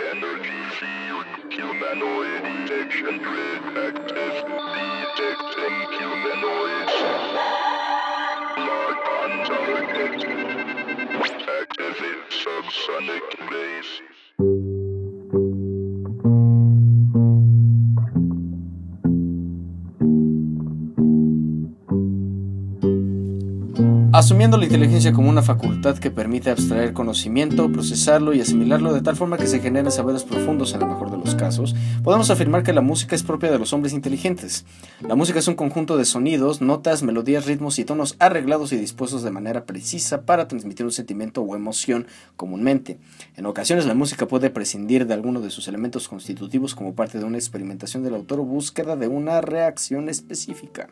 energy field. Humanoid detection grid active. Detecting humanoids. Lock on target. Activate subsonic base. Asumiendo la inteligencia como una facultad que permite abstraer conocimiento, procesarlo y asimilarlo de tal forma que se generen saberes profundos en el mejor de los casos, podemos afirmar que la música es propia de los hombres inteligentes. La música es un conjunto de sonidos, notas, melodías, ritmos y tonos arreglados y dispuestos de manera precisa para transmitir un sentimiento o emoción comúnmente. En ocasiones la música puede prescindir de alguno de sus elementos constitutivos como parte de una experimentación del autor o búsqueda de una reacción específica.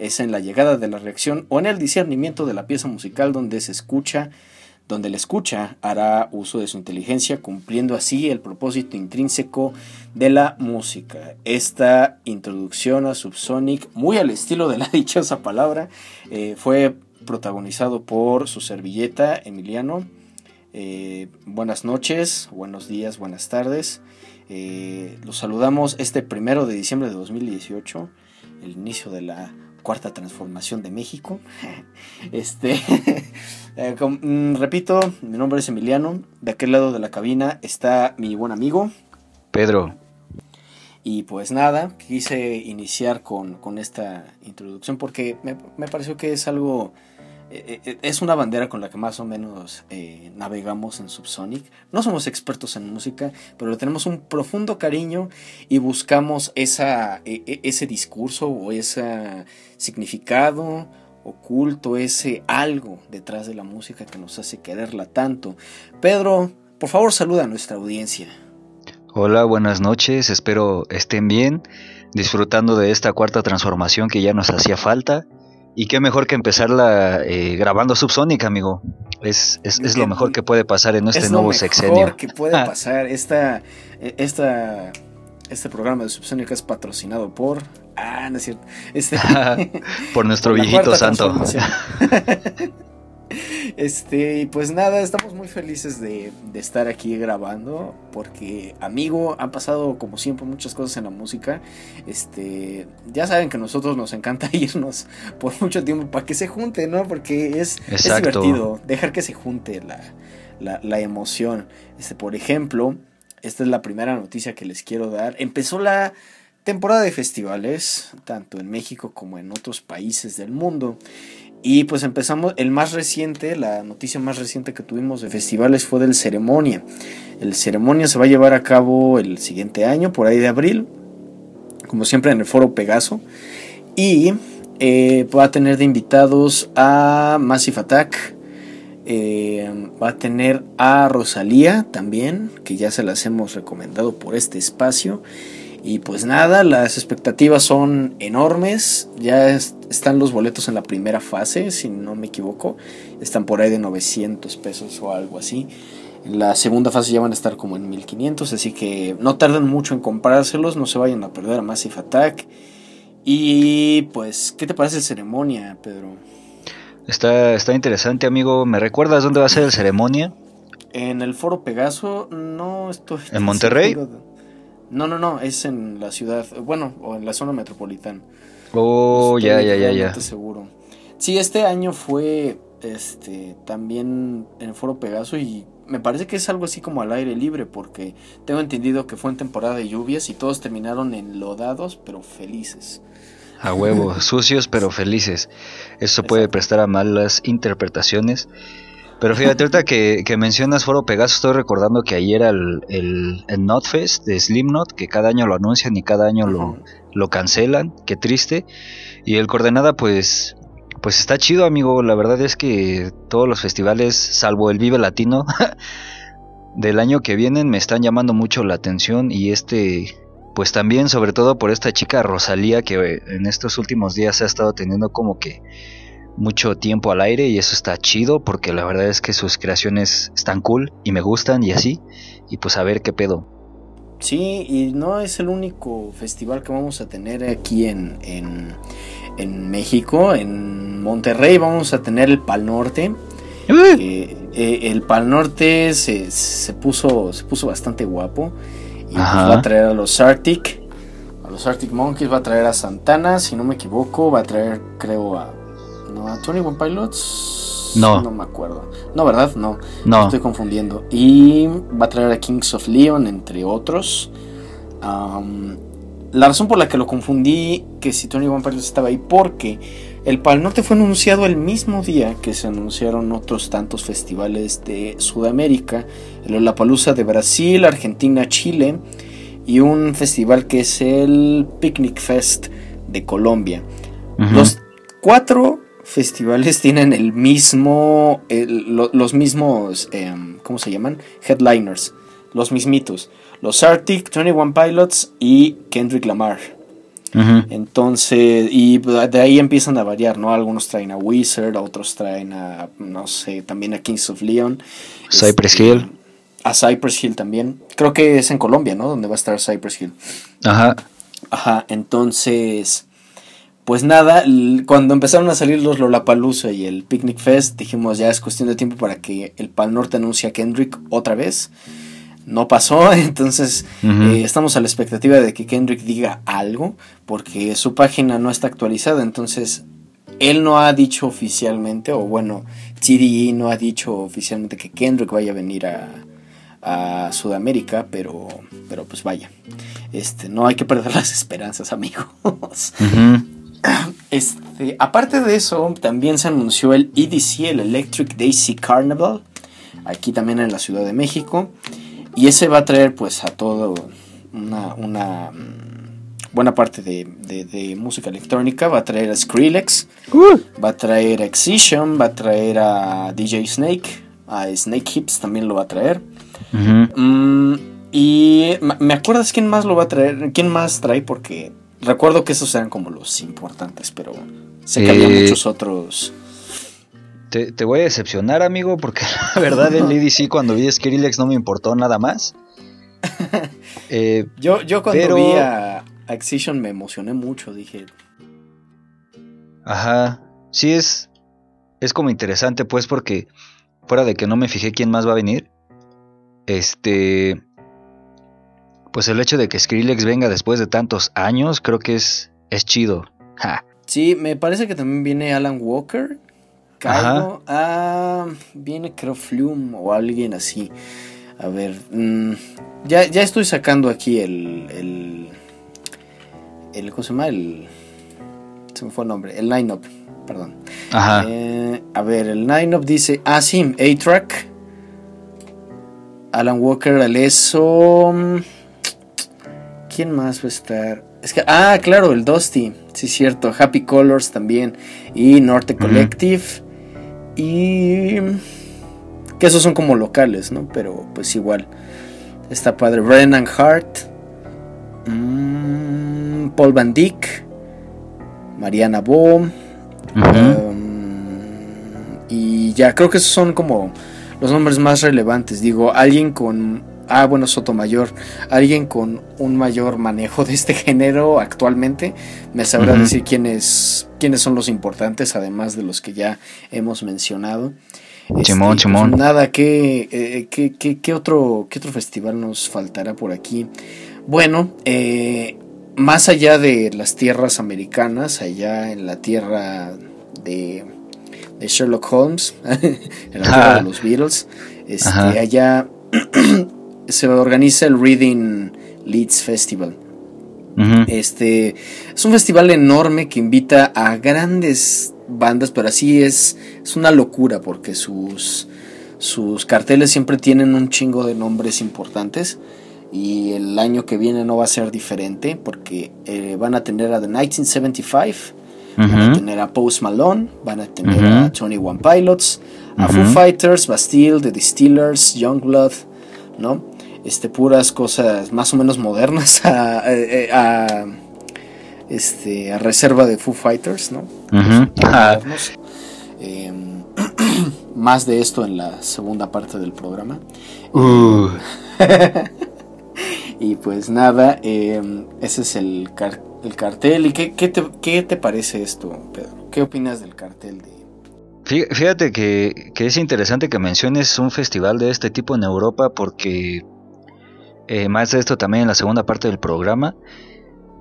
Es en la llegada de la reacción o en el discernimiento de la pieza musical donde se escucha, donde la escucha hará uso de su inteligencia, cumpliendo así el propósito intrínseco de la música. Esta introducción a Subsonic, muy al estilo de la dichosa palabra, eh, fue protagonizado por su servilleta Emiliano. Eh, buenas noches, buenos días, buenas tardes. Eh, los saludamos este primero de diciembre de 2018, el inicio de la cuarta transformación de México. Este, eh, mm, repito, mi nombre es Emiliano. De aquel lado de la cabina está mi buen amigo. Pedro, Y pues nada, quise iniciar con, con esta introducción porque me, me pareció que es algo, es una bandera con la que más o menos eh, navegamos en Subsonic. No somos expertos en música, pero le tenemos un profundo cariño y buscamos esa, e- e- ese discurso o ese significado oculto, ese algo detrás de la música que nos hace quererla tanto. Pedro, por favor saluda a nuestra audiencia. hola, buenas noches, espero estén bien, disfrutando de esta cuarta transformación que ya nos hacía falta. Y qué mejor que empezarla eh, grabando Subsonic, amigo. Es, es, es lo mejor que puede pasar en este es nuevo lo sexenio. mejor que puede pasar. Esta, eh, esta, este programa de Subsónica es patrocinado por. Ah, no es cierto. Este, Por nuestro por viejito santo. Este, y pues nada, estamos muy felices de, de estar aquí grabando. Porque, amigo, han pasado como siempre muchas cosas en la música. Este, ya saben que a nosotros nos encanta irnos por mucho tiempo para que se junte, ¿no? Porque es, es divertido dejar que se junte la, la, la emoción. Este, por ejemplo, esta es la primera noticia que les quiero dar. Empezó la temporada de festivales, tanto en México como en otros países del mundo. Y pues empezamos, el más reciente, la noticia más reciente que tuvimos de festivales fue del Ceremonia. El Ceremonia se va a llevar a cabo el siguiente año, por ahí de abril, como siempre en el foro Pegaso. Y eh, va a tener de invitados a Massive Attack, eh, va a tener a Rosalía también, que ya se las hemos recomendado por este espacio. Y pues nada, las expectativas son enormes. Ya es- están los boletos en la primera fase, si no me equivoco. Están por ahí de 900 pesos o algo así. En la segunda fase ya van a estar como en 1500, así que no tarden mucho en comprárselos, no se vayan a perder a Massive Attack. Y pues, ¿qué te parece el ceremonia, Pedro? Está, está interesante, amigo. ¿Me recuerdas dónde va a ser el ceremonia? En el Foro Pegaso no estoy. ¿En Monterrey? seguro No, no, no, es en la ciudad, bueno, o en la zona metropolitana. Oh, ya, ya, ya, ya. seguro. Sí, este año fue este también en el Foro Pegaso y me parece que es algo así como al aire libre porque tengo entendido que fue en temporada de lluvias y todos terminaron enlodados pero felices. A huevo, sucios pero felices. Eso puede prestar a malas interpretaciones. Pero fíjate, ahorita que, que mencionas Foro Pegaso, estoy recordando que ayer era el, el, el Notfest de Slipknot, que cada año lo anuncian y cada año lo, lo cancelan, qué triste. Y el Coordenada, pues, pues está chido, amigo. La verdad es que todos los festivales, salvo el Vive Latino, del año que vienen, me están llamando mucho la atención. Y este, pues también, sobre todo por esta chica Rosalía, que en estos últimos días ha estado teniendo como que mucho tiempo al aire. Y eso está chido, porque la verdad es que sus creaciones están cool y me gustan y así. Y pues a ver qué pedo. Sí, y no es el único festival que vamos a tener aquí en, en, en México. En Monterrey vamos a tener el Pal Norte. Eh, eh, el Pal Norte se, se, puso, se puso bastante guapo. Y pues va a traer a los Arctic. A los Arctic Monkeys va a traer a Santana, si no me equivoco. Va a traer, creo, a. ¿A Tony One Pilots? No. No me acuerdo. No, ¿verdad? No. No. Estoy confundiendo. Y va a traer a Kings of Leon, entre otros. Um, la razón por la que lo confundí que si Tony One Pilots estaba ahí, porque el Pal Norte fue anunciado el mismo día que se anunciaron otros tantos festivales de Sudamérica, el Lollapalooza de Brasil, Argentina, Chile y un festival que es el Picnic Fest de Colombia. Los cuatro festivales tienen el mismo, los mismos, em, ¿cómo se llaman? Headliners, los mismitos. Los Arctic, 21 Pilots y Kendrick Lamar. Entonces, y de ahí empiezan a variar, ¿no? Algunos traen a Wizard, otros traen a, no sé, también a Kings of Leon. Cypress este, Hill. A Cypress Hill también. Creo que es en Colombia, ¿no? Donde va a estar Cypress Hill. Ajá. Ajá, entonces, pues nada, cuando empezaron a salir los Lollapalooza y el Picnic Fest, dijimos ya es cuestión de tiempo para que el Pal Norte anuncie a Kendrick otra vez no pasó, entonces eh, estamos a la expectativa de que Kendrick diga algo, porque su página no está actualizada, entonces él no ha dicho oficialmente, o bueno, TDE no ha dicho oficialmente que Kendrick vaya a venir a, a Sudamérica, pero, pero pues vaya, este, no hay que perder las esperanzas, amigos. Este, aparte de eso, también se anunció el EDC, el Electric Daisy Carnival, aquí también en la Ciudad de México. Y ese va a traer pues a todo una, mm, buena parte de, música electrónica. Va a traer a Skrillex, uh. va a traer a Excision, va a traer a DJ Snake, a Snake Hips también lo va a traer. Mm, y me acuerdas quién más lo va a traer, quién más trae porque recuerdo que esos eran como los importantes, pero sé que había eh, muchos otros te, voy a decepcionar, amigo, porque la verdad el EDC cuando vi Skrillex no me importó nada más. Eh, yo, yo cuando vi a, Excision me emocioné mucho, dije. Ajá, sí es, es como interesante pues porque fuera de que no me fijé quién más va a venir, este, pues el hecho de que Skrillex venga después de tantos años creo que es, es chido. Sí, me parece que también viene Alan Walker. Ah, viene creo Flume o alguien así. A ver, mm, ya, ya estoy sacando aquí el, el, el, ¿cómo se llama? El, se me fue el nombre, el line-up, perdón. Ajá. Eh, a ver, el line-up dice, ah, sí, A-Track, Alan Walker, Aleso, ¿quién más va a estar? Es que, ah, claro, el Dusty, sí, cierto, Happy Colors también, y Norte Collective. Y que esos son como locales, ¿no? Pero pues igual. Está padre. Brennan Hart. Mm, Paul Van Dyck. Mariana Bo. Um, y ya, creo que esos son como los nombres más relevantes. Digo, alguien con. Ah, bueno, Sotomayor. Alguien con un mayor manejo de este género actualmente me sabrá decir quiénes, quiénes son los importantes, además de los que ya hemos mencionado. Chimón, este, pues, nada, ¿qué, eh, qué, qué, otro, ¿qué otro festival nos faltará por aquí? Bueno, eh, más allá de las tierras americanas, allá en la tierra de, de Sherlock Holmes, en la tierra de los Beatles, este, allá se organiza el Reading Leeds Festival. Este es un festival enorme que invita a grandes bandas, pero así es, es una locura porque sus, sus carteles siempre tienen un chingo de nombres importantes y el año que viene no va a ser diferente porque eh, van a tener a The 1975, van a tener a Post Malone, van a tener a Tony One Pilots, a Foo Fighters, Bastille, The Distillers, Youngblood, ¿no? Este, puras cosas más o menos modernas a, este, a reserva de Foo Fighters, ¿no? Em, más de esto en la segunda parte del programa. Uh. y pues nada, em, ese es el, el cartel. ¿Y qué, qué, te, qué, te, parece esto, Pedro? ¿Qué opinas del cartel de, Fíjate que, que, es interesante que menciones un festival de este tipo en Europa porque eh, más de esto también en la segunda parte del programa.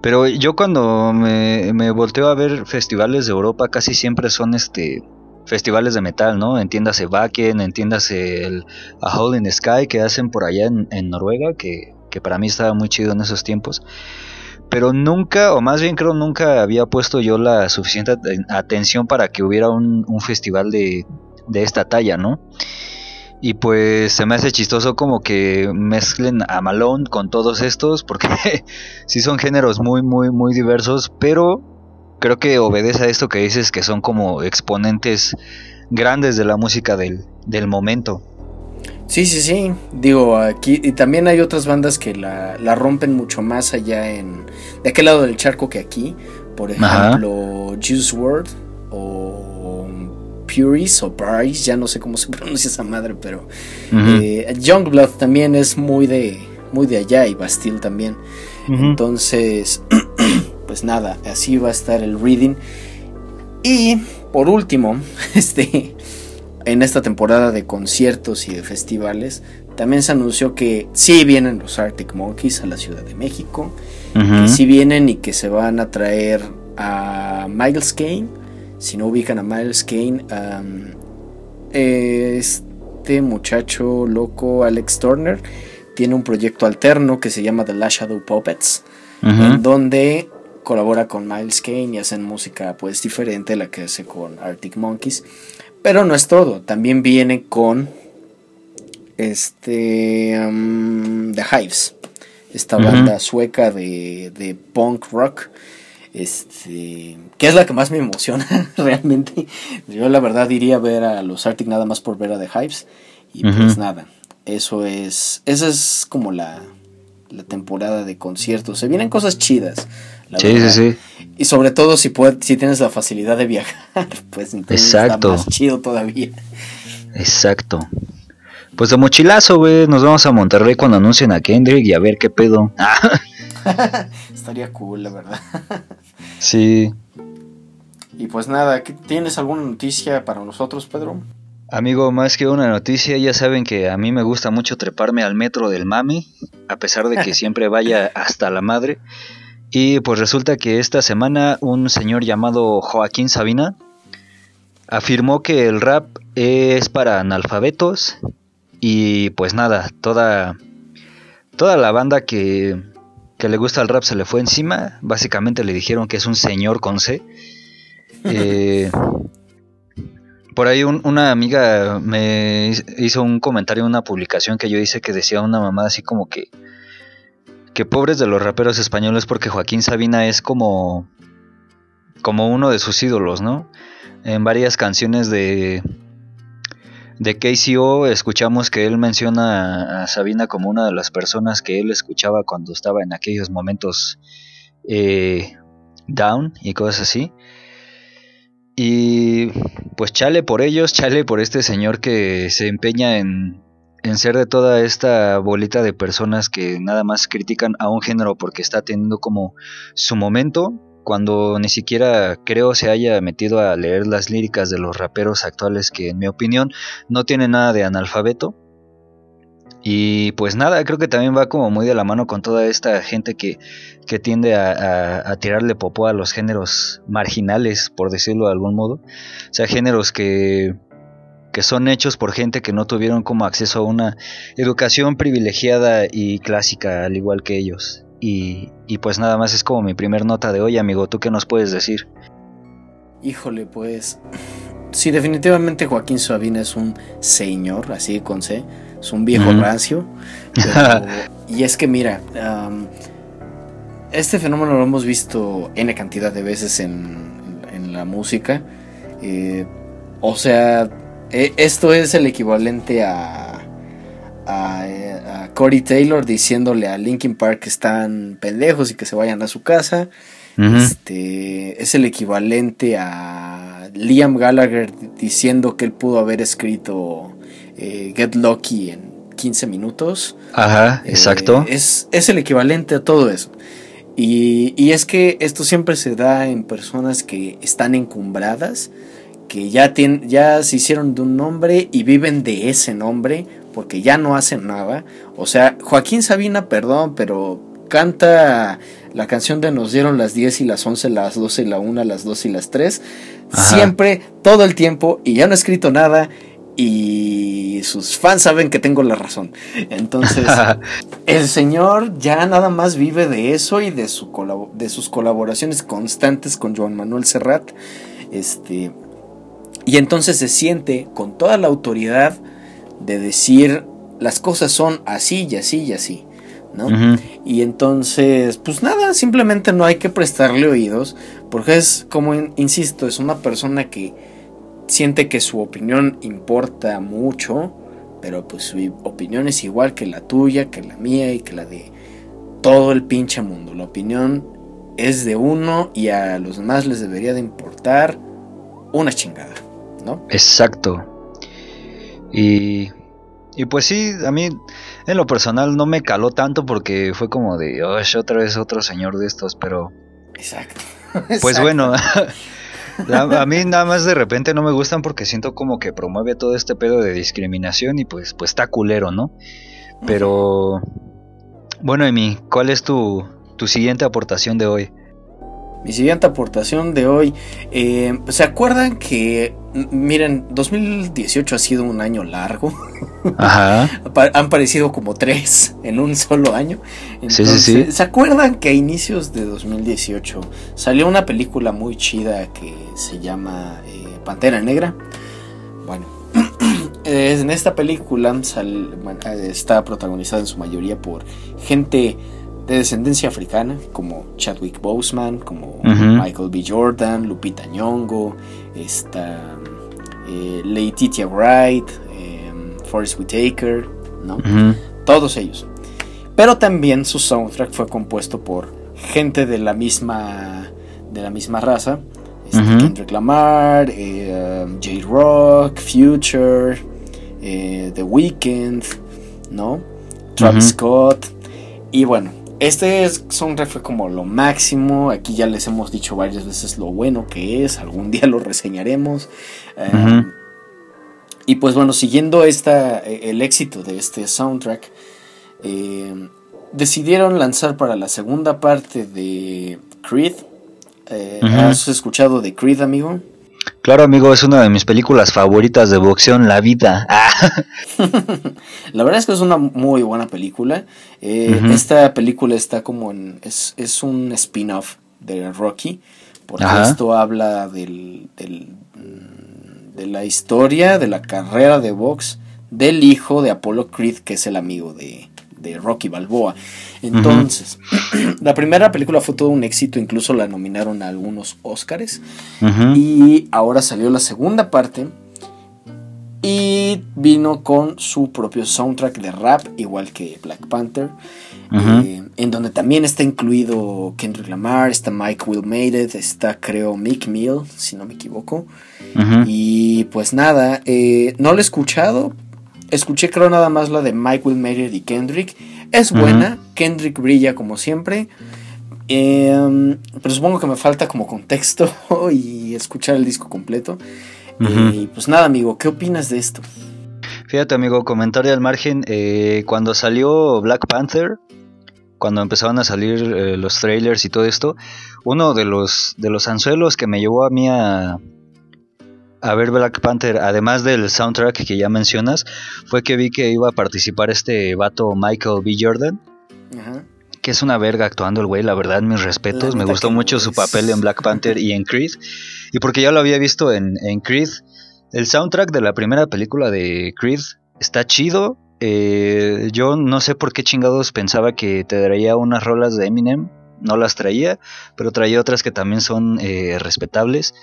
Pero yo cuando me, me volteo a ver festivales de Europa casi siempre son este festivales de metal, ¿no? Entiéndase Wacken, entiéndase el A Hole in the Sky que hacen por allá en, en Noruega, que, que para mí estaba muy chido en esos tiempos pero nunca, o más bien creo nunca había puesto yo la suficiente atención para que hubiera un, festival de, de, esta talla, ¿no? Y pues se me hace chistoso como que mezclen a Malone con todos estos, porque sí son géneros muy, muy, muy diversos, pero creo que obedece a esto que dices que son como exponentes grandes de la música del, del momento. Sí, sí, sí. Digo, aquí. Y también hay otras bandas que la, la rompen mucho más allá en. De aquel lado del charco que aquí. Por ejemplo, Juice WRLD o Puris o Paris, ya no sé cómo se pronuncia esa madre, pero. Eh, Youngblood también es muy de. Muy de allá y Bastille también. Entonces. pues nada, así va a estar el reading. Y por último, este en esta temporada de conciertos y de festivales, también se anunció que sí vienen los Arctic Monkeys a la Ciudad de México, que sí vienen y que se van a traer a Miles Kane, si no ubican a Miles Kane, este muchacho loco Alex Turner tiene un proyecto alterno que se llama The Last Shadow Puppets, en donde colabora con Miles Kane y hacen música pues diferente a la que hace con Arctic Monkeys. Pero no es todo, también viene con este um, The Hives, esta banda sueca de, punk rock, este, que es la que más me emociona realmente. Yo la verdad iría a ver a los Arctic nada más por ver a The Hives y pues nada, eso es, esa es como la, la temporada de conciertos. Se vienen cosas chidas. sí, sí, sí. Y sobre todo si, si tienes la facilidad de viajar, pues entonces Exacto. está más chido todavía. Exacto. Pues de mochilazo, güey, nos vamos a Monterrey cuando anuncien a Kendrick y a ver qué pedo. Estaría cool, la verdad. sí. Y pues nada, ¿tienes alguna noticia para nosotros, Pedro? Amigo, más que una noticia, ya saben que a mí me gusta mucho treparme al metro del mami, a pesar de que siempre vaya hasta la madre. Y pues resulta que esta semana un señor llamado Joaquín Sabina afirmó que el rap es para analfabetos y pues nada, toda, toda la banda que, que le gusta el rap se le fue encima. Básicamente le dijeron que es un señor con C. Eh, por ahí una amiga me hizo un comentario en una publicación que yo hice que decía una mamá así como que que pobres de los raperos españoles porque Joaquín Sabina es como como uno de sus ídolos, ¿no? En varias canciones de de KCO escuchamos que él menciona a Sabina como una de las personas que él escuchaba cuando estaba en aquellos momentos eh, down y cosas así. Y pues chale por ellos, chale por este señor que se empeña en en ser de toda esta bolita de personas que nada más critican a un género porque está teniendo como su momento, cuando ni siquiera creo se haya metido a leer las líricas de los raperos actuales que en mi opinión no tienen nada de analfabeto. Y pues nada, creo que también va como muy de la mano con toda esta gente que, que tiende a, a, tirarle popó a los géneros marginales, por decirlo de algún modo. O sea, géneros que que son hechos por gente que no tuvieron como acceso a una educación privilegiada y clásica al igual que ellos. Y, pues nada más es como mi primer nota de hoy, amigo. ¿Tú qué nos puedes decir? Híjole, pues sí, definitivamente Joaquín Sabina es un señor, así con C, es un viejo rancio. y es que mira, este fenómeno lo hemos visto N cantidad de veces en, en la música. Eh, o sea, e, esto es el equivalente a, a, Corey Taylor diciéndole a Linkin Park que están pendejos y que se vayan a su casa. Este es el equivalente a Liam Gallagher diciendo que él pudo haber escrito eh, Get Lucky en 15 minutos. Ajá, eh, exacto. Es, es, el equivalente a todo eso. Y, y, es que esto siempre se da en personas que están encumbradas que ya, tienen, ya se hicieron de un nombre y viven de ese nombre porque ya no hacen nada. O sea, Joaquín Sabina, perdón, pero canta la canción de Nos dieron las 10 y las 11, las 12 y la 1, las 2 y las 3. Siempre, todo el tiempo, y ya no ha escrito nada. Y sus fans saben que tengo la razón. Entonces, el señor ya nada más vive de eso y de, su de sus colaboraciones constantes con Joan Manuel Serrat. Este, y entonces se siente con toda la autoridad de decir las cosas son así y así y así. ¿no? Y entonces, pues nada, simplemente no hay que prestarle oídos, porque es como, insisto, es una persona que siente que su opinión importa mucho, pero pues su opinión es igual que la tuya, que la mía y que la de todo el pinche mundo. La opinión es de uno y a los demás les debería de importar una chingada, ¿no? Exacto. Y, y pues sí, a mí en lo personal no me caló tanto porque fue como de, oh, otra vez otro señor de estos, pero... Exacto. Pues bueno, a, mí nada más de repente no me gustan porque siento como que promueve todo este pedo de discriminación y pues, pues está culero, ¿no? Pero... Bueno, Emi, ¿cuál es tu, tu siguiente aportación de hoy? Mi siguiente aportación de hoy. Eh, ¿Se acuerdan que, miren, 2018 ha sido un año largo? Ajá. Han parecido como tres en un solo año. sí, sí, sí. ¿Se acuerdan que a inicios de 2018 salió una película muy chida que se llama eh, Pantera Negra? Bueno, en esta película está protagonizada en su mayoría por gente de descendencia africana, como Chadwick Boseman, como Michael B. Jordan, Lupita Nyong'o, está eh, Letitia Wright, eh, Forrest Whitaker, ¿no? Todos ellos. Pero también su soundtrack fue compuesto por gente de la misma, de la misma raza. Este, Kendrick Lamar, eh, J-Rock, Future, eh, The Weeknd, ¿no? Travis Scott. Y bueno, este soundtrack fue como lo máximo. Aquí ya les hemos dicho varias veces lo bueno que es. Algún día lo reseñaremos. Eh, y pues bueno, siguiendo esta, eh, el éxito de este soundtrack, eh, decidieron lanzar para la segunda parte de Creed. ¿Has escuchado de Creed, amigo? Claro, amigo, es una de mis películas favoritas de boxeo en la vida. la verdad es que es una muy buena película. Eh, esta película está como en. Es, un spin-off de Rocky. Porque esto habla del, de la historia, de la carrera de box del hijo de Apollo Creed, que es el amigo de, de Rocky Balboa. Entonces, la primera película fue todo un éxito, incluso la nominaron a algunos Oscars. Y ahora salió la segunda parte. Y vino con su propio soundtrack de rap, igual que Black Panther. Eh, en donde también está incluido Kendrick Lamar, está Mike Will Made It, está creo Mick Mill, si no me equivoco. Y pues nada, eh, no lo he escuchado, Escuché creo nada más la de Michael Mayer y Kendrick. Es buena, Kendrick brilla como siempre. Em, pero supongo que me falta como contexto y escuchar el disco completo. Y pues nada, amigo, ¿qué opinas de esto? Fíjate, amigo, comentario al margen. Eh, cuando salió Black Panther, cuando empezaron a salir eh, los trailers y todo esto, uno de los, de los anzuelos que me llevó a mí a, a ver Black Panther, además del soundtrack que ya mencionas, fue que vi que iba a participar este vato Michael B. Jordan. Que es una verga actuando el güey, la verdad, mis respetos. Me gustó mucho su papel en Black Panther y en Creed. Y porque ya lo había visto en, Creed. El soundtrack de la primera película de Creed está chido. Eh, yo no sé por qué chingados pensaba que te daría unas rolas de Eminem. No las traía, pero traía otras que también son eh, respetables.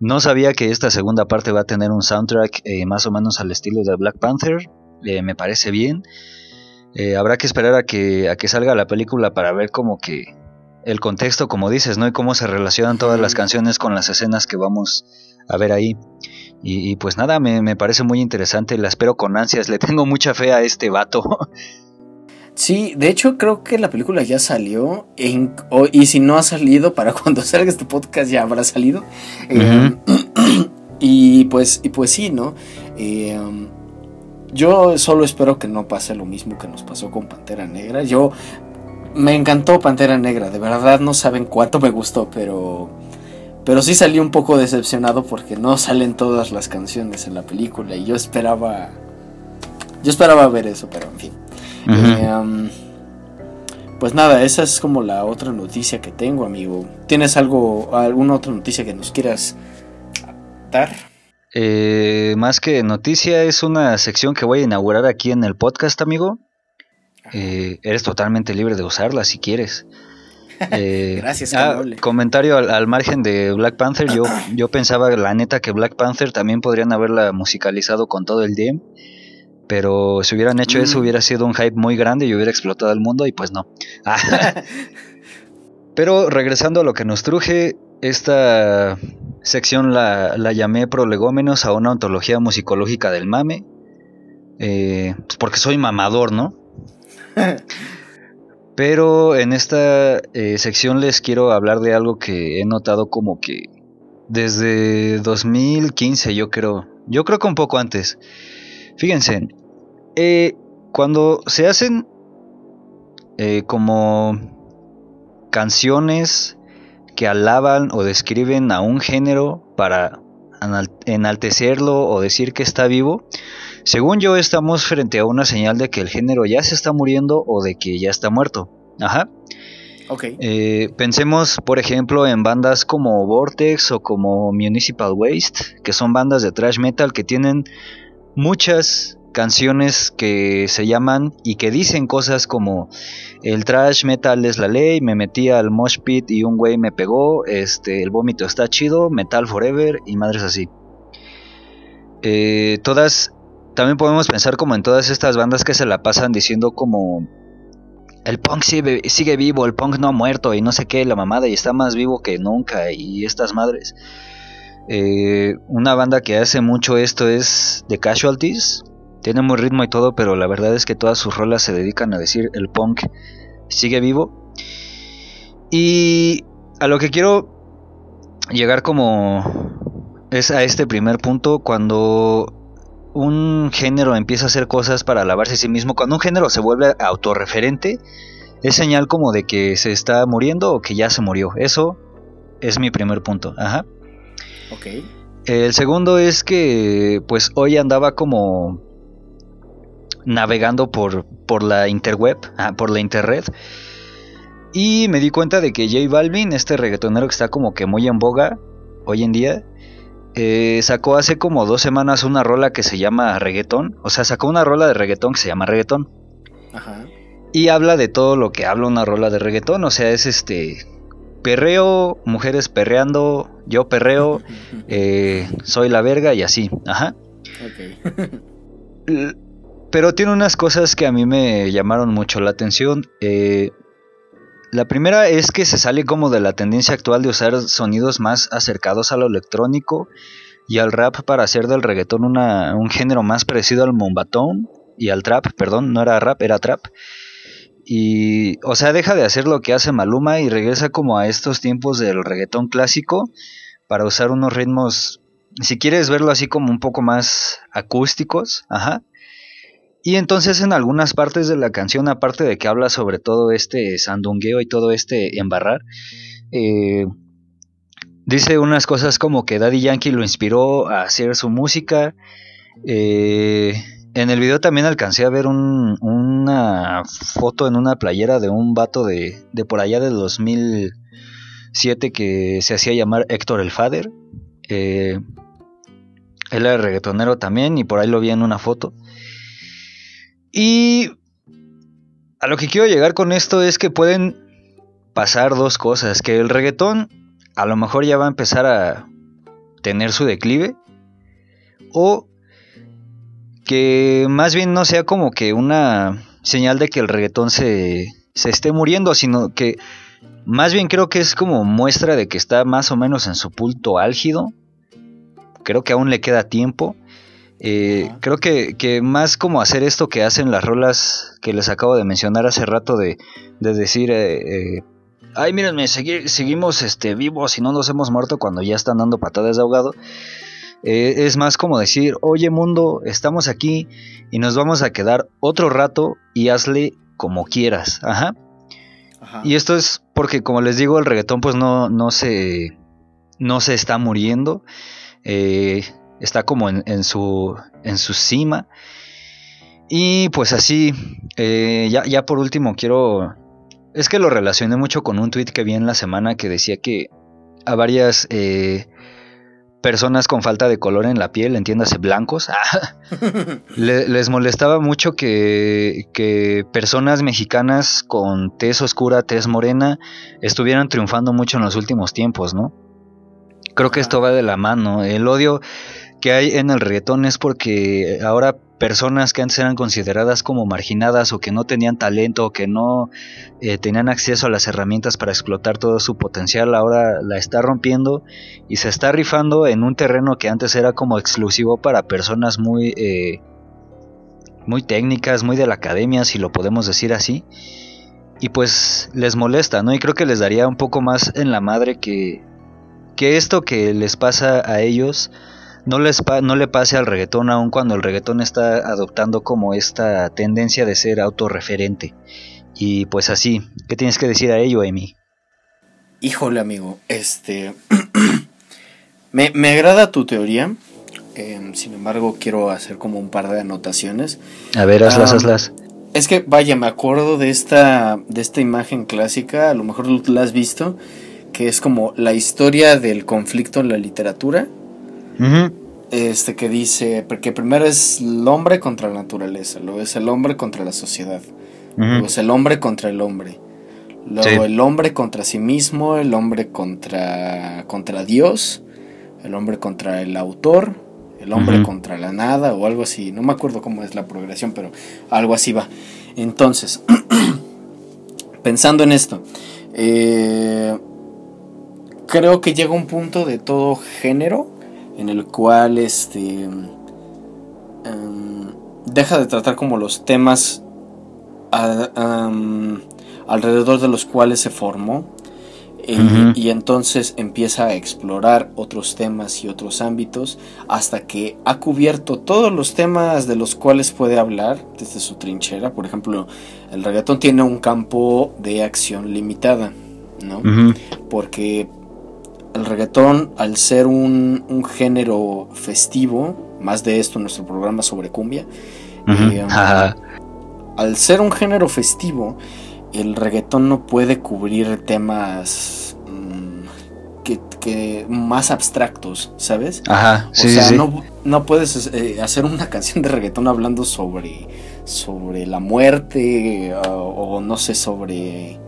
No sabía que esta segunda parte va a tener un soundtrack eh, más o menos al estilo de Black Panther. Eh, me parece bien. Eh, habrá que esperar a que, a que salga la película para ver como que el contexto, como dices, ¿no? Y cómo se relacionan todas las canciones con las escenas que vamos a ver ahí. Y, pues nada, me, me, parece muy interesante, la espero con ansias, le tengo mucha fe a este vato. Sí, de hecho creo que la película ya salió y si no ha salido, para cuando salga este podcast ya habrá salido. Eh, y pues, y pues sí, ¿no? Eh, um, yo solo espero que no pase lo mismo que nos pasó con Pantera Negra. Yo me encantó Pantera Negra, de verdad no saben cuánto me gustó, pero pero sí salí un poco decepcionado porque no salen todas las canciones en la película y yo esperaba yo esperaba ver eso, pero en fin. Eh, pues nada, esa es como la otra noticia que tengo, amigo. ¿Tienes algo, alguna otra noticia que nos quieras dar? Eh, más que noticia, es una sección que voy a inaugurar aquí en el podcast, amigo. Eh, eres totalmente libre de usarla si quieres. Eh, Gracias, ah, comentario al, margen de Black Panther. Yo, yo pensaba, la neta, que Black Panther también podrían haberla musicalizado con todo el DM. Pero si hubieran hecho eso, mm. hubiera sido un hype muy grande y hubiera explotado el mundo, y pues no. pero regresando a lo que nos truje, esta sección la, la llamé Prolegómenos a una ontología musicológica del mame. Eh, pues porque soy mamador, ¿no? Pero en esta eh, sección les quiero hablar de algo que he notado como que desde 2015 yo creo, yo creo que un poco antes. Fíjense, eh, cuando se hacen eh, como canciones que alaban o describen a un género para enaltecerlo o decir que está vivo, según yo estamos frente a una señal de que el género ya se está muriendo o de que ya está muerto. Ajá. Ok. Eh, pensemos, por ejemplo, en bandas como Vortex o como Municipal Waste, que son bandas de thrash metal que tienen muchas canciones que se llaman y que dicen cosas como el trash metal es la ley, me metí al mosh pit y un güey me pegó, este, el vómito está chido, metal forever y madres así. Eh, todas, también podemos pensar como en todas estas bandas que se la pasan diciendo como el punk sigue, sigue vivo, el punk no ha muerto y no sé qué, la mamada y está más vivo que nunca y estas madres. Eh, una banda que hace mucho esto es The Casualties. Tiene muy ritmo y todo, pero la verdad es que todas sus rolas se dedican a decir el punk sigue vivo. Y a lo que quiero llegar como es a este primer punto cuando un género empieza a hacer cosas para alabarse a sí mismo, cuando un género se vuelve autorreferente, es señal como de que se está muriendo o que ya se murió. Eso es mi primer punto. Ajá. Ok. El segundo es que pues hoy andaba como navegando por, por la interweb, ah, por la internet. Y me di cuenta de que J Balvin, este reggaetonero que está como que muy en boga hoy en día, eh, sacó hace como dos semanas una rola que se llama reggaetón. O sea, sacó una rola de reggaetón que se llama reggaetón. Ajá. Y habla de todo lo que habla una rola de reggaetón. O sea, es este perreo, mujeres perreando, yo perreo, eh, soy la verga y así. Ajá. Pero tiene unas cosas que a mí me llamaron mucho la atención. Eh, la primera es que se sale como de la tendencia actual de usar sonidos más acercados a lo electrónico y al rap para hacer del reggaetón un género más parecido al mombatón y al trap, perdón, no era rap, era trap. Y, o sea, deja de hacer lo que hace Maluma y regresa como a estos tiempos del reggaetón clásico para usar unos ritmos, si quieres verlo así como un poco más acústicos, ajá. Y entonces en algunas partes de la canción, aparte de que habla sobre todo este sandungueo y todo este embarrar, eh, dice unas cosas como que Daddy Yankee lo inspiró a hacer su música. Eh, en el video también alcancé a ver una foto en una playera de un vato de, por allá del 2007 que se hacía llamar Héctor el Fader. Eh, él era reggaetonero también y por ahí lo vi en una foto. Y a lo que quiero llegar con esto es que pueden pasar dos cosas, que el reggaetón a lo mejor ya va a empezar a tener su declive o que más bien no sea como que una señal de que el reggaetón se, se esté muriendo, sino que más bien creo que es como muestra de que está más o menos en su punto álgido. Creo que aún le queda tiempo. Eh, creo que, más como hacer esto que hacen las rolas que les acabo de mencionar hace rato de, decir, eh, eh, ay mírenme, seguimos este, vivos y no nos hemos muerto cuando ya están dando patadas de ahogado. Eh, es más como decir, oye mundo, estamos aquí y nos vamos a quedar otro rato y hazle como quieras. Ajá. Y esto es porque, como les digo, el reggaetón pues no, no, se, no se está muriendo. Eh, está como en, su, en su cima. Y pues así, eh, ya, ya por último quiero... Es que lo relacioné mucho con un tweet que vi en la semana que decía que a varias eh, personas con falta de color en la piel, entiéndase blancos, les molestaba mucho que, que, personas mexicanas con tez oscura, tez morena, estuvieran triunfando mucho en los últimos tiempos, ¿no? Creo que esto va de la mano. El odio que hay en el reggaetón es porque ahora personas que antes eran consideradas como marginadas o que no tenían talento o que no eh, tenían acceso a las herramientas para explotar todo su potencial, ahora la está rompiendo y se está rifando en un terreno que antes era como exclusivo para personas muy, eh, muy técnicas, muy de la academia, si lo podemos decir así. Y pues les molesta, ¿no? Y creo que les daría un poco más en la madre que, que esto que les pasa a ellos no, les no le pase al reggaetón aun cuando el reggaetón está adoptando como esta tendencia de ser autorreferente. Y pues así, ¿qué tienes que decir a ello, Emi? Híjole, amigo, este... me, agrada tu teoría, em, sin embargo quiero hacer como un par de anotaciones. A ver, hazlas, hazlas. Es que, vaya, me acuerdo de esta, de esta imagen clásica, a lo mejor la has visto, que es como la historia del conflicto en la literatura este que dice, porque primero es el hombre contra la naturaleza, luego es el hombre contra la sociedad, luego es el hombre contra el hombre, luego el hombre contra sí mismo, el hombre contra, contra Dios, el hombre contra el autor, el hombre contra la nada o algo así, no me acuerdo cómo es la progresión, pero algo así va. Entonces, pensando en esto, eh, creo que llega un punto de todo género en el cual este em, deja de tratar como los temas alrededor de los cuales se formó eh, y entonces empieza a explorar otros temas y otros ámbitos hasta que ha cubierto todos los temas de los cuales puede hablar desde su trinchera. Por ejemplo, el reggaetón tiene un campo de acción limitada, ¿no? Porque el reggaetón, al ser un, un, género festivo, más de esto en nuestro programa sobre cumbia, eh, al ser un género festivo, el reggaetón no puede cubrir temas mm, que, más abstractos, ¿sabes? Ajá, o sea, No, no, puedes eh, hacer una canción de reggaetón hablando sobre, sobre la muerte o no sé, sobre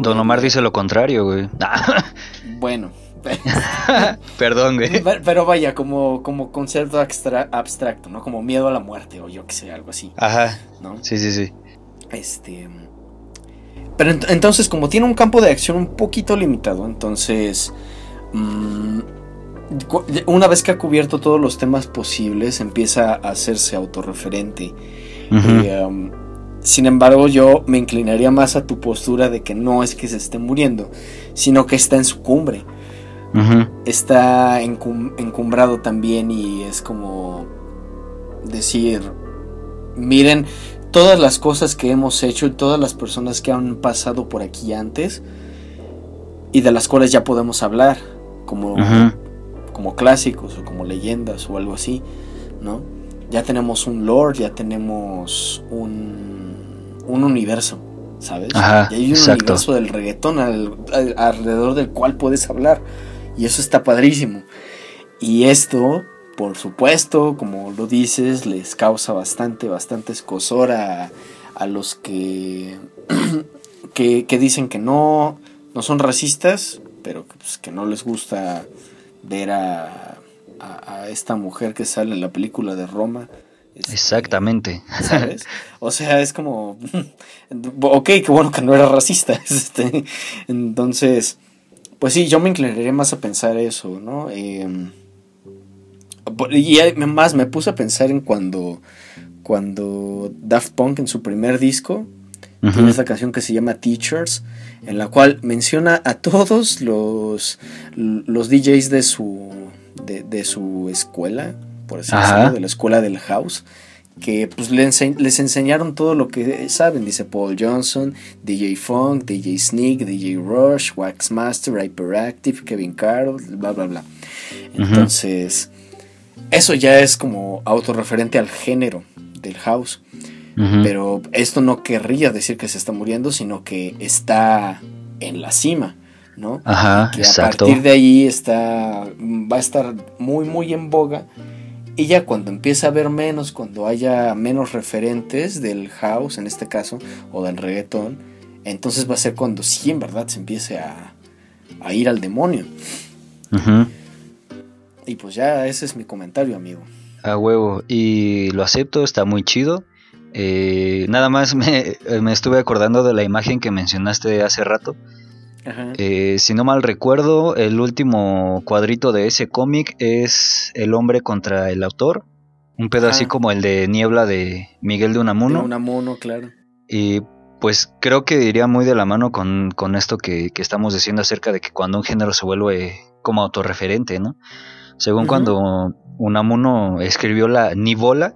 Don Omar dice lo contrario, güey. bueno. Perdón, güey. Pero vaya, como, como concepto abstracto, ¿no? Como miedo a la muerte o yo que sé, algo así. Ajá. ¿no? Sí, sí, sí. Este. Pero entonces, como tiene un campo de acción un poquito limitado, entonces. Mm, una vez que ha cubierto todos los temas posibles, empieza a hacerse autorreferente. Sin embargo, yo me inclinaría más a tu postura de que no es que se esté muriendo, sino que está en su cumbre. Está encumbrado también y es como decir, miren todas las cosas que hemos hecho y todas las personas que han pasado por aquí antes y de las cuales ya podemos hablar, como, como clásicos o como leyendas o algo así, ¿no? Ya tenemos un lore, ya tenemos un un universo, ¿sabes? y hay un universo del reggaetón alrededor del cual puedes hablar. Y eso está padrísimo. Y esto, por supuesto, como lo dices, les causa bastante, bastante escosor a, a los que, que, dicen que no, no son racistas, pero que, pues, que no les gusta ver a, a, esta mujer que sale en la película de Roma este, Exactamente. ¿Sabes? O sea, es como, ok, qué bueno que no era racista. Este, entonces, pues sí, yo me inclinaría más a pensar eso, ¿no? Em, y más me puse a pensar en cuando, cuando Daft Punk en su primer disco Ujú. Tiene esta canción que se llama Teachers, en la cual menciona a todos los, los DJs de su, de, de su escuela, por así Ajá. decirlo, de la escuela del house, que pues le ense- les enseñaron todo lo que saben, dice Paul Johnson, DJ Funk, DJ Sneak, DJ Rush, Waxmaster, Hyperactive, Kevin Carroll, bla, bla, bla. Entonces, eso ya es como autorreferente al género del house. Pero esto no querría decir que se está muriendo, sino que está en la cima, ¿no? Ajá, Que a exacto. partir de ahí está, va a estar muy, muy en boga. Y ya cuando empiece a haber menos, cuando haya menos referentes del house, en este caso, o del reggaetón, entonces va a ser cuando sí en verdad se empiece a, a ir al demonio. Y pues ya ese es mi comentario, amigo. A huevo. Y lo acepto, está muy chido. Eh, nada más me, me estuve acordando de la imagen que mencionaste hace rato. Ajá. Eh, si no mal recuerdo, el último cuadrito de ese cómic es el hombre contra el autor. Un pedo así como el de Niebla de Miguel de De Unamuno. Unamuno, claro. Y pues creo que iría muy de la mano con, con esto que, que estamos diciendo acerca de que cuando un género se vuelve como autorreferente, ¿no? Según cuando Unamuno escribió la Nivola,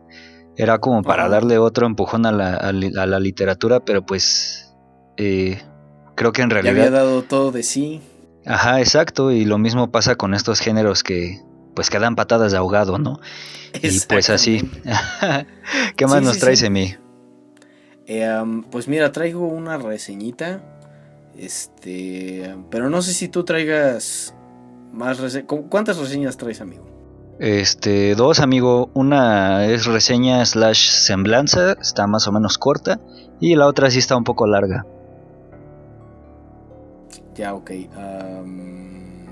era como para darle otro empujón a la, a la literatura, pero pues eh, creo que en Ya realidad... había dado todo de sí. Ajá, exacto, y lo mismo pasa con estos géneros que pues que dan patadas de ahogado, ¿no? Y pues así. ¿Qué más Sí, nos sí, traes, sí. Emi? Eh, pues mira, traigo una reseñita. Este. Pero no sé si tú traigas más reseñas. ¿Cuántas reseñas traes, amigo? Este, dos, amigo. Una es reseña slash semblanza, está más o menos corta. Y la otra sí está un poco larga. Ya, ok. am,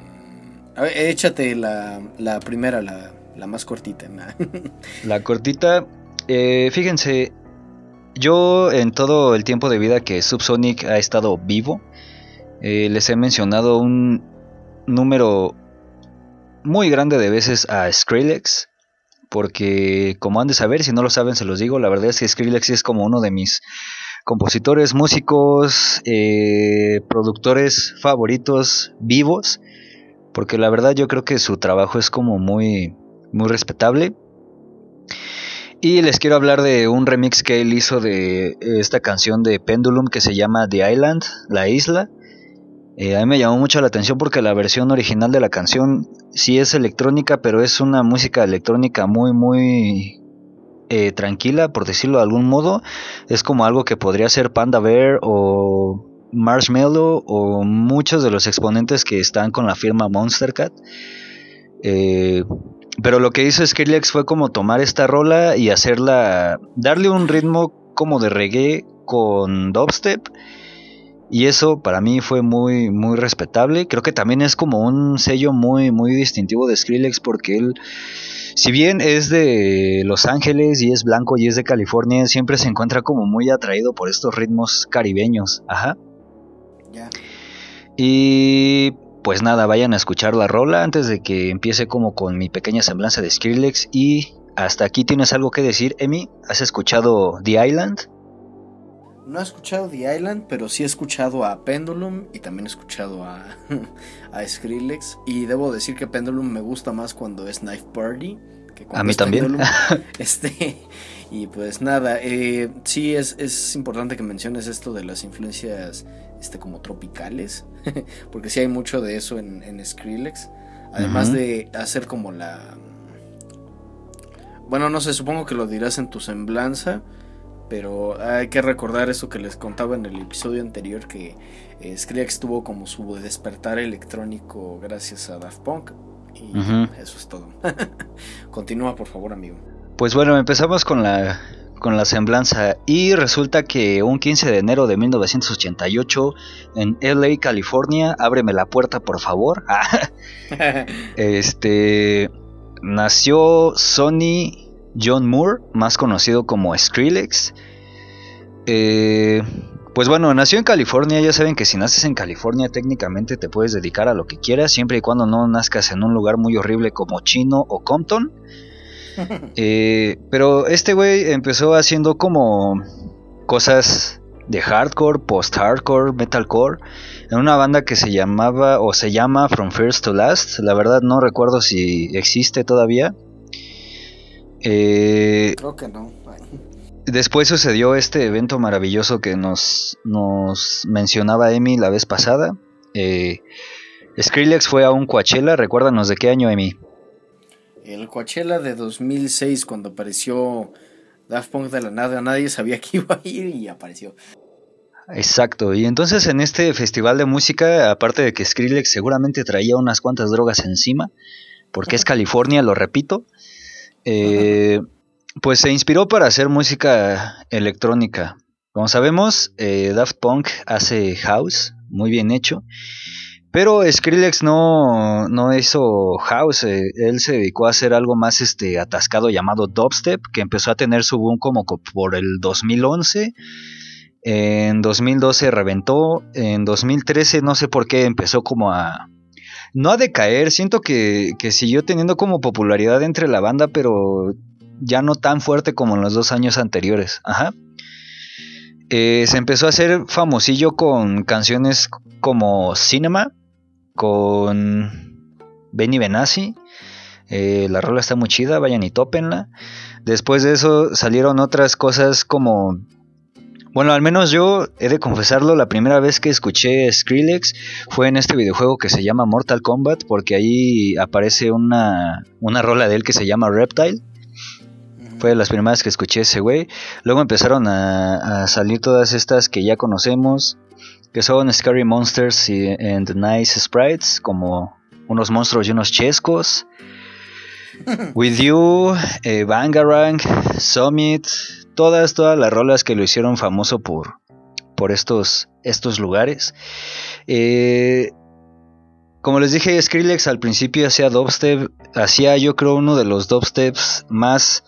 a ver, échate la, la primera, la, la más cortita. La cortita, eh, fíjense, yo en todo el tiempo de vida que Subsonic ha estado vivo, eh, les he mencionado un número muy grande de veces a Skrillex. Porque como han de saber, si no lo saben se los digo, la verdad es que Skrillex es como uno de mis compositores, músicos, eh, productores favoritos vivos. Porque la verdad yo creo que su trabajo es como muy, muy respetable. Y les quiero hablar de un remix que él hizo de esta canción de Pendulum que se llama The Island, la isla. Eh, a mí me llamó mucho la atención porque la versión original de la canción sí es electrónica, pero es una música electrónica muy, muy eh, tranquila, por decirlo de algún modo. Es como algo que podría ser Panda Bear o Marshmallow o muchos de los exponentes que están con la firma Monster Cat. Eh, pero lo que hizo Skrillex fue como tomar esta rola y hacerla, darle un ritmo como de reggae con dubstep. Y eso para mí fue muy, muy respetable. Creo que también es como un sello muy, muy distintivo de Skrillex porque él, si bien es de Los Ángeles y es blanco y es de California, siempre se encuentra como muy atraído por estos ritmos caribeños. Ajá. ya. Y pues nada, vayan a escuchar la rola antes de que empiece como con mi pequeña semblanza de Skrillex. Y hasta aquí tienes algo que decir, Emi. ¿Has escuchado The Island? No he escuchado The Island, pero sí he escuchado a Pendulum y también he escuchado a, a Skrillex. Y debo decir que Pendulum me gusta más cuando es Knife Party. Que cuando A mí es también. Pendulum. este, y pues nada, eh, sí es, es importante que menciones esto de las influencias este, como tropicales. porque sí hay mucho de eso en, en Skrillex. Además de hacer como la... Bueno, no sé, supongo que lo dirás en tu semblanza. Pero hay que recordar eso que les contaba en el episodio anterior que eh, Skrillex tuvo como su despertar electrónico gracias a Daft Punk. Y eso es todo. Continúa, por favor, amigo. Pues bueno, empezamos con la, con la semblanza. Y resulta que un 15 de enero de 1988 en LA, California, ábreme la puerta, por favor. Este nació Sonny John Moore, más conocido como Skrillex. Eh, pues bueno, nació en California. Ya saben que si naces en California, técnicamente te puedes dedicar a lo que quieras, siempre y cuando no nazcas en un lugar muy horrible como Chino o Compton. Eh, pero este güey empezó haciendo como cosas de hardcore, post-hardcore, metalcore, en una banda que se llamaba o se llama From First to Last. La verdad no recuerdo si existe todavía. Eh, Creo que no. Después sucedió este evento maravilloso que nos, nos mencionaba Emi la vez pasada. Eh, Skrillex fue a un Coachella, recuérdanos de qué año, Emi. El Coachella de 2006, cuando apareció Daft Punk de la nada, nadie sabía que iba a ir y apareció. Exacto, y entonces en este festival de música, aparte de que Skrillex seguramente traía unas cuantas drogas encima, porque es California, lo repito, eh, pues se inspiró para hacer música electrónica. Como sabemos, eh, Daft Punk hace house, muy bien hecho, pero Skrillex no, no hizo house, eh, él se dedicó a hacer algo más este, atascado llamado dubstep, que empezó a tener su boom como por el 2011. En 2012 reventó, en 2013 no sé por qué empezó como a... No a decaer, siento que, siguió teniendo como popularidad entre la banda, pero ya no tan fuerte como en los dos años anteriores. Ajá. Eh, se empezó a hacer famosillo con canciones como Cinema, con Benny Benassi. Eh, la rola está muy chida, vayan y tópenla. Después de eso salieron otras cosas como... Bueno, al menos yo he de confesarlo, la primera vez que escuché Skrillex fue en este videojuego que se llama Mortal Kombat, porque ahí aparece una, una rola de él que se llama Reptile. Fue de las primeras que escuché ese güey. Luego empezaron a, a salir todas estas que ya conocemos que son Scary Monsters y and Nice Sprites, como unos monstruos y unos chescos. With You, eh, Bangarang, Summit, todas, todas las rolas que lo hicieron famoso por, por estos, estos lugares. Eh, como les dije, Skrillex al principio hacía dubstep, hacía yo creo uno de los dubsteps más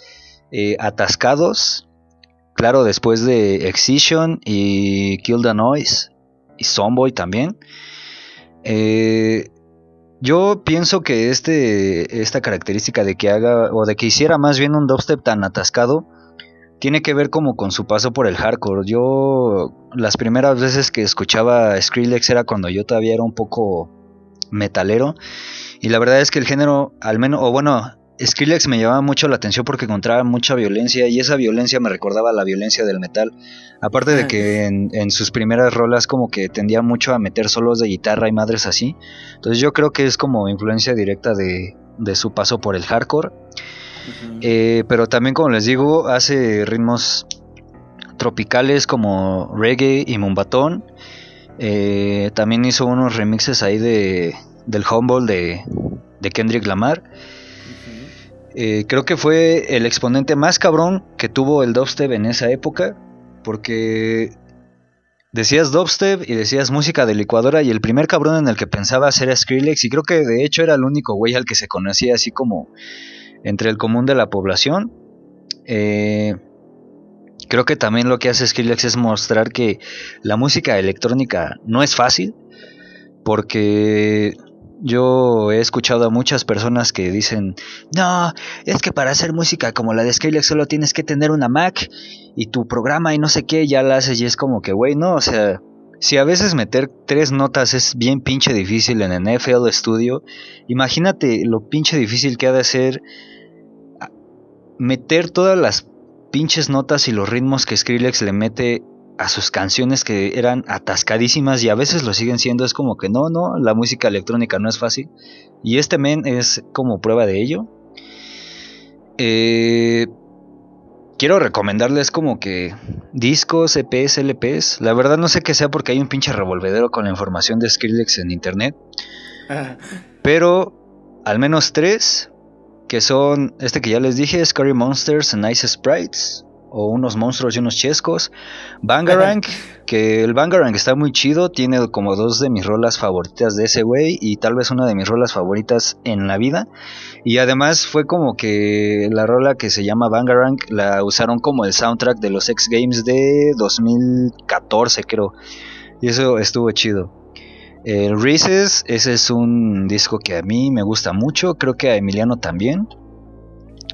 eh, atascados. Claro, después de Excision y Kill the Noise y Zomboy también. Eh, yo pienso que este, esta característica de que haga, o de que hiciera más bien un dubstep tan atascado, tiene que ver como con su paso por el hardcore. Yo las primeras veces que escuchaba Skrillex era cuando yo todavía era un poco metalero. Y la verdad es que el género, al menos, o bueno, Skrillex me llamaba mucho la atención porque encontraba mucha violencia y esa violencia me recordaba la violencia del metal. Aparte de que en, sus primeras rolas como que tendía mucho a meter solos de guitarra y madres así. Entonces yo creo que es como influencia directa de, su paso por el hardcore. Eh, pero también como les digo, hace ritmos tropicales como reggae y mumbatón. Eh, también hizo unos remixes ahí de, del Humble de, de Kendrick Lamar. Eh, creo que fue el exponente más cabrón que tuvo el dubstep en esa época, porque decías dubstep y decías música de licuadora y el primer cabrón en el que pensaba era Skrillex y creo que de hecho era el único güey al que se conocía así como entre el común de la población. Eh, creo que también lo que hace Skrillex es mostrar que la música electrónica no es fácil porque yo he escuchado a muchas personas que dicen, no, es que para hacer música como la de Skrillex solo tienes que tener una Mac y tu programa y no sé qué, ya la haces y es como que, güey, no, o sea, si a veces meter tres notas es bien pinche difícil en el FL Studio, imagínate lo pinche difícil que ha de ser meter todas las pinches notas y los ritmos que Skrillex le mete a sus canciones que eran atascadísimas y a veces lo siguen siendo. Es como que no, no, la música electrónica no es fácil. Y este men es como prueba de ello. Eh, quiero recomendarles como que discos, EPs, LPs. La verdad no sé qué sea porque hay un pinche revolvedero con la información de Skrillex en internet. Pero al menos tres, que son este que ya les dije, Scary Monsters and Nice Sprites o unos monstruos y unos chescos. Bangarang, que el Bangarang está muy chido, tiene como dos de mis rolas favoritas de ese güey y tal vez una de mis rolas favoritas en la vida. Y además fue como que la rola que se llama Bangarang la usaron como el soundtrack de los X Games de 2014 creo. Y eso estuvo chido. El Reese's, ese es un disco que a mí me gusta mucho, creo que a Emiliano también.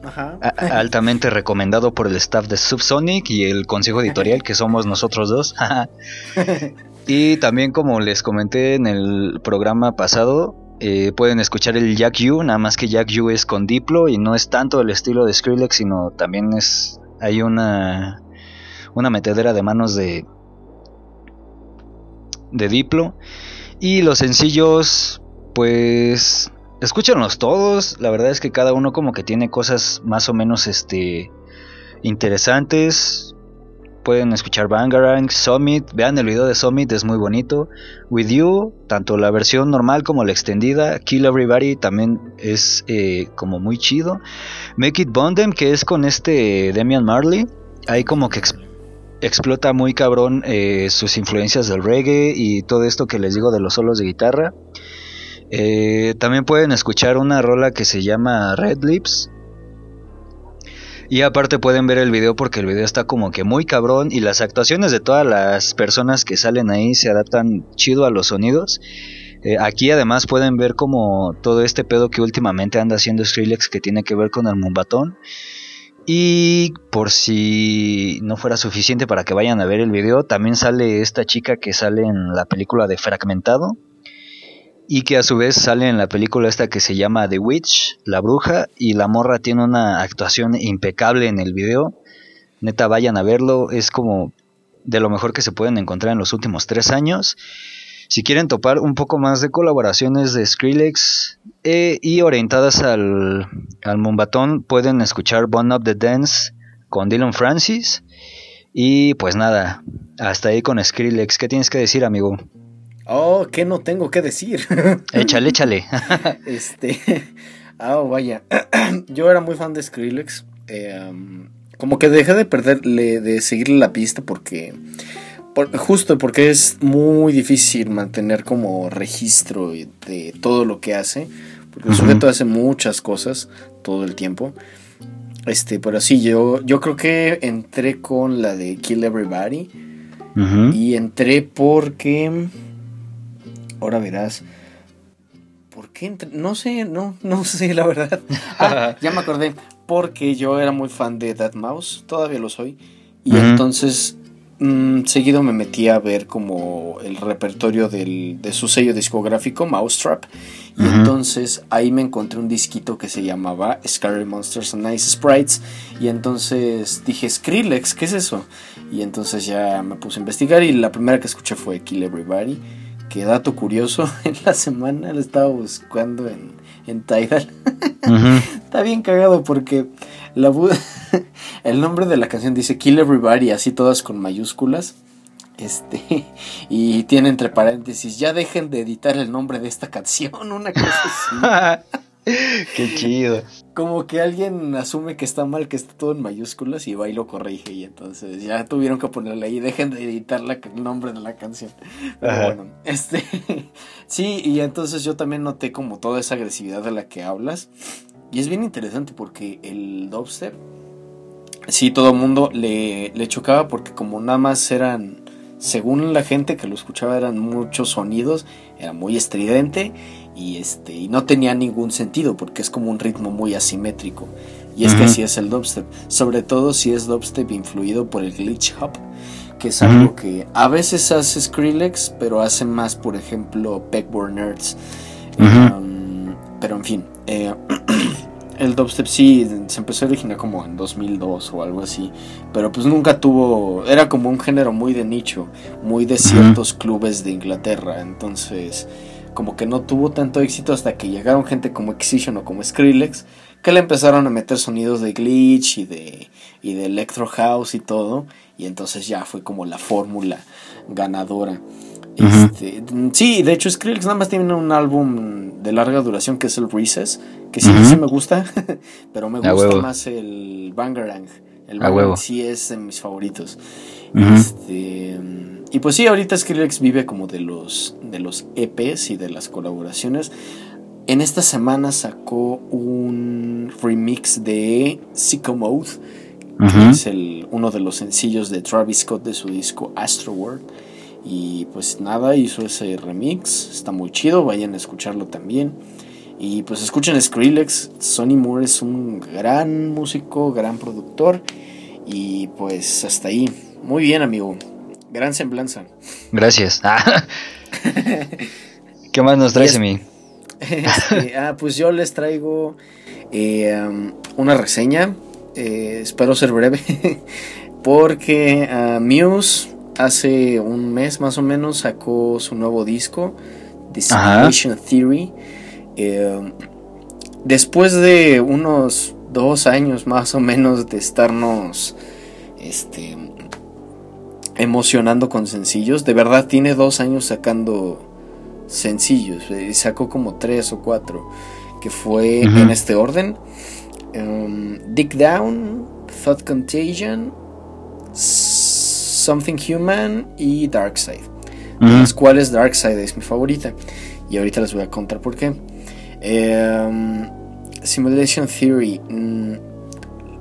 Ajá. Altamente recomendado por el staff de Subsonic y el consejo editorial que somos nosotros dos. y también como les comenté en el programa pasado, eh, pueden escuchar el Jack U, nada más que Jack U es con Diplo y no es tanto el estilo de Skrillex, sino también es hay una una metedera de manos de de Diplo y los sencillos pues escúchenlos todos, la verdad es que cada uno como que tiene cosas más o menos este interesantes. Pueden escuchar Bangarang, Summit, vean el video de Summit, es muy bonito. With You, tanto la versión normal como la extendida. Kill Everybody también es eh, como muy chido. Make It Bondem, que es con este Demian Marley. Ahí como que ex- explota muy cabrón eh, sus influencias del reggae y todo esto que les digo de los solos de guitarra. Eh, también pueden escuchar una rola que se llama Red Lips. Y aparte pueden ver el video porque el video está como que muy cabrón y las actuaciones de todas las personas que salen ahí se adaptan chido a los sonidos. Eh, aquí además pueden ver como todo este pedo que últimamente anda haciendo Skrillex que tiene que ver con el mumbatón. Y por si no fuera suficiente para que vayan a ver el video, también sale esta chica que sale en la película de Fragmentado y que a su vez sale en la película esta que se llama The Witch, la bruja, y la morra tiene una actuación impecable en el video. Neta, vayan a verlo, es como de lo mejor que se pueden encontrar en los últimos tres años. Si quieren topar un poco más de colaboraciones de Skrillex eh, y orientadas al, al Mumbatón, pueden escuchar Bone Up the Dance con Dylan Francis. Y pues nada, hasta ahí con Skrillex. ¿Qué tienes que decir, amigo? Oh, ¿qué no tengo que decir? Échale, échale. este. Ah, vaya. Yo era muy fan de Skrillex. eh, um, como que dejé de perderle, de seguirle la pista porque. por- justo porque es muy difícil mantener como registro de todo lo que hace. Porque el sujeto hace muchas cosas todo el tiempo. Este, pero sí, yo, yo creo que entré con la de Kill Everybody. Y entré porque. Ahora verás. ¿Por qué? No sé, no, no sé, la verdad. Ah, ya me acordé. Porque yo era muy fan de Dead Mouse. Todavía lo soy. Y entonces. mm, seguido me metí a ver como el repertorio del, de su sello discográfico, Mousetrap. Y entonces ahí me encontré un disquito que se llamaba Scary Monsters and Nice Sprites. Y entonces dije, Skrillex, ¿qué es eso? Y entonces ya me puse a investigar y la primera que escuché fue Kill Everybody. Que dato curioso, en la semana lo estaba buscando en, en Tidal. Está bien cagado porque la el nombre de la canción dice Kill Everybody, así todas con mayúsculas. Este, y tiene entre paréntesis, ya dejen de editar el nombre de esta canción, una cosa así. Qué chido. Como que alguien asume que está mal, que está todo en mayúsculas y va y lo corrige. Y entonces ya tuvieron que ponerle ahí, dejen de editar la, el nombre de la canción. Pero Ajá. bueno, este. sí, y entonces yo también noté como toda esa agresividad de la que hablas. Y es bien interesante porque el dubstep, sí, todo el mundo le, le chocaba porque como nada más eran, según la gente que lo escuchaba, eran muchos sonidos, era muy estridente y este y no tenía ningún sentido porque es como un ritmo muy asimétrico. Y es que así es el dubstep, sobre todo si es dubstep influido por el glitch hop, que es algo que a veces hace Skrillex, pero hace más, por ejemplo, Peckborn Nerds. Um, pero en fin, eh, el dubstep sí se empezó a originar como en 2002 o algo así, pero pues nunca tuvo, era como un género muy de nicho, muy de ciertos clubes de Inglaterra, entonces como que no tuvo tanto éxito hasta que llegaron gente como Excision o como Skrillex, que le empezaron a meter sonidos de glitch y de, y de electro house y todo, y entonces ya fue como la fórmula ganadora. Este, sí, de hecho Skrillex nada más tiene un álbum de larga duración que es el Recess, que sí, sí me gusta, pero me gusta más el Bangarang. El Bangarang sí es de mis favoritos. Este, y pues sí, ahorita Skrillex vive como de los, de los EPs y de las colaboraciones. En esta semana sacó un remix de Sicko Mode, que es el, uno de los sencillos de Travis Scott de su disco Astroworld. Y pues nada, hizo ese remix, está muy chido, vayan a escucharlo también. Y pues escuchen Skrillex, Sonny Moore es un gran músico, gran productor. Y pues hasta ahí. Muy bien, amigo. Gran semblanza. Gracias. Ah. ¿Qué más nos traes, mí? Este, ah, pues yo les traigo eh, um, una reseña. Eh, espero ser breve. porque uh, Muse hace un mes más o menos sacó su nuevo disco, The Simulation Theory. Eh, después de unos dos años más o menos de estarnos este, emocionando con sencillos, de verdad tiene dos años sacando sencillos, y sacó como tres o cuatro, que fue en este orden. Um, Dig Down, Thought Contagion, Something Human y Dark Side. las cuales Dark Side es mi favorita. Y ahorita les voy a contar por qué. Em, Simulation Theory.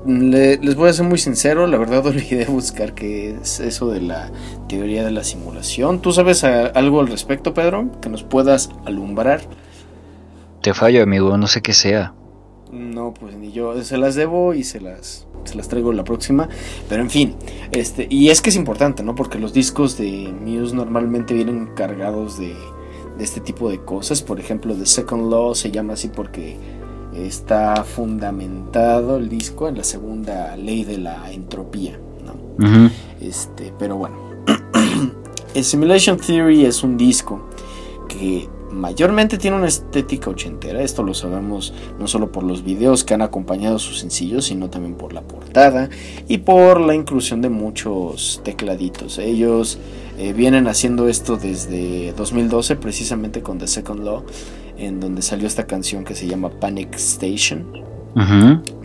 Les voy a ser muy sincero, la verdad olvidé buscar qué es eso de la teoría de la simulación. ¿Tú sabes algo al respecto, Pedro? Que nos puedas alumbrar. Te fallo, amigo, no sé qué sea. No, pues ni yo. Se las debo y se las, se las traigo la próxima. Pero en fin, este, y es que es importante, ¿no? Porque los discos de Muse normalmente vienen cargados de, de este tipo de cosas. Por ejemplo, The Second Law se llama así porque está fundamentado el disco en la segunda ley de la entropía. ¿no? este, pero bueno, Simulation Theory es un disco que mayormente tiene una estética ochentera, esto lo sabemos no solo por los videos que han acompañado sus sencillos, sino también por la portada y por la inclusión de muchos tecladitos. Ellos eh, vienen haciendo esto desde 2012, precisamente con The Second Law, en donde salió esta canción que se llama Panic Station,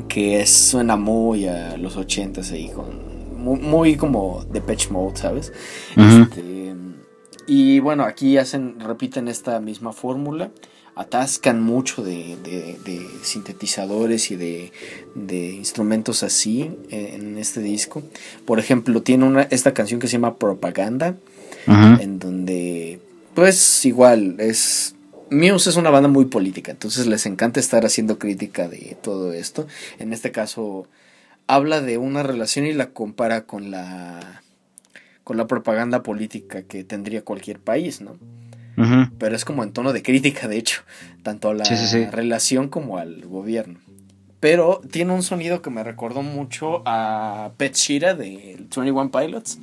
que suena muy a los 80s ahí, con, muy, como de Patch Mode, ¿sabes? Este, y bueno, aquí hacen, repiten esta misma fórmula atascan mucho de, sintetizadores y de, instrumentos así en este disco. Por ejemplo, tiene una, esta canción que se llama Propaganda, en donde, pues igual, es... Muse es una banda muy política, entonces les encanta estar haciendo crítica de todo esto. En este caso, habla de una relación y la compara con la con la propaganda política que tendría cualquier país, ¿no? pero es como en tono de crítica, de hecho, tanto a la relación como al gobierno. Pero tiene un sonido que me recordó mucho a Pet Shira de 21 Pilots.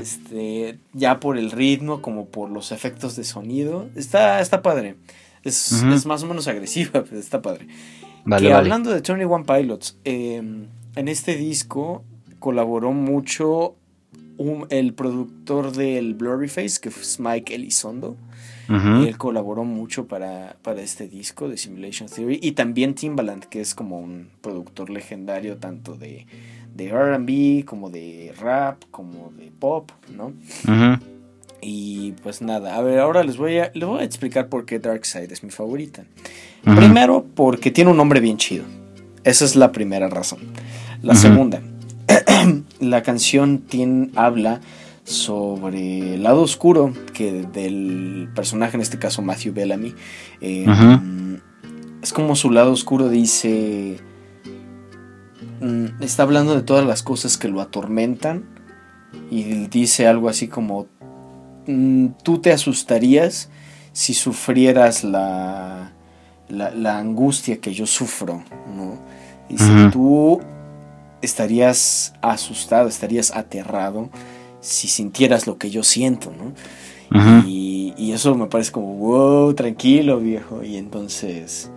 Este, ya por el ritmo, como por los efectos de sonido. Está, está padre. Es, más o menos agresiva, pero está padre. y hablando de 21 Pilots, em, en este disco colaboró mucho el productor del Blurry Face, que es Mike Elizondo. Él colaboró mucho para, este disco de Simulation Theory. Y también Timbaland, que es como un productor legendario tanto de, de RB como de rap, como de pop, ¿no? Y pues nada, a ver, ahora les voy a, les voy a explicar por qué Dark Side es mi favorita. Primero, porque tiene un nombre bien chido. Esa es la primera razón. La segunda, la canción tiene, habla sobre el lado oscuro que del personaje, en este caso Matthew Bellamy, eh, es como su lado oscuro dice, está hablando de todas las cosas que lo atormentan y dice algo así como, mm, tú te asustarías si sufrieras la, la, angustia que yo sufro, ¿no? Y si tú estarías asustado, estarías aterrado si sintieras lo que yo siento, ¿no? y, eso me parece como, wow, tranquilo, viejo. Y entonces,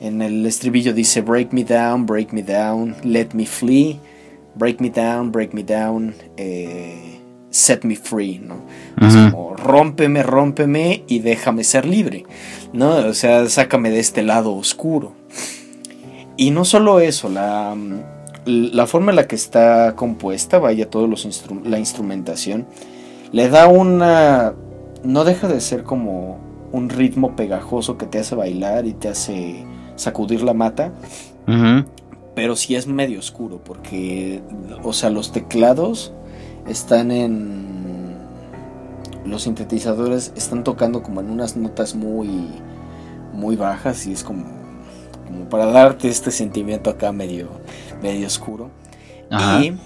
en el estribillo dice, break me down, break me down, let me flee, break me down, break me down, eh, set me free, ¿no? Es como, rómpeme, rómpeme y déjame ser libre, ¿no? O sea, sácame de este lado oscuro. Y no solo eso, la la forma en la que está compuesta, vaya, todos los la instrumentación, le da una... no deja de ser como un ritmo pegajoso que te hace bailar y te hace sacudir la mata. Pero sí es medio oscuro porque, o sea, los teclados están en... Los sintetizadores están tocando como en unas notas muy muy bajas y es como, como para darte este sentimiento acá medio, medio oscuro. Ajá. Y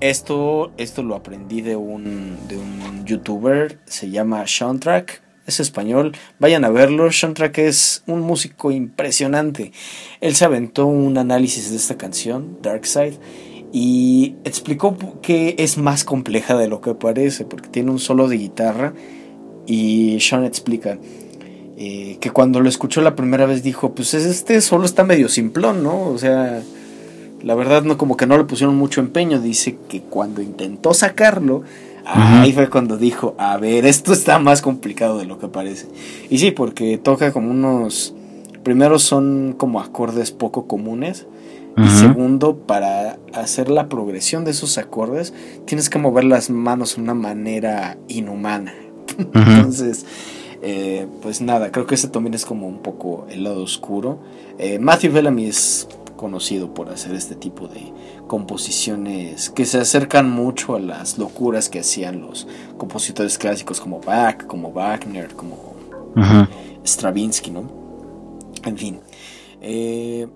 esto, esto lo aprendí de un, de un youtuber, se llama Soundtrack, es español, vayan a verlo, Soundtrack es un músico impresionante. Él se aventó un análisis de esta canción, Dark Side, y explicó que es más compleja de lo que parece, porque tiene un solo de guitarra, y Sean explica eh, que cuando lo escuchó la primera vez dijo, pues este solo está medio simplón, ¿no? O sea, la verdad no como que no le pusieron mucho empeño, dice que cuando intentó sacarlo, ahí fue cuando dijo, a ver, esto está más complicado de lo que parece. Y sí, porque toca como unos, primero son como acordes poco comunes, y segundo, para hacer la progresión de esos acordes, tienes que mover las manos de una manera inhumana. Entonces, eh, pues nada, creo que ese también es como un poco el lado oscuro. Eh, Matthew Bellamy es conocido por hacer este tipo de composiciones que se acercan mucho a las locuras que hacían los compositores clásicos como Bach, como Wagner, como. Stravinsky, ¿no? En fin. Eh,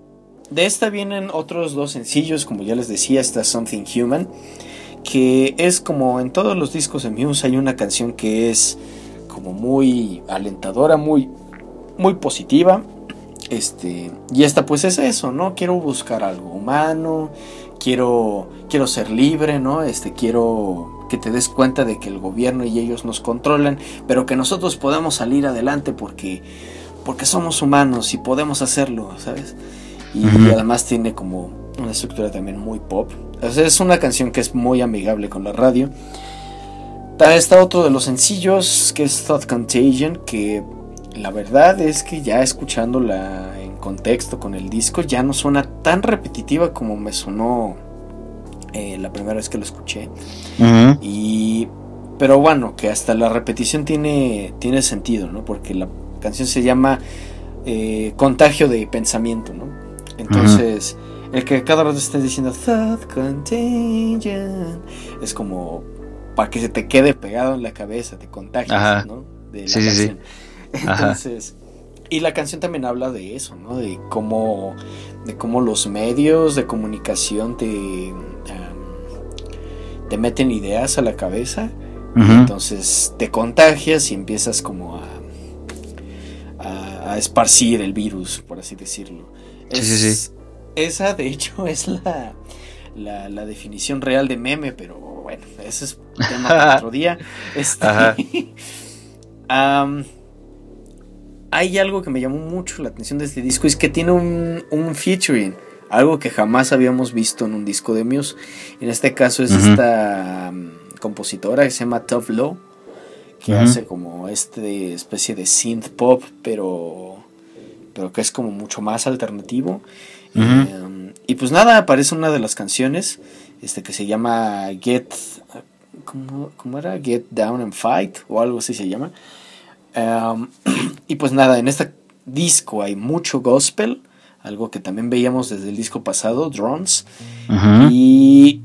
de esta vienen otros dos sencillos, como ya les decía, está Something Human, que es como en todos los discos de Muse hay una canción que es como muy alentadora, muy, muy positiva. Este, y esta pues es eso, ¿no? Quiero buscar algo humano, quiero, quiero ser libre, ¿no? Este, quiero que te des cuenta de que el gobierno y ellos nos controlan, pero que nosotros podemos salir adelante porque, porque somos humanos y podemos hacerlo, ¿sabes? Y además tiene como una estructura también muy pop. O sea, es una canción que es muy amigable con la radio. Está otro de los sencillos que es Thought Contagion, que la verdad es que ya escuchándola en contexto con el disco ya no suena tan repetitiva como me sonó eh, la primera vez que lo escuché. Y pero bueno, que hasta la repetición tiene, tiene sentido, ¿no? Porque la canción se llama eh, Contagio de Pensamiento, ¿no? Entonces, el que cada rato estés diciendo Thought Contagion es como para que se te quede pegado en la cabeza, te contagias, Ajá. ¿no? De la Sí, sí, sí. Ajá. Entonces, y la canción también habla de eso, ¿no? De cómo, de cómo los medios de comunicación te, te meten ideas a la cabeza. Entonces te contagias y empiezas como a, a, a esparcir el virus, por así decirlo. Sí, sí, sí. Esa, de hecho, es la, la, la definición real de meme, pero bueno, ese es tema para otro día. Este. Hay algo que me llamó mucho la atención de este disco, es que tiene un, un featuring, algo que jamás habíamos visto en un disco de Muse. En este caso es Ujú. esta am, compositora que se llama Tough Low, que Ujú. hace como este especie de synth pop, pero, pero que es como mucho más alternativo. Ujú. Em, y pues nada, aparece una de las canciones este, que se llama Get. ¿Cómo, cómo era? Get Down and Fight o algo así se llama. Em, y pues nada, en este disco hay mucho gospel, algo que también veíamos desde el disco pasado, Drones. Y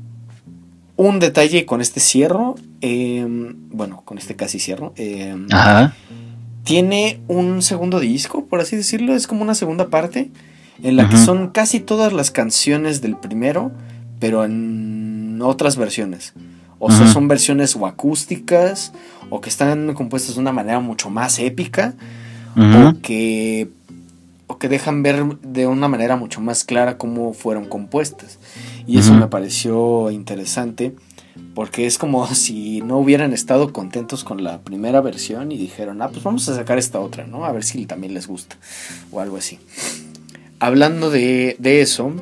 un detalle con este cierro, em, bueno, con este casi cierro, em, Ajá. tiene un segundo disco, por así decirlo, es como una segunda parte, en la que son casi todas las canciones del primero, pero en otras versiones. O sea, son versiones o acústicas, o que están compuestas de una manera mucho más épica, Ujú. o que o que dejan ver de una manera mucho más clara cómo fueron compuestas. Y eso me pareció interesante porque es como si no hubieran estado contentos con la primera versión y dijeron, ah, pues vamos a sacar esta otra, ¿no? A ver si también les gusta o algo así. Hablando de, de eso,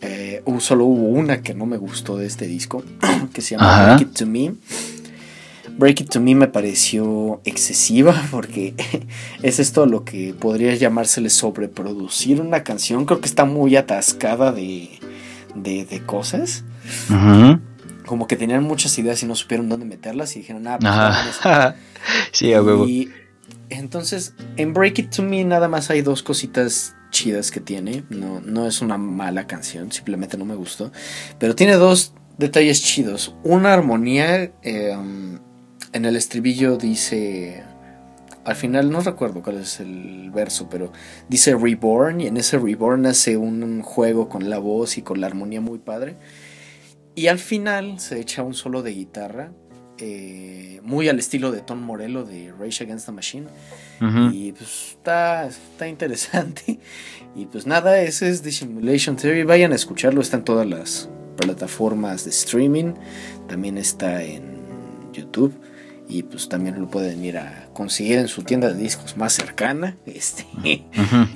eh, solo hubo una que no me gustó de este disco, que se llama. Break It To Me. Break It To Me me pareció excesiva porque es esto lo que podría llamársele sobreproducir una canción. Creo que está muy atascada de, de, de cosas. Como que tenían muchas ideas y no supieron dónde meterlas y dijeron, ah, pues hagan eso". Ajá. Sí, a huevo. Y entonces, en Break It To Me nada más hay dos cositas chidas que tiene. No, no es una mala canción, simplemente no me gustó. Pero tiene dos detalles chidos. Una armonía, eh, en el estribillo dice al final no recuerdo cuál es el verso, pero dice Reborn y en ese Reborn hace un juego con la voz y con la armonía muy padre. Y al final se echa un solo de guitarra, eh, muy al estilo de Tom Morello de Rage Against the Machine. Y pues está, está interesante. Y pues nada, ese es The Simulation Theory. Vayan a escucharlo, está en todas las plataformas de streaming. También está en YouTube y pues también lo pueden ir a conseguir en su tienda de discos más cercana. Este, y,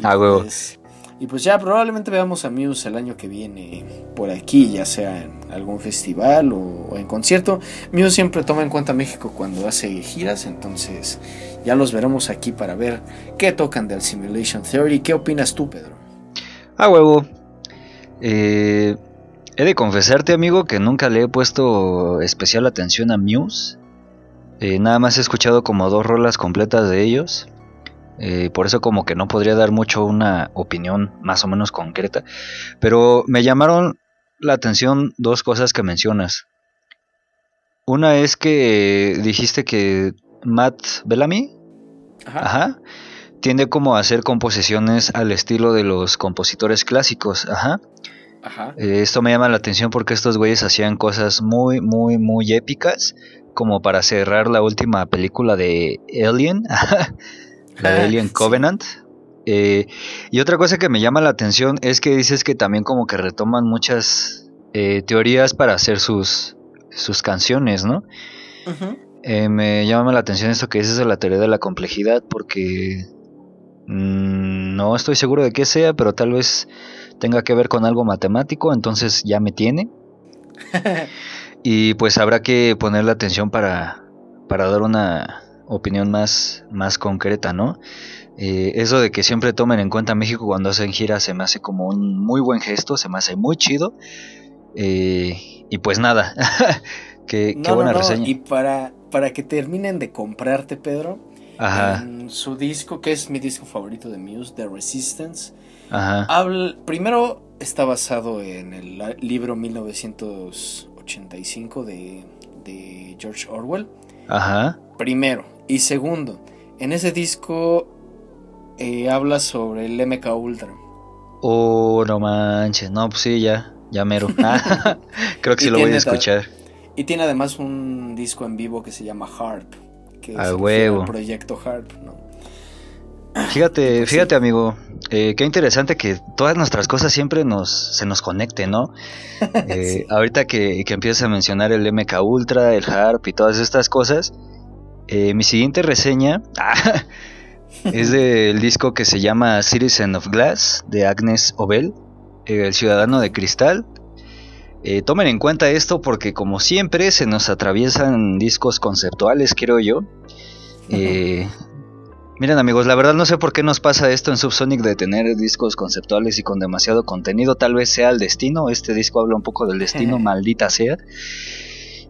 pues, y, pues, ya probablemente veamos a Muse el año que viene por aquí, ya sea en algún festival o, en concierto. Muse siempre toma en cuenta México cuando hace giras, entonces ya los veremos aquí para ver qué tocan del Simulation Theory. ¿Qué opinas tú, Pedro? A huevo. Eh, he de confesarte, amigo, que nunca le he puesto especial atención a Muse. Eh, nada más he escuchado como dos rolas completas de ellos. Eh, por eso como que no podría dar mucho una opinión más o menos concreta. Pero me llamaron la atención dos cosas que mencionas. Una es que dijiste que Matt Bellamy ajá. tiende como a hacer composiciones al estilo de los compositores clásicos. Ajá. Ajá. Eh, esto me llama la atención porque estos güeyes hacían cosas muy, muy, muy épicas como para cerrar la última película de Alien, la de Alien Covenant. Eh, y otra cosa que me llama la atención es que dices que también como que retoman muchas eh, teorías para hacer sus, sus canciones, ¿no? Eh, me llama la atención esto que dices de la teoría de la complejidad porque mm, no estoy seguro de qué sea, pero tal vez tenga que ver con algo matemático, entonces ya me tiene. Y pues habrá que ponerle atención para, para dar una opinión más, más concreta, ¿no? Eh, eso de que siempre tomen en cuenta México cuando hacen giras se me hace como un muy buen gesto, se me hace muy chido. Eh, y pues nada, qué, buena reseña. Y para, para que terminen de comprarte, Pedro, En su disco, que es mi disco favorito de Muse, The Resistance, Habla, primero está basado en el libro 1900 85 de, de George Orwell. Ajá. Primero. Y segundo, en ese disco eh, habla sobre el MK Ultra. Oh, no manches. No, pues sí, ya. Ya mero. Creo que sí lo voy a escuchar. Y tiene además un disco en vivo que se llama Harp. Que es el proyecto Harp, ¿no? Fíjate, pues fíjate, amigo. Eh, qué interesante que todas nuestras cosas siempre nos, se nos conecten, ¿no? Eh, ahorita que, que empiezas a mencionar el MK Ultra, el Harp y todas estas cosas, eh, mi siguiente reseña es del disco que se llama Citizen of Glass de Agnes Obel, el ciudadano de cristal. tomen en cuenta esto porque como siempre se nos atraviesan discos conceptuales, creo yo. Miren amigos, la verdad no sé por qué nos pasa esto en Subsonic de tener discos conceptuales y con demasiado contenido. Tal vez sea el destino. Este disco habla un poco del destino, maldita sea.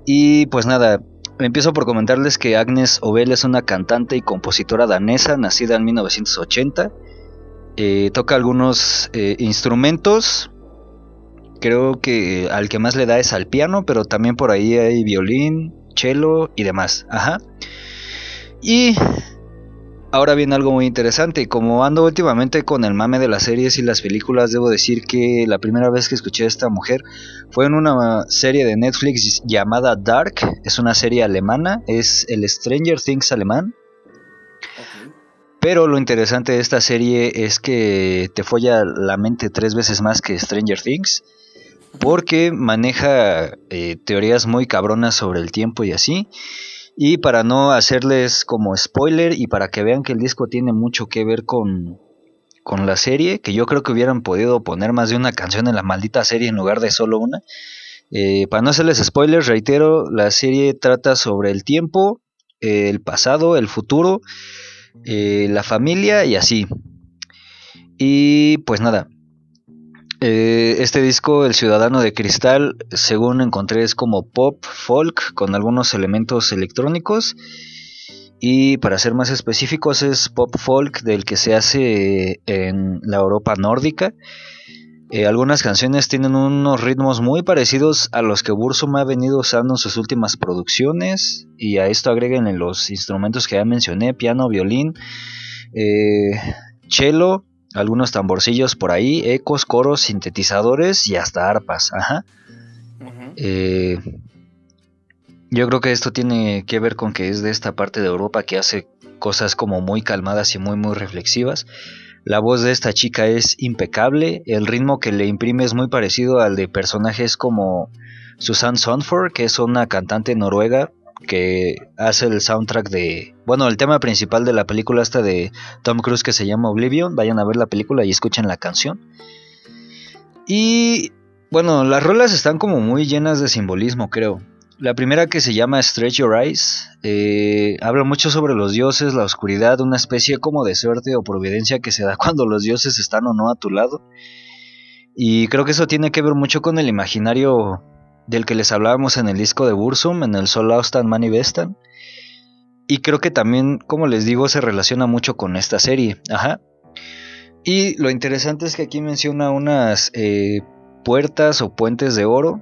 Y pues nada, empiezo por comentarles que Agnes Obel es una cantante y compositora danesa, nacida en 1980. Eh, toca algunos eh, instrumentos. Creo que al que más le da es al piano, pero también por ahí hay violín, cello y demás. Ajá. Y Ahora viene algo muy interesante. Como ando últimamente con el mame de las series y las películas, debo decir que la primera vez que escuché a esta mujer fue en una serie de Netflix llamada Dark. Es una serie alemana, es el Stranger Things alemán. Pero lo interesante de esta serie es que te folla la mente tres veces más que Stranger Things. Porque maneja eh, teorías muy cabronas sobre el tiempo y así. Y para no hacerles como spoiler y para que vean que el disco tiene mucho que ver con, con la serie, que yo creo que hubieran podido poner más de una canción en la maldita serie en lugar de solo una. Eh, para no hacerles spoilers, reitero, la serie trata sobre el tiempo, el pasado, el futuro, eh, la familia y así. Y pues nada, eh, este disco, El Ciudadano de Cristal, según encontré, es como pop, folk, con algunos elementos electrónicos. Y para ser más específicos, es pop folk del que se hace en la Europa nórdica. Eh, algunas canciones tienen unos ritmos muy parecidos a los que Bursum ha venido usando en sus últimas producciones. Y a esto agreguen los instrumentos que ya mencioné: piano, violín, eh, cello, algunos tamborcillos por ahí, ecos, coros, sintetizadores y hasta arpas. Ajá. Eh, yo creo que esto tiene que ver con que es de esta parte de Europa que hace cosas como muy calmadas y muy muy reflexivas. La voz de esta chica es impecable, el ritmo que le imprime es muy parecido al de personajes como Susan Sonford, que es una cantante noruega que hace el soundtrack de, bueno, el tema principal de la película esta de Tom Cruise que se llama Oblivion, vayan a ver la película y escuchen la canción. Y bueno, las rolas están como muy llenas de simbolismo, creo. La primera que se llama Stretch Your Eyes eh, habla mucho sobre los dioses, la oscuridad, una especie como de suerte o providencia que se da cuando los dioses están o no a tu lado. Y creo que eso tiene que ver mucho con el imaginario del que les hablábamos en el disco de Bursum, en el Sol Austan Manifestan. Y creo que también, como les digo, se relaciona mucho con esta serie. Ajá. Y lo interesante es que aquí menciona unas eh, puertas o puentes de oro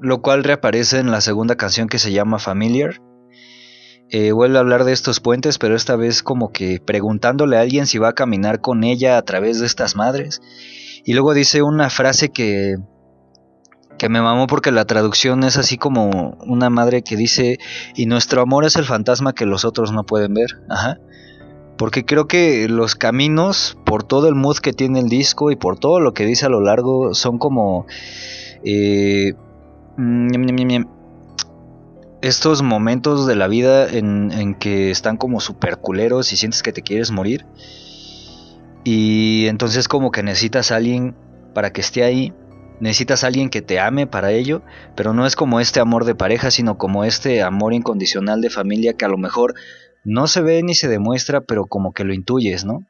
lo cual reaparece en la segunda canción que se llama Familiar. Eh, vuelve a hablar de estos puentes, pero esta vez como que preguntándole a alguien si va a caminar con ella a través de estas madres. Y luego dice una frase que, que me mamó porque la traducción es así como una madre que dice, y nuestro amor es el fantasma que los otros no pueden ver. Ajá. Porque creo que los caminos, por todo el mood que tiene el disco y por todo lo que dice a lo largo, son como... Eh, estos momentos de la vida en, que están como super culeros y sientes que te quieres morir. Y entonces como que necesitas a alguien para que esté ahí. Necesitas a alguien que te ame para ello. Pero no es como este amor de pareja, sino como este amor incondicional de familia que a lo mejor no se ve ni se demuestra, pero como que lo intuyes, ¿no?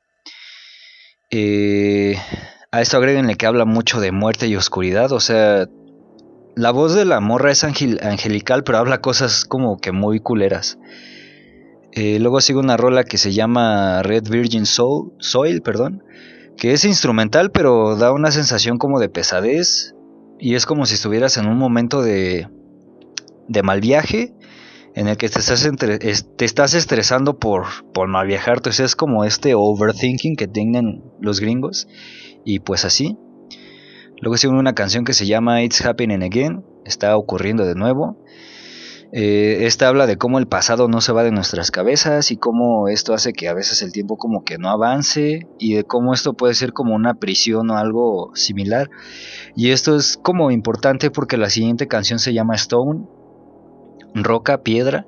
Eh, a esto agréguenle que habla mucho de muerte y oscuridad. O sea, la voz de la morra es angelical, pero habla cosas como que muy culeras. Eh, luego sigue una rola que se llama Red Virgin Soul, Soil, perdón, que es instrumental, pero da una sensación como de pesadez. Y es como si estuvieras en un momento de, de mal viaje en el que te estás, te estás estresando por, por mal viajar. Entonces es como este overthinking que tienen los gringos. Y pues así. Luego sigue una canción que se llama It's Happening Again, está ocurriendo de nuevo. Eh, esta habla de cómo el pasado no se va de nuestras cabezas y cómo esto hace que a veces el tiempo como que no avance y de cómo esto puede ser como una prisión o algo similar. Y esto es como importante porque la siguiente canción se llama Stone, roca, piedra.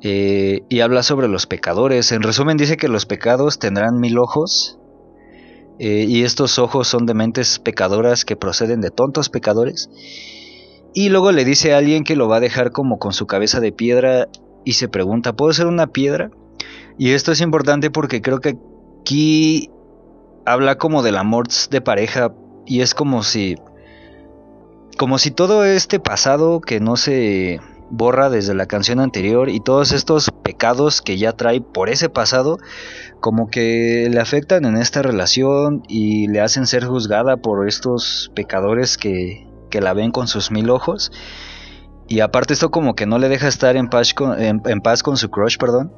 Eh, y habla sobre los pecadores. En resumen dice que los pecados tendrán mil ojos eh, y estos ojos son de mentes pecadoras que proceden de tontos pecadores. Y luego le dice a alguien que lo va a dejar como con su cabeza de piedra y se pregunta, ¿puedo ser una piedra? Y esto es importante porque creo que aquí habla como del amor de pareja y es como si como si todo este pasado que no se borra desde la canción anterior y todos estos pecados que ya trae por ese pasado como que le afectan en esta relación y le hacen ser juzgada por estos pecadores que, que la ven con sus mil ojos y aparte esto como que no le deja estar en paz con, en, paz con su crush, perdón.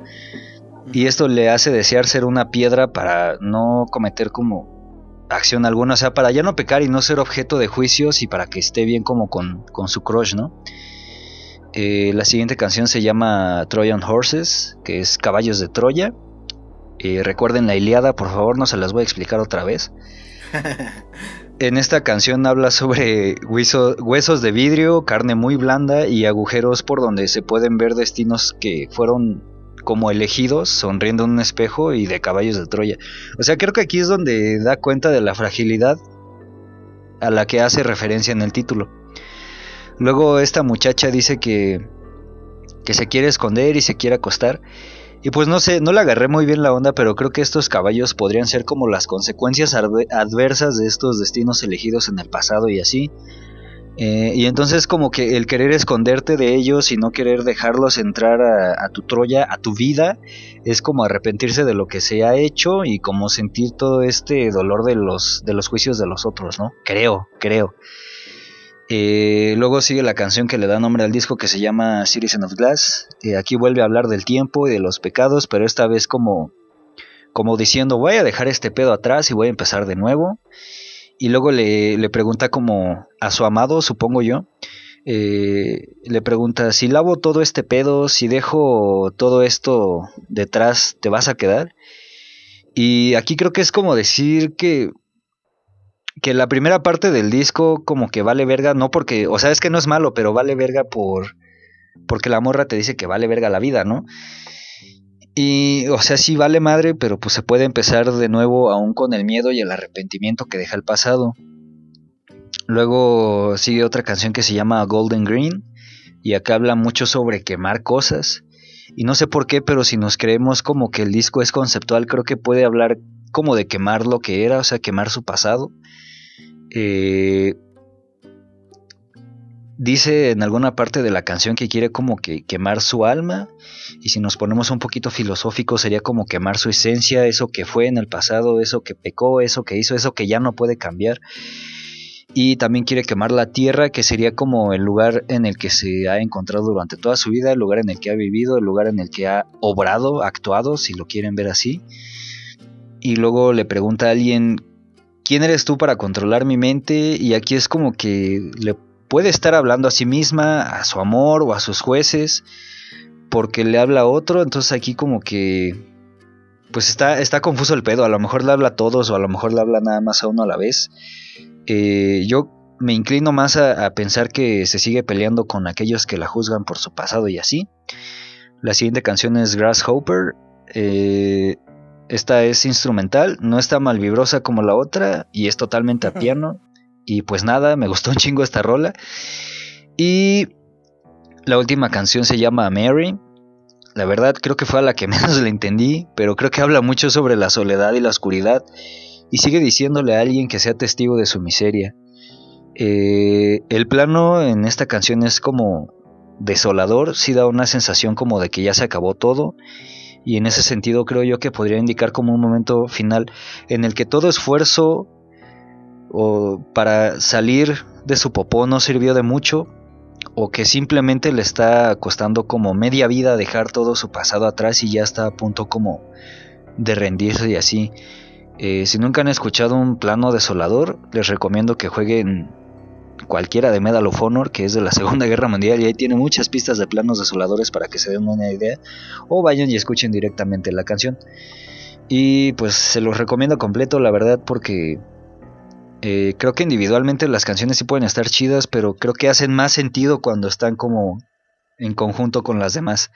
Y esto le hace desear ser una piedra para no cometer como acción alguna, o sea, para ya no pecar y no ser objeto de juicios y para que esté bien como con, con su crush, ¿no? Eh, la siguiente canción se llama Trojan Horses, que es Caballos de Troya. Eh, recuerden la Iliada, por favor, no se las voy a explicar otra vez. en esta canción habla sobre huesos de vidrio, carne muy blanda y agujeros por donde se pueden ver destinos que fueron como elegidos, sonriendo en un espejo y de caballos de Troya. O sea, creo que aquí es donde da cuenta de la fragilidad a la que hace referencia en el título. Luego esta muchacha dice que, que se quiere esconder y se quiere acostar. Y pues no sé, no le agarré muy bien la onda, pero creo que estos caballos podrían ser como las consecuencias adversas de estos destinos elegidos en el pasado y así. Eh, y entonces como que el querer esconderte de ellos y no querer dejarlos entrar a, tu Troya, a tu vida, es como arrepentirse de lo que se ha hecho y como sentir todo este dolor de los, de los juicios de los otros, ¿no? Creo, creo. Eh, luego sigue la canción que le da nombre al disco que se llama Citizen of Glass. Eh, aquí vuelve a hablar del tiempo y de los pecados, pero esta vez como, como diciendo voy a dejar este pedo atrás y voy a empezar de nuevo y luego le, le, pregunta como a su amado, supongo yo, eh, le pregunta, si lavo todo este pedo, si dejo todo esto detrás, ¿te vas a quedar? Y aquí creo que es como decir que que la primera parte del disco como que vale verga, no porque, o sea, es que no es malo, pero vale verga por porque la morra te dice que vale verga la vida, ¿no? Y, o sea, sí vale madre, pero pues se puede empezar de nuevo aún con el miedo y el arrepentimiento que deja el pasado. Luego sigue otra canción que se llama Golden Green y acá habla mucho sobre quemar cosas. Y no sé por qué, pero si nos creemos como que el disco es conceptual, creo que puede hablar como de quemar lo que era, o sea, quemar su pasado. Eh, dice en alguna parte de la canción que quiere como que quemar su alma y si nos ponemos un poquito filosóficos sería como quemar su esencia, eso que fue en el pasado, eso que pecó, eso que hizo, eso que ya no puede cambiar. Y también quiere quemar la tierra, que sería como el lugar en el que se ha encontrado durante toda su vida, el lugar en el que ha vivido, el lugar en el que ha obrado, actuado, si lo quieren ver así. Y luego le pregunta a alguien, ¿quién eres tú para controlar mi mente? Y aquí es como que le puede estar hablando a sí misma, a su amor o a sus jueces, porque le habla a otro, entonces aquí como que pues está, está confuso el pedo, a lo mejor le habla a todos o a lo mejor le habla nada más a uno a la vez. Eh, yo me inclino más a, pensar que se sigue peleando con aquellos que la juzgan por su pasado y así. La siguiente canción es Grasshopper. Eh, esta es instrumental, no está mal vibrosa como la otra y es totalmente a piano. Y pues nada, me gustó un chingo esta rola. Y la última canción se llama Mary. La verdad creo que fue a la que menos le entendí, pero creo que habla mucho sobre la soledad y la oscuridad y sigue diciéndole a alguien que sea testigo de su miseria. Eh, el plano en esta canción es como desolador, sí da una sensación como de que ya se acabó todo y en ese sentido creo yo que podría indicar como un momento final en el que todo esfuerzo o para salir de su popó no sirvió de mucho, o que simplemente le está costando como media vida dejar todo su pasado atrás y ya está a punto como de rendirse y así. Eh, si nunca han escuchado un plano desolador, les recomiendo que jueguen cualquiera de Medal of Honor, que es de la Segunda Guerra Mundial, y ahí tiene muchas pistas de planos desoladores para que se den una idea, o vayan y escuchen directamente la canción. Y pues se los recomiendo completo, la verdad, porque eh, creo que individualmente las canciones sí pueden estar chidas, pero creo que hacen más sentido cuando están como en conjunto con las demás.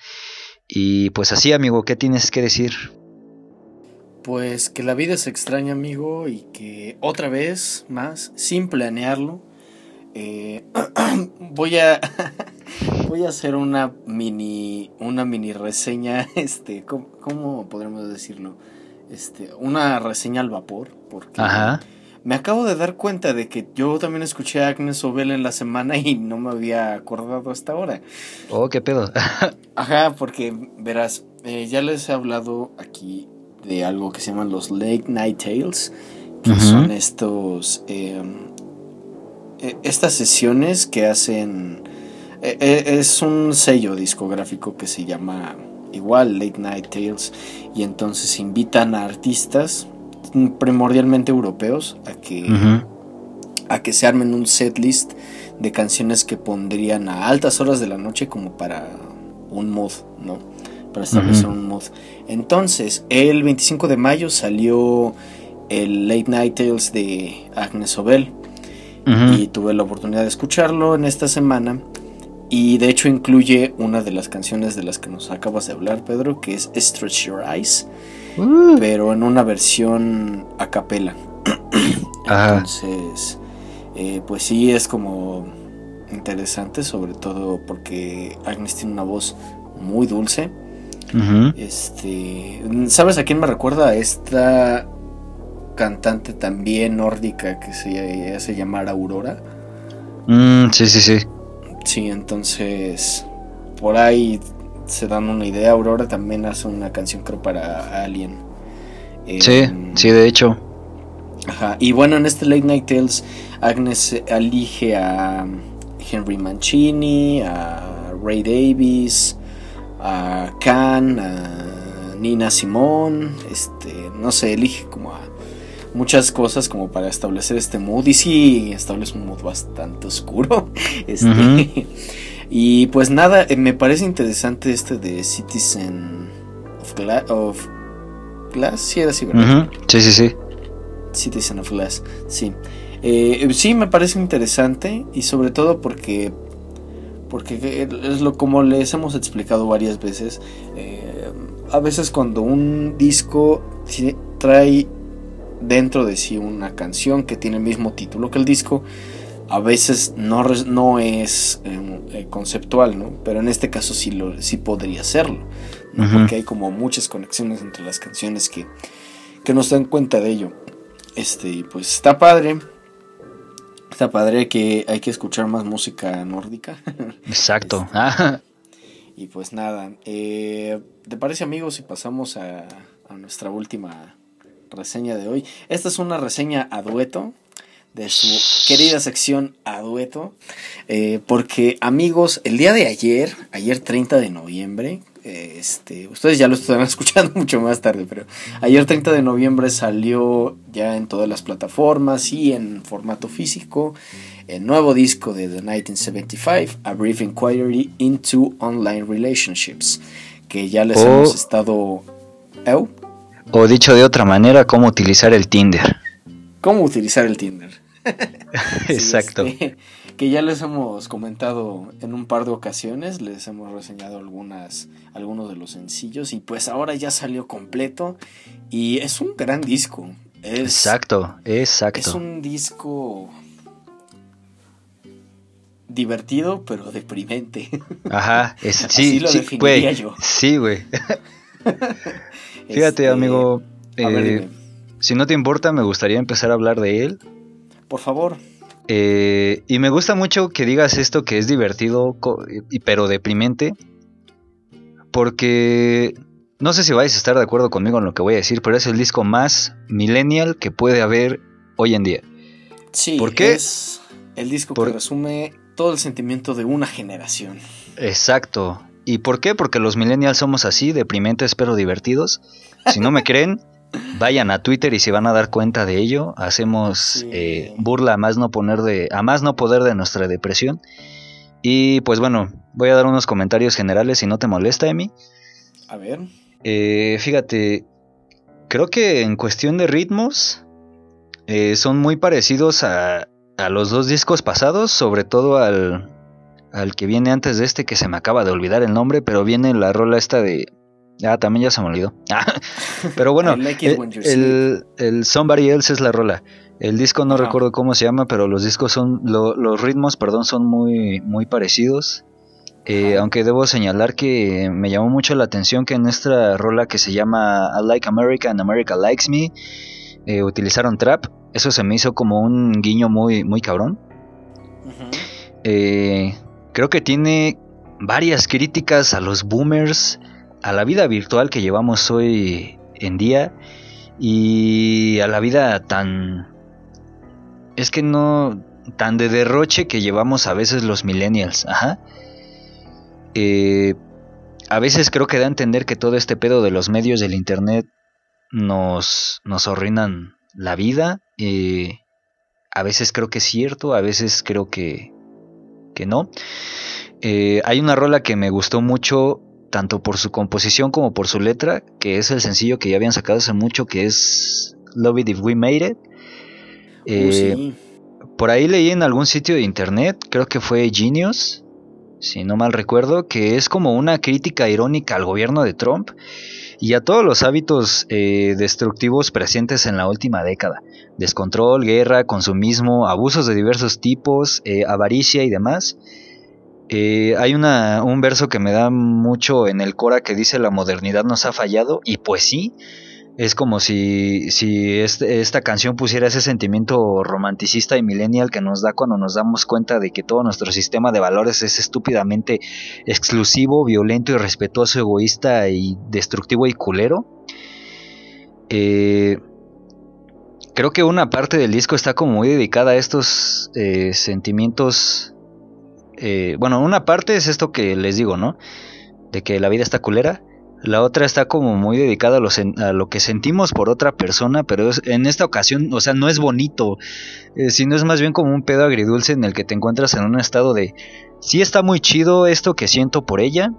Y pues así, amigo, ¿qué tienes que decir? Pues que la vida es extraña, amigo, y que otra vez más, sin planearlo, eh, voy a voy a hacer una mini una mini reseña, este, ¿cómo, cómo podremos decirlo? Este, una reseña al vapor, porque Ajá me acabo de dar cuenta de que yo también escuché a Agnes Obel en la semana y no me había acordado hasta ahora. Oh, qué pedo. Ajá, porque verás, eh, ya les he hablado aquí de algo que se llaman los Late Night Tales, que son estos. Em, estas sesiones que hacen. E, e, es un sello discográfico que se llama igual Late Night Tales y entonces invitan a artistas primordialmente europeos a que, a que se armen un set list de canciones que pondrían a altas horas de la noche como para un mod, ¿no? Para establecer un mod. Entonces, el 25 de mayo salió el Late Night Tales de Agnes Obel. Y tuve la oportunidad de escucharlo en esta semana. Y de hecho incluye una de las canciones de las que nos acabas de hablar, Pedro, que es Stretch Your Eyes. Uh. pero en una versión a capela. Entonces, eh, pues sí es como interesante, sobre todo porque Agnes tiene una voz muy dulce. Este, ¿sabes a quién me recuerda? Esta cantante también nórdica que se hace llamar Aurora. Mm, sí, sí, sí. Sí, entonces por ahí se dan una idea. Aurora también hace una canción creo para Alien. Sí, Em, sí, de hecho. Ajá. Y bueno, en este Late Night Tales, Agnes elige a Henry Mancini, a Ray Davis, a Khan, a Nina Simone, este, no sé, elige como a muchas cosas como para establecer este mood. Y sí, establece un mood bastante oscuro. Este. Y pues nada, eh, me parece interesante este de Citizen of, Gla- of Glass. Sí, era así, ¿verdad? Sí, sí, sí. Citizen of Glass, sí. Eh, sí, me parece interesante y sobre todo porque, porque es lo como les hemos explicado varias veces. eh, a veces cuando un disco trae dentro de sí una canción que tiene el mismo título que el disco, a veces no, no es eh, eh, conceptual, ¿no? Pero en este caso sí, lo, sí podría serlo. Porque hay como muchas conexiones entre las canciones que, que nos dan cuenta de ello. Este, y pues está padre. Está padre que hay que escuchar más música nórdica. Exacto. Ah, y pues nada, eh, ¿te parece amigos si pasamos a, a nuestra última reseña de hoy? Esta es una reseña a dueto de su querida sección a dueto. eh, porque amigos, el día de ayer, ayer 30 de noviembre, eh, este, ustedes ya lo estarán escuchando mucho más tarde, pero ayer 30 de noviembre salió ya en todas las plataformas y en formato físico el nuevo disco de The 1975, A Brief Inquiry into Online Relationships, que ya les Oh. hemos estado... ¿Eu? O dicho de otra manera, cómo utilizar el Tinder. ¿Cómo utilizar el Tinder? Sí, Exacto. este, que ya les hemos comentado en un par de ocasiones, les hemos reseñado algunas, algunos de los sencillos y pues ahora ya salió completo y es un gran disco. Es, Exacto, exacto. Es un disco divertido pero deprimente. Ajá, es, Así sí, lo sí, definiría yo. Sí, güey. Fíjate, Este, amigo, a ver, eh, si no te importa, me gustaría empezar a hablar de él. por favor. Eh, y me gusta mucho que digas esto que es divertido, pero deprimente. Porque no sé si vais a estar de acuerdo conmigo en lo que voy a decir, pero es el disco más millennial que puede haber hoy en día. Sí, ¿Por qué? es el disco Por- que resume todo el sentimiento de una generación. Exacto. ¿Y por qué? Porque los millennials somos así, deprimentes pero divertidos. Si no me creen, vayan a Twitter y se van a dar cuenta de ello. Hacemos Sí. eh, burla a más no poner de, a más no poder de nuestra depresión. Y pues bueno, voy a dar unos comentarios generales si no te molesta, Emi. A ver. Eh, fíjate, creo que en cuestión de ritmos eh, son muy parecidos a, a los dos discos pasados, sobre todo al, al que viene antes de este, que se me acaba de olvidar el nombre, pero viene la rola esta de... Ah, también ya se me olvidó. Ah, pero bueno, like it el, el- el Somebody Else es la rola. El disco no recuerdo cómo se llama, pero los discos son, lo- los ritmos, perdón, son muy, muy parecidos. Eh, aunque debo señalar que me llamó mucho la atención que en esta rola que se llama I Like America and America Likes Me eh, utilizaron trap. Eso se me hizo como un guiño muy, muy cabrón. Eh, creo que tiene varias críticas a los boomers, a la vida virtual que llevamos hoy en día y a la vida tan... Es que no... tan de derroche que llevamos a veces los millennials. Ajá. Eh, a veces creo que da a entender que todo este pedo de los medios del internet nos, nos arruinan la vida. eh, a veces creo que es cierto, a veces creo que, que no. Eh, hay una rola que me gustó mucho, tanto por su composición como por su letra, que es el sencillo que ya habían sacado hace mucho, que es Love It If We Made It. Uh, Eh, sí. por ahí leí en algún sitio de internet, creo que fue Genius, si no mal recuerdo, que es como una crítica irónica al gobierno de Trump y a todos los hábitos eh, destructivos presentes en la última década. Descontrol, guerra, consumismo, abusos de diversos tipos, eh, avaricia y demás. Eh, hay una, un verso que me da mucho en el Cora que dice la modernidad nos ha fallado y pues sí, es como si, si esta canción pusiera ese sentimiento romanticista y millennial que nos da cuando nos damos cuenta de que todo nuestro sistema de valores es estúpidamente exclusivo, violento, irrespetuoso, egoísta y destructivo y culero. Eh, creo que una parte del disco está como muy dedicada a estos eh, sentimientos. eh, bueno, una parte es esto que les digo, ¿no? De que la vida está culera. La otra está como muy dedicada a lo, sen- a lo que sentimos por otra persona, pero es- en esta ocasión, o sea, no es bonito, eh, sino es más bien como un pedo agridulce en el que te encuentras en un estado de, sí está muy chido esto que siento por ella,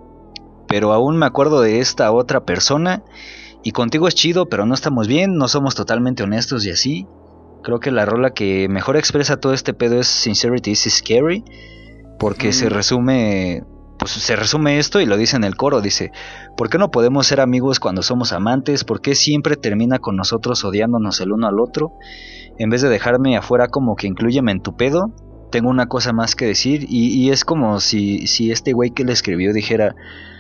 pero aún me acuerdo de esta otra persona, y contigo es chido, pero no estamos bien, no somos totalmente honestos y así. Creo que la rola que mejor expresa todo este pedo es Sincerity is Scary, porque se resume, pues se resume esto y lo dice en el coro, dice, ¿por qué no podemos ser amigos cuando somos amantes? ¿Por qué siempre termina con nosotros odiándonos el uno al otro? En vez de dejarme afuera como que incluyeme en tu pedo, tengo una cosa más que decir y, es como si, si este güey que le escribió dijera,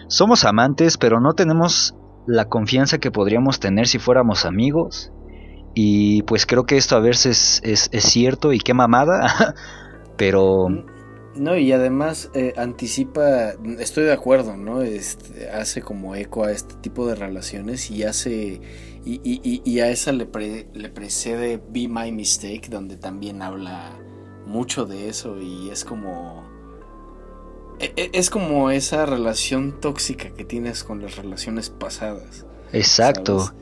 somos amantes pero no tenemos la confianza que podríamos tener si fuéramos amigos. Y pues creo que esto a veces es, es cierto y qué mamada, pero... No, y además eh, anticipa, estoy de acuerdo, ¿no? Este, hace como eco a este tipo de relaciones y hace, y, y- y- a esa le, pre- le precede Be My Mistake, donde también habla mucho de eso y es como, e- e- es como esa relación tóxica que tienes con las relaciones pasadas. Exacto.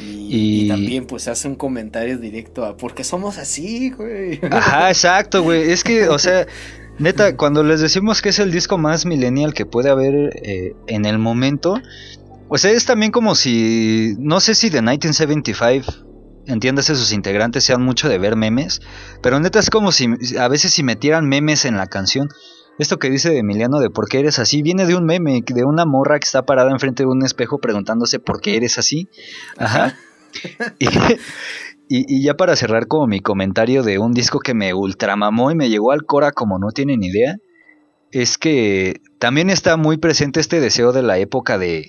y Y- también pues hace un comentario directo a, porque somos así, güey. Ajá, exacto, güey. Es que, o sea, neta, cuando les decimos que es el disco más millennial que puede haber eh, en el momento, sea, es también como si, no sé si de 1975, entiéndase, sus integrantes sean mucho de ver memes, pero neta es como si a veces si metieran memes en la canción. Esto que dice Emiliano de por qué eres así viene de un meme, de una morra que está parada enfrente de un espejo preguntándose por qué eres así. Ajá. Y, y, y ya para cerrar como mi comentario de un disco que me ultramamó y me llegó al cora como no tienen idea, es que también está muy presente este deseo de la época de,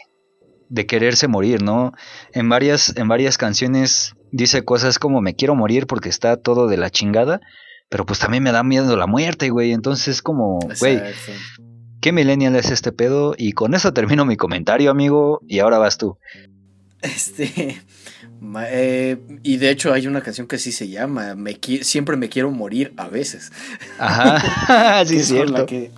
de quererse morir, ¿no? En varias, en varias canciones dice cosas como me quiero morir porque está todo de la chingada, pero pues también me da miedo la muerte, güey. Entonces es como, güey. ¿qué millennial es este pedo? Y con eso termino mi comentario, amigo, y ahora vas tú. Este. Eh, y de hecho hay una canción que así se llama. Me siempre me quiero morir a veces. Ajá, sí, que es la que,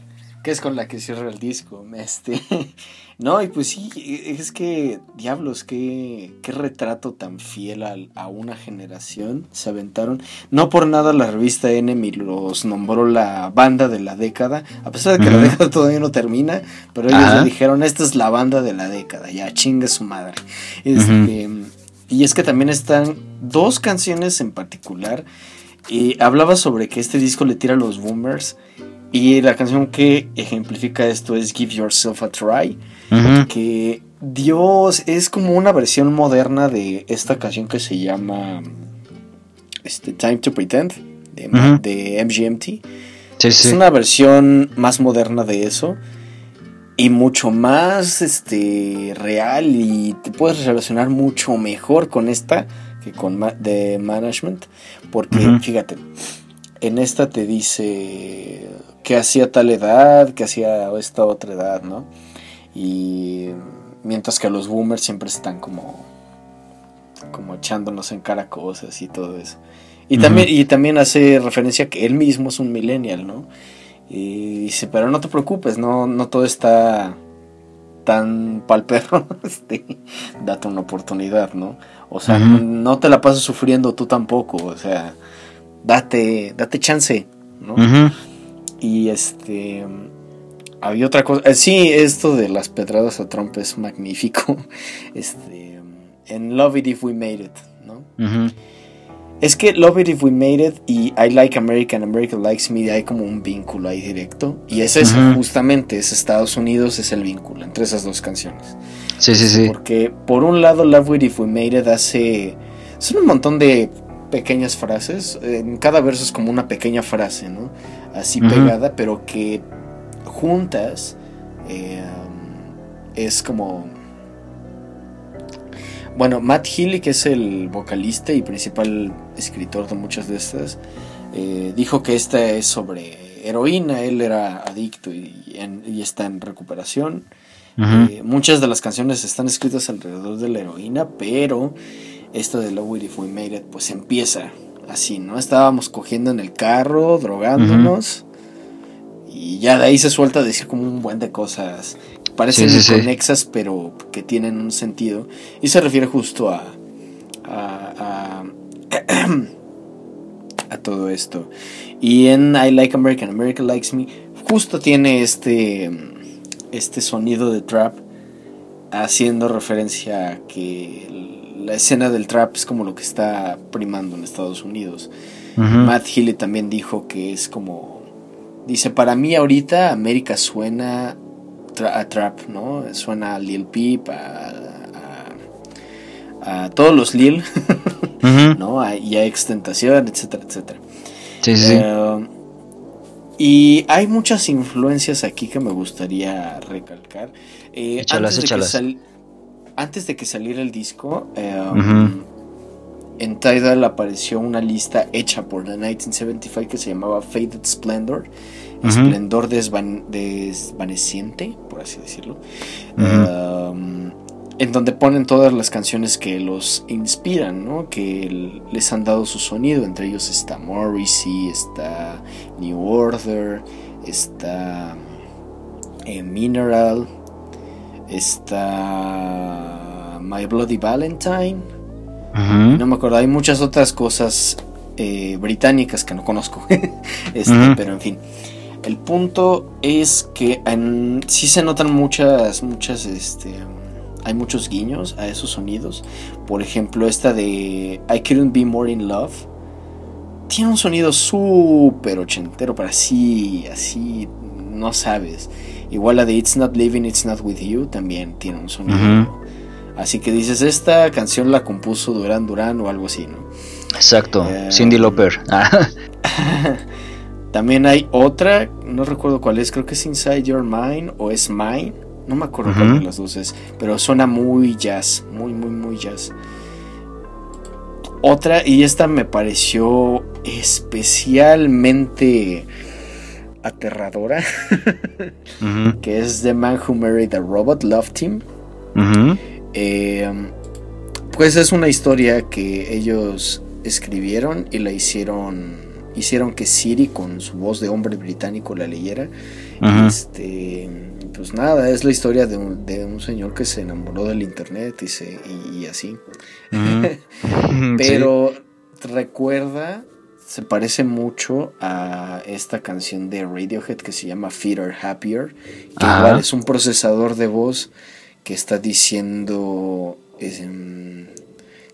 que es con la que cierra el disco. Este. No, y pues sí, es que, diablos, qué, qué retrato tan fiel al- a, una generación se aventaron. No por nada la revista Enemy los nombró la banda de la década, a pesar de que la década todavía no termina, pero ellos Ajá. le dijeron, esta es la banda de la década, ya chingue su madre. Este, Y es que también están dos canciones en particular. Y hablaba sobre que este disco le tira a los boomers. Y la canción que ejemplifica esto es Give Yourself a Try. Ujú. Que Dios es como una versión moderna de esta canción que se llama este, Time to Pretend de, de MGMT. Sí, Es sí. una versión más moderna de eso. Y mucho más este, real. Y te puedes relacionar mucho mejor con esta que con ma- de Management. Porque, fíjate, en esta te dice que hacía tal edad, que hacía esta otra edad, ¿no? Y mientras que los boomers siempre están como como echándonos en cara cosas y todo eso. Y también y también hace referencia a que él mismo es un millennial, ¿no? Y dice, pero no te preocupes, no no todo está tan pal perro, este, date una oportunidad, ¿no? O sea, no, no te la pasas sufriendo tú tampoco, o sea, date date chance, ¿no? Y este. Había otra cosa. eh, sí, esto de las pedradas a Trump es magnífico. Este. En Love It If We Made It, ¿no? Ujú. Es que Love It If We Made It y I Like America and America Likes Me hay como un vínculo ahí directo. Y es eso, Ujú. justamente, es Estados Unidos, es el vínculo entre esas dos canciones. Sí, sí, sí. Porque por un lado Love It If We Made It hace... Son un montón de pequeñas frases. En cada verso es como una pequeña frase, ¿no? Así pegada, pero que juntas eh, es como... Bueno, Matt Healy, que es el vocalista y principal escritor de muchas de estas, eh, dijo que esta es sobre heroína. Él era adicto y, en- y está en recuperación. Eh, muchas de las canciones están escritas alrededor de la heroína, pero esta de Love It If We Made It, pues empieza así, ¿no? Estábamos cogiendo en el carro, drogándonos, y ya de ahí se suelta a decir como un buen de cosas. Parecen Sí, sí, inconexas, pero que tienen un sentido. Y se refiere justo a. a, a, a todo esto. Y en I Like American, America Likes Me, justo tiene este, este sonido de trap haciendo referencia a que la escena del trap es como lo que está primando en Estados Unidos. Matt Healy también dijo que es como. Dice, para mí ahorita América suena tra- a trap, ¿no? Suena a Lil Peep, a, a- a todos los Lil. ¿no? A- y a Extentación, etcétera, etcétera. Sí, sí. Eh, y hay muchas influencias aquí que me gustaría recalcar. Eh, Échalas, antes, de que antes de que saliera el disco, eh, Ujú. En Tidal apareció una lista hecha por The 1975 que se llamaba Faded Splendor, esplendor desvan- desvaneciente, por así decirlo, um, en donde ponen todas las canciones que los inspiran, ¿no? que les han dado su sonido, entre ellos está Morrissey, está New Order, está eh, Mineral, está My Bloody Valentine. No me acuerdo, hay muchas otras cosas eh, británicas que no conozco. Este. Pero en fin. El punto es que en- sí se notan muchas, muchas, este, hay muchos guiños a esos sonidos. Por ejemplo, esta de I Couldn't Be More in Love. Tiene un sonido súper ochentero, pero así, así, no sabes. Igual la de It's Not Living, It's Not With You también tiene un sonido. Así que dices, esta canción la compuso Duran Duran o algo así, ¿no? Exacto. Eh, Cindy Lauper. Ah, También hay otra, no recuerdo cuál es, creo que es Inside Your Mind o es Mine, no me acuerdo cuál de las dos es, pero suena muy jazz, muy, muy, muy jazz. Otra, y esta me pareció especialmente aterradora, que es The Man Who Married a Robot, Love Team. ujú, Eh, pues es una historia que ellos escribieron y la hicieron. Hicieron que Siri con su voz de hombre británico la leyera. Este, pues nada, es la historia de un, de un señor que se enamoró del internet y, se, y, y así. Pero recuerda, se parece mucho a esta canción de Radiohead que se llama Fitter Happier, que Ajá. igual es un procesador de voz que está diciendo em,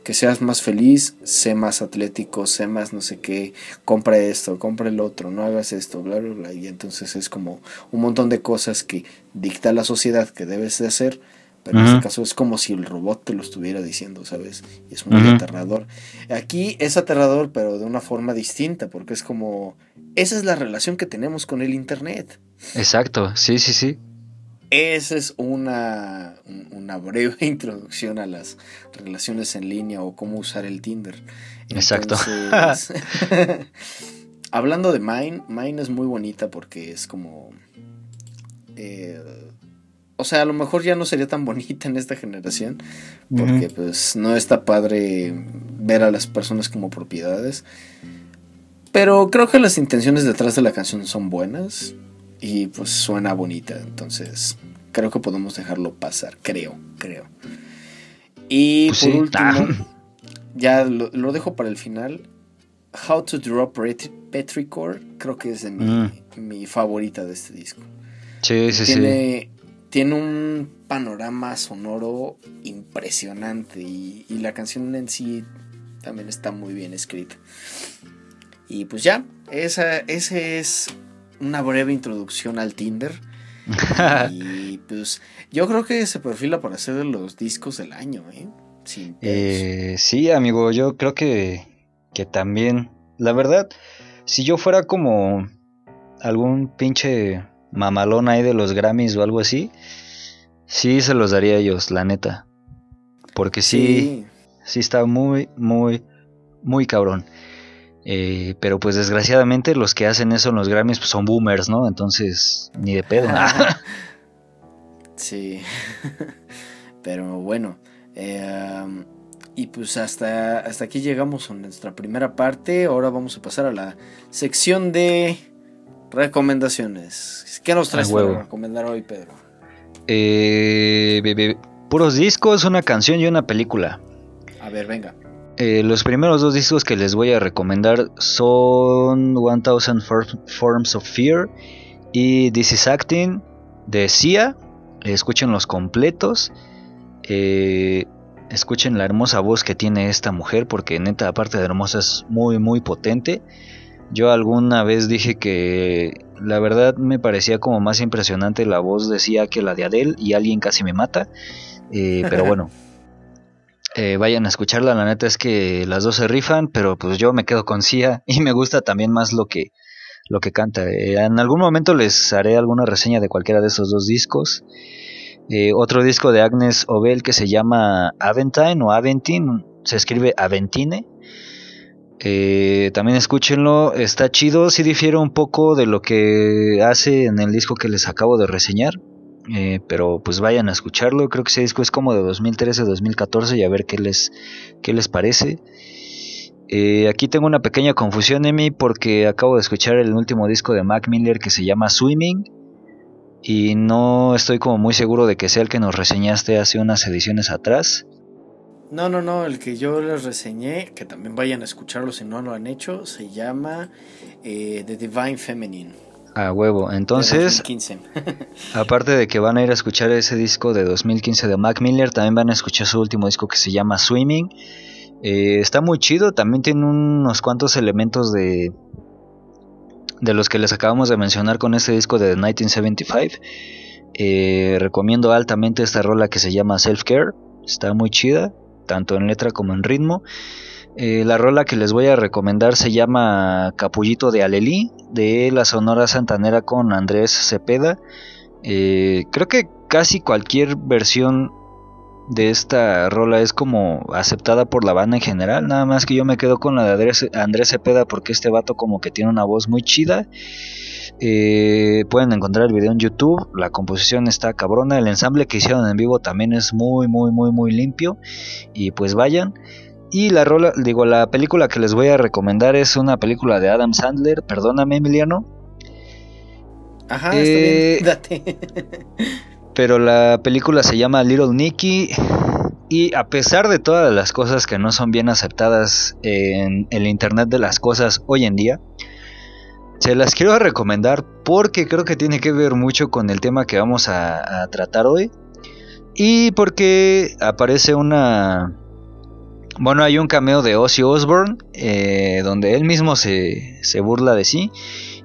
que seas más feliz, sé más atlético, sé más no sé qué, compra esto, compra el otro, no hagas esto, bla, bla, bla. Y entonces es como un montón de cosas que dicta la sociedad que debes de hacer. Pero en este caso es como si el robot te lo estuviera diciendo, ¿sabes? Y es muy aterrador. Aquí es aterrador, pero de una forma distinta, porque es como, esa es la relación que tenemos con el Internet. Exacto, sí, sí, sí. Esa es una, un- una breve introducción a las relaciones en línea o cómo usar el Tinder. Exacto. Entonces, hablando de Mine, Mine es muy bonita porque es como... eh, o sea, a lo mejor ya no sería tan bonita en esta generación, porque pues no está padre ver a las personas como propiedades. Pero creo que las intenciones detrás de la canción son buenas y pues suena bonita, entonces creo que podemos dejarlo pasar, creo, creo. Y Pues por sí. último, Ah. ya lo, lo dejo para el final. How to Drop Pet- Petrichor, creo que es de mi, Mm. mi favorita de este disco. Sí, sí, sí. tiene, tiene un panorama sonoro impresionante y, y la canción en sí también está muy bien escrita. Y pues ya, esa, ese es una breve introducción al Tinder. y pues yo creo que se perfila para hacer de los discos del año, ¿eh? Sin. Eh, sí, amigo, yo creo que, que también. La verdad, si yo fuera como algún pinche mamalón ahí de los Grammys o algo así, sí se los daría a ellos, la neta. Porque sí, sí, está muy, muy, muy cabrón. Eh, pero pues desgraciadamente los que hacen eso en los Grammys pues, son boomers, ¿no? Entonces, ni de pedo. sí. pero bueno. Eh, y pues hasta, hasta aquí llegamos a nuestra primera parte. Ahora vamos a pasar a la sección de recomendaciones. ¿Qué nos traes para recomendar hoy, Pedro? Eh, puros discos, una canción y una película. A ver, venga. Eh, los primeros dos discos que les voy a recomendar son 1000 Forms of Fear y This is Acting de Sia. Escuchen los completos. Eh, escuchen la hermosa voz que tiene esta mujer porque neta aparte de hermosa es muy muy potente. Yo alguna vez dije que la verdad me parecía como más impresionante la voz de Sia que la de Adele y alguien casi me mata. Eh, pero bueno, eh, vayan a escucharla. La neta es que las dos se rifan, pero pues yo me quedo con Sia y me gusta también más lo que, lo que canta. Eh, en algún momento les haré alguna reseña de cualquiera de esos dos discos. otro disco de Agnes Obel que se llama Aventine o Aventine, se escribe Aventine. también escúchenlo, está chido, sí difiere un poco de lo que hace en el disco que les acabo de reseñar. Eh, pero pues vayan a escucharlo. Creo que ese disco es como de 2013-2014 y a ver qué les, qué les parece. Eh, aquí tengo una pequeña confusión, Emi, porque acabo de escuchar el último disco de Mac Miller que se llama Swimming. Y no estoy como muy seguro de que sea el que nos reseñaste hace unas ediciones atrás. No, no, no, el que yo les reseñé, que también vayan a escucharlo si no lo han hecho, se llama eh, The Divine Feminine. A huevo. Entonces, aparte de que van a ir a escuchar ese disco de 2015 de Mac Miller, también van a escuchar su último disco que se llama Swimming. Eh, está muy chido, también tiene unos cuantos elementos de de los que les acabamos de mencionar con este disco de 1975. Eh, recomiendo altamente esta rola que se llama Self Care. Está muy chida, tanto en letra como en ritmo. Eh, la rola que les voy a recomendar se llama Capullito de Alelí, de la Sonora Santanera con Andrés Cepeda. Eh, creo que casi cualquier versión de esta rola es como aceptada por la banda en general, nada más que yo me quedo con la de Andrés, Cepeda porque este vato como que tiene una voz muy chida. Eh, pueden encontrar el video en YouTube, la composición está cabrona, el ensamble que hicieron en vivo también es muy muy muy muy limpio y pues vayan. Y la rola, digo, la película que les voy a recomendar es una película de Adam Sandler, perdóname Emiliano. Ajá, está bien, eh, date. pero la película se llama Little Nicky y a pesar de todas las cosas que no son bien aceptadas en el Internet de las cosas hoy en día, se las quiero recomendar porque creo que tiene que ver mucho con el tema que vamos a tratar hoy. Y porque aparece una bueno, hay un cameo de Ozzy Osbourne, eh, donde él mismo se, se, burla de sí.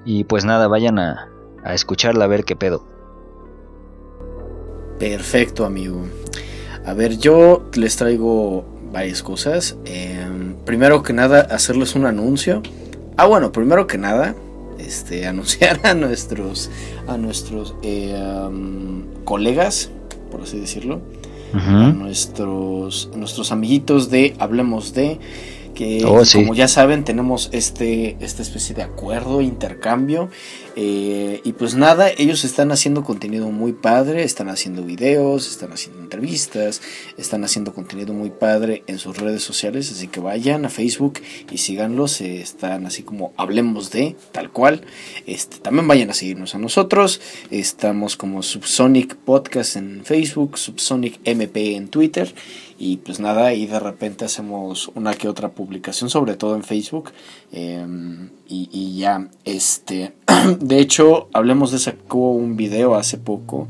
Y pues nada, vayan a, a escucharla a ver qué pedo. Perfecto, amigo. A ver, yo les traigo varias cosas. Em, primero que nada, hacerles un anuncio. Ah, bueno, primero que nada, este, anunciar a nuestros, a nuestros eh, colegas, por así decirlo, nuestros, nuestros amiguitos de Hablemos de, que oh, como ya saben tenemos este, esta especie de acuerdo, intercambio eh, y pues nada, ellos están haciendo contenido muy padre, están haciendo videos, están haciendo entrevistas, están haciendo contenido muy padre en sus redes sociales, así que vayan a Facebook y síganlos, están así como hablemos de, tal cual. Este, también vayan a seguirnos a nosotros, estamos como Subsonic Podcast en Facebook, Subsonic MP en Twitter y pues nada, y de repente hacemos una que otra publicación, sobre todo en Facebook. Em, y, ya, este, de hecho, hablemos de sacó un video hace poco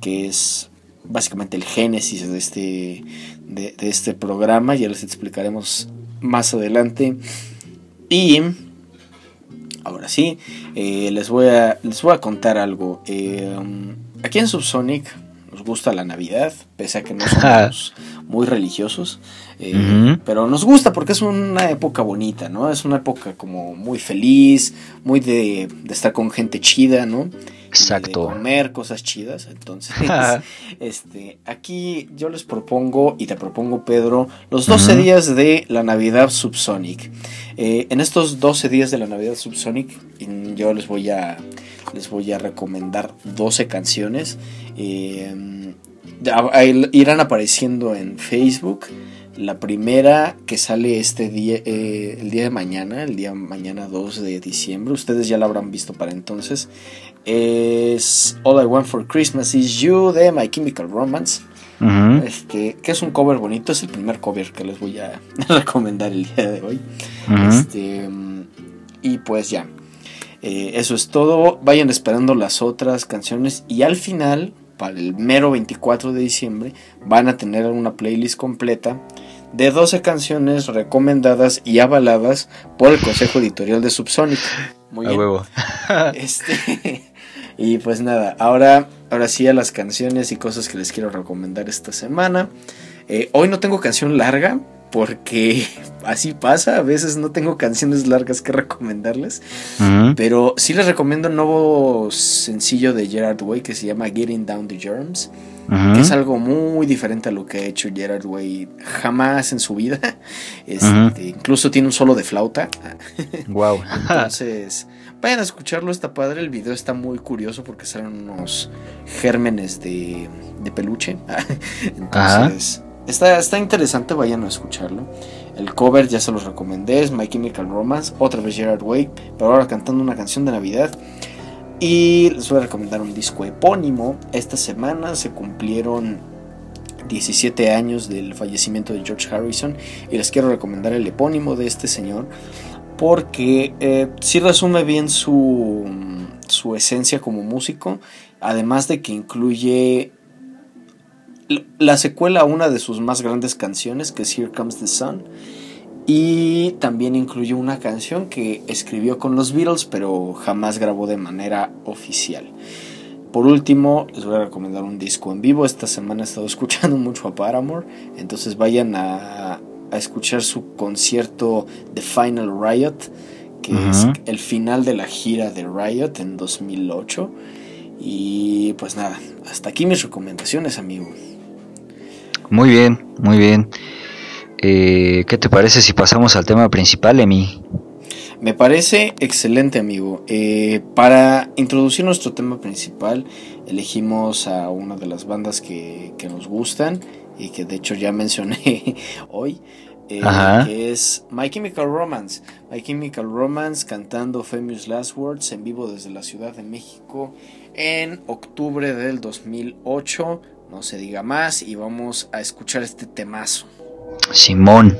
que es básicamente el génesis de este, de, este programa, ya les explicaremos más adelante. Y ahora sí, eh, les, voy a, les voy a contar algo. Em, aquí en Subsonic nos gusta la Navidad, pese a que no somos muy religiosos. Eh, pero nos gusta porque es una época bonita, ¿no? Es una época como muy feliz, muy de, de estar con gente chida, ¿no? Exacto. De comer cosas chidas. Entonces, este, aquí yo les propongo, y te propongo, Pedro, los 12 días de la Navidad Subsonic. Eh, en estos 12 días de la Navidad Subsonic, yo les voy a, les voy a recomendar 12 canciones. Eh, irán apareciendo en Facebook. La primera que sale este día, eh, el día de mañana, el día mañana 2 de diciembre, ustedes ya la habrán visto para entonces, es All I Want for Christmas Is You de My Chemical Romance. este, que es un cover bonito, es el primer cover que les voy a recomendar el día de hoy. este, y pues ya, eh, eso es todo. Vayan esperando las otras canciones y al final, para el mero 24 de diciembre, van a tener una playlist completa de 12 canciones recomendadas y avaladas por el Consejo Editorial de Subsonic. Muy bien. huevo. este, y pues nada, ahora, ahora sí a las canciones y cosas que les quiero recomendar esta semana. Eh, hoy no tengo canción larga porque así pasa, a veces no tengo canciones largas que recomendarles, pero sí les recomiendo un nuevo sencillo de Gerard Way que se llama Getting Down the Germs, que es algo muy diferente a lo que ha hecho Gerard Way jamás en su vida, este, incluso tiene un solo de flauta. wow. Entonces, Vayan a escucharlo, está padre. El video está muy curioso porque salen unos gérmenes de, peluche. Entonces, está, está interesante, vayan a escucharlo. El cover ya se los recomendé, es My Chemical Romance, otra vez Gerard Way, pero ahora cantando una canción de Navidad. Y les voy a recomendar un disco epónimo. Esta semana se cumplieron 17 años del fallecimiento de George Harrison y les quiero recomendar el epónimo de este señor porque eh, sí resume bien su, su esencia como músico, además de que incluye la secuela a una de sus más grandes canciones, que es Here Comes the Sun, y también incluye una canción que escribió con los Beatles, pero jamás grabó de manera oficial. Por último, les voy a recomendar un disco en vivo. Esta semana he estado escuchando mucho a Paramore, entonces vayan a, a escuchar su concierto The Final Riot, que es el final de la gira de Riot en 2008. Y pues nada, hasta aquí mis recomendaciones, amigo. Muy bien, muy bien. Eh, ¿Qué te parece si pasamos al tema principal, Emi? Me parece excelente, amigo. Eh, para introducir nuestro tema principal, elegimos a una de las bandas que, que nos gustan y que de hecho ya mencioné hoy, eh, que es My Chemical Romance. My Chemical Romance cantando Famous Last Words en vivo desde la Ciudad de México en octubre del 2008. No se diga más y vamos a escuchar este temazo. Simón.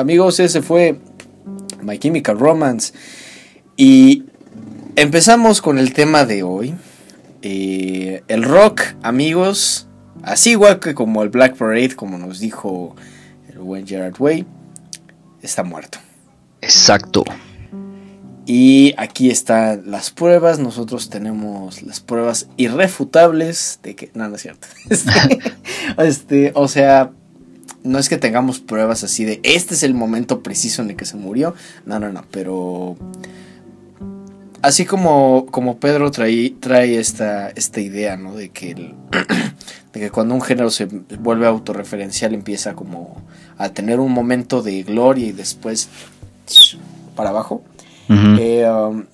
Amigos, ese fue My Chemical Romance. Y empezamos con el tema de hoy. Eh, el rock, amigos, así igual que como el Black Parade, como nos dijo el buen Gerard Way, está muerto. Exacto. Y aquí están las pruebas. Nosotros tenemos las pruebas irrefutables de que. No, no es cierto. Este, este, o sea, no es que tengamos pruebas así de este es el momento preciso en el que se murió. No, no, no. Pero. Así como, como Pedro trae, trae esta, esta idea, ¿no? De que, el- de que cuando un género se vuelve autorreferencial empieza como a tener un momento de gloria y después para abajo. Eh, um,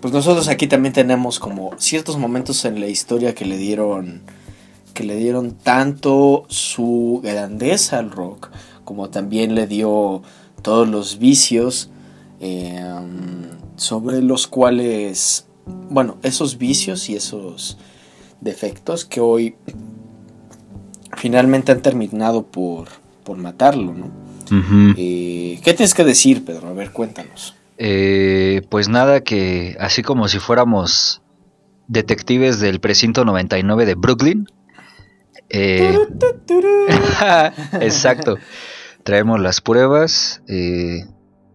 pues nosotros aquí también tenemos como ciertos momentos en la historia que le dieron que le dieron tanto su grandeza al rock como también le dio todos los vicios eh, sobre los cuales bueno esos vicios y esos defectos que hoy finalmente han terminado por por matarlo no. Eh, qué tienes que decir Pedro a ver cuéntanos Eh, pues nada, que así como si fuéramos detectives del precinto 99 de Brooklyn. Eh, exacto. Traemos las pruebas. eh,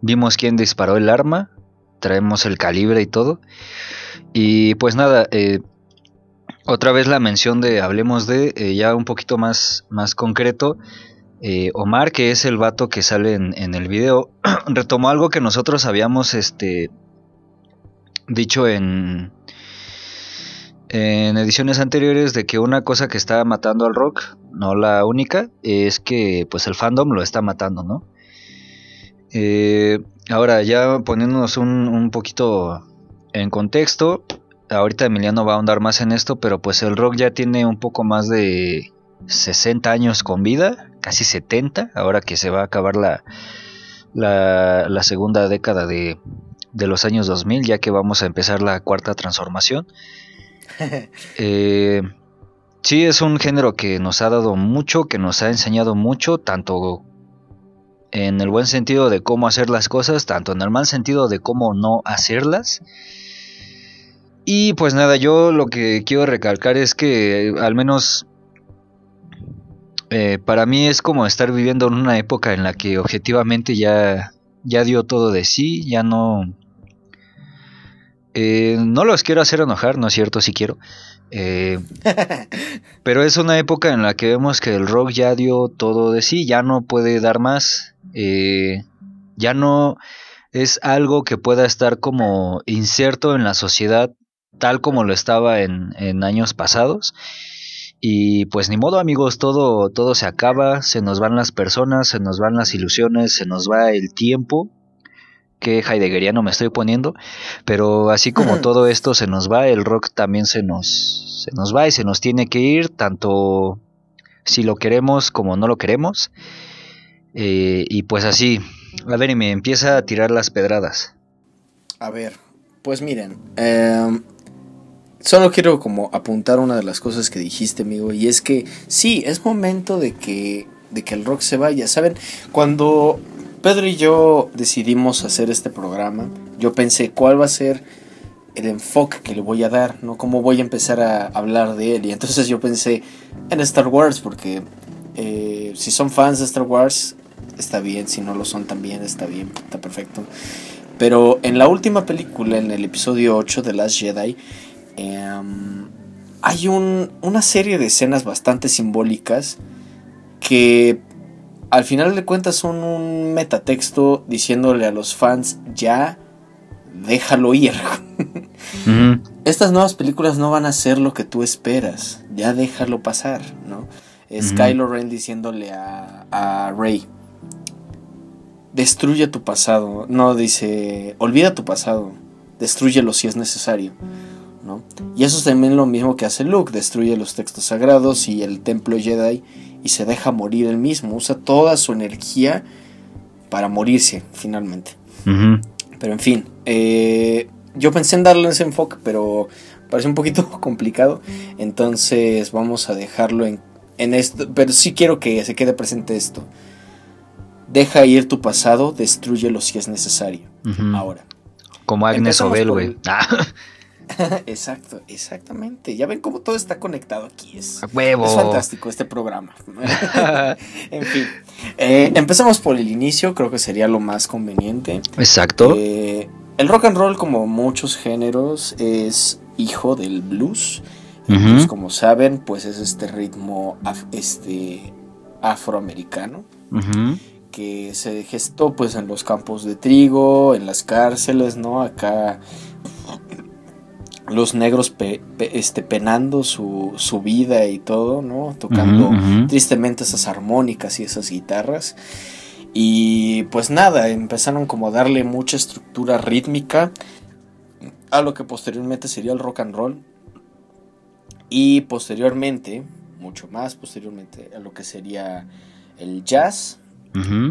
vimos quién disparó el arma. Traemos el calibre y todo. Y pues nada, eh, otra vez la mención de Hablemos de, ya un poquito más, más concreto. Omar, que es el vato que sale en, en el video, retomó algo que nosotros habíamos este, dicho en, en ediciones anteriores de que una cosa que está matando al rock, no la única, es que pues el fandom lo está matando, ¿no? Eh, ahora ya poniéndonos un, poquito en contexto, ahorita Emiliano va a ahondar más en esto, pero pues el rock ya tiene un poco más de 60 años con vida, casi 70, ahora que se va a acabar la, la, la segunda década de, de los años 2000, ya que vamos a empezar la cuarta transformación. Eh, sí, es un género que nos ha dado mucho, que nos ha enseñado mucho, tanto en el buen sentido de cómo hacer las cosas, tanto en el mal sentido de cómo no hacerlas. Y pues nada, yo lo que quiero recalcar es que al menos eh, para mí es como estar viviendo en una época en la que objetivamente ya, ya dio todo de sí, ya no... eh, no los quiero hacer enojar, no es cierto, si quiero. Eh, pero es una época en la que vemos que el rock ya dio todo de sí, ya no puede dar más. Eh, ya no es algo que pueda estar como inserto en la sociedad tal como lo estaba en, en años pasados. Y pues ni modo amigos, todo, todo se acaba, se nos van las personas, se nos van las ilusiones, se nos va el tiempo. Que heideggeriano me estoy poniendo, pero así como todo esto se nos va, el rock también se nos, se nos va y se nos tiene que ir, tanto si lo queremos como no lo queremos. Eh, y pues así, a ver, y me empieza a tirar las pedradas. A ver, pues miren, em, solo quiero como apuntar una de las cosas que dijiste, amigo, y es que sí, es momento de que, de que el rock se vaya. Saben, cuando Pedro y yo decidimos hacer este programa, yo pensé cuál va a ser el enfoque que le voy a dar, ¿no? Cómo voy a empezar a hablar de él. Y entonces yo pensé en Star Wars, porque eh, si son fans de Star Wars, está bien, si no lo son también, está bien, está perfecto. Pero en la última película, en el episodio 8 de Last Jedi, em, hay un- una serie de escenas bastante simbólicas que al final de cuentas son un metatexto diciéndole a los fans ya déjalo ir. Estas nuevas películas no van a ser lo que tú esperas. Ya déjalo pasar, ¿no? Es. Kylo Ren diciéndole a, a Rey. Destruye tu pasado. No, dice, olvida tu pasado. Destrúyelo si es necesario. ¿no? Y eso es también lo mismo que hace Luke. Destruye los textos sagrados y el templo Jedi y se deja morir él mismo. Usa toda su energía para morirse, finalmente. Pero en fin, eh, yo pensé en darle ese enfoque, pero parece un poquito complicado. Entonces vamos a dejarlo en, en esto. Pero sí quiero que se quede presente esto. Deja ir tu pasado, destruyelo si es necesario. Ahora. Como Agnes Obel, güey. Ah, Exacto, exactamente. Ya ven cómo todo está conectado aquí. Es, a huevo. es fantástico este programa. en fin, eh, empezamos por el inicio, creo que sería lo más conveniente. Exacto. Eh, el rock and roll, como muchos géneros, es hijo del blues. Blues, como saben, pues es este ritmo af- este, afroamericano que se gestó pues en los campos de trigo, en las cárceles, ¿no? Acá los negros pe- pe- este, penando su, su vida y todo, ¿no? Tocando tristemente esas armónicas y esas guitarras. Y pues nada, empezaron como a darle mucha estructura rítmica a lo que posteriormente sería el rock and roll. Y posteriormente, mucho más posteriormente, a lo que sería el jazz.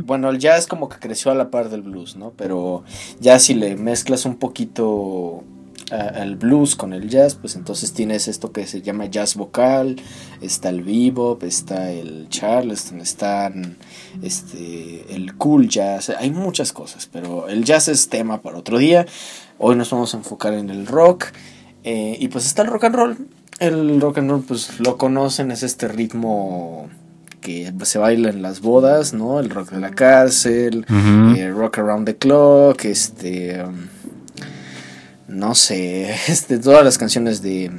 Bueno, el jazz como que creció a la par del blues, ¿no? Pero ya si le mezclas un poquito el blues con el jazz, pues entonces tienes esto que se llama jazz vocal, está el bebop, está el charleston, están este el cool jazz, hay muchas cosas, pero el jazz es tema para otro día. Hoy nos vamos a enfocar en el rock eh, y pues está el rock and roll. El rock and roll pues lo conocen, es este ritmo que se baila en las bodas, ¿no? El rock de la cárcel, eh, Rock Around the Clock, este, um, no sé, este, todas las canciones de,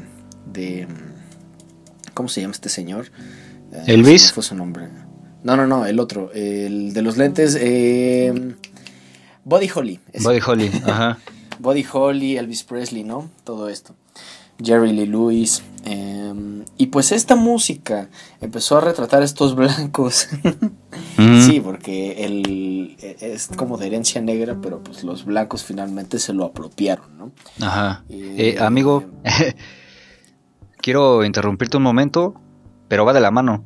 de, ¿cómo se llama este señor? Eh, ¿Elvis? fue su nombre. No, no, no, el otro, el de los lentes, eh, Buddy Holly. ese. Buddy Holly. Ajá. Buddy Holly, Elvis Presley, ¿no? Todo esto. Jerry Lee Lewis. em, y pues esta música empezó a retratar a estos blancos. Ujú. Sí, porque el, es como de herencia negra, pero pues los blancos finalmente se lo apropiaron, ¿no? Ajá. Eh, Eh, amigo, quiero interrumpirte un momento, pero va de la mano.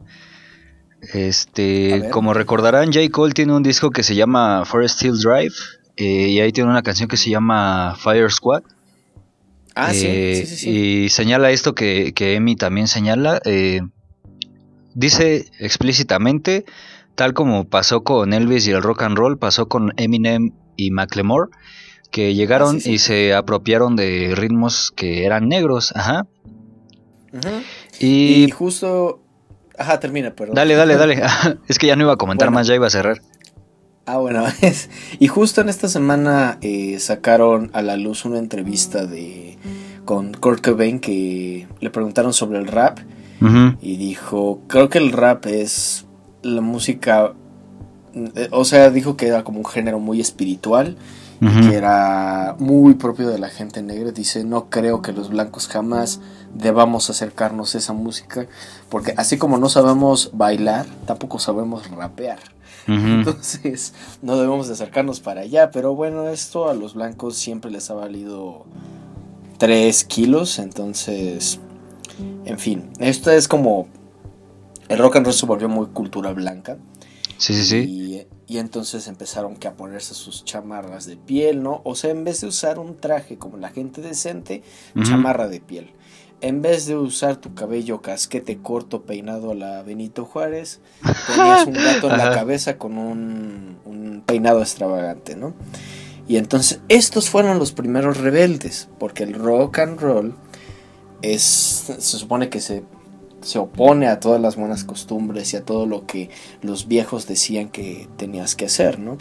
Este, como recordarán, J. Cole tiene un disco que se llama Forest Hill Drive. eh, y ahí tiene una canción que se llama Fire Squad. Ah, Eh, sí, sí, sí. Y señala esto que, que Emi también señala. eh, dice explícitamente, tal como pasó con Elvis y el rock and roll, pasó con Eminem y Macklemore, que llegaron Ah, sí, sí. y se apropiaron de ritmos que eran negros. Ajá. Ujú. Y, Y justo... Ajá, termina, perdón. dale, dale, dale. es que ya no iba a comentar Bueno. más, ya iba a cerrar. Ah, bueno, es- y justo en esta semana eh, sacaron a la luz una entrevista de con Kurt Cobain que le preguntaron sobre el rap y dijo, creo que el rap es la música eh, o sea, dijo que era como un género muy espiritual, y Ujú. que era muy propio de la gente negra. Dice, no creo que los blancos jamás debamos acercarnos a esa música, porque así como no sabemos bailar, tampoco sabemos rapear. Entonces, no debemos de acercarnos para allá. Pero bueno, esto a los blancos siempre les ha valido 3 kilos. Entonces, en fin, esto es como... El rock and roll se volvió muy cultura blanca. Sí, sí, sí. Y, y entonces empezaron que a ponerse sus chamarras de piel, ¿no? O sea, en vez de usar un traje como la gente decente, chamarra de piel. En vez de usar tu cabello casquete corto peinado a la Benito Juárez, tenías un gato en la cabeza con un, un peinado extravagante, ¿no? Y entonces estos fueron los primeros rebeldes, porque el rock and roll es, se supone que se, se opone a todas las buenas costumbres y a todo lo que los viejos decían que tenías que hacer, ¿no?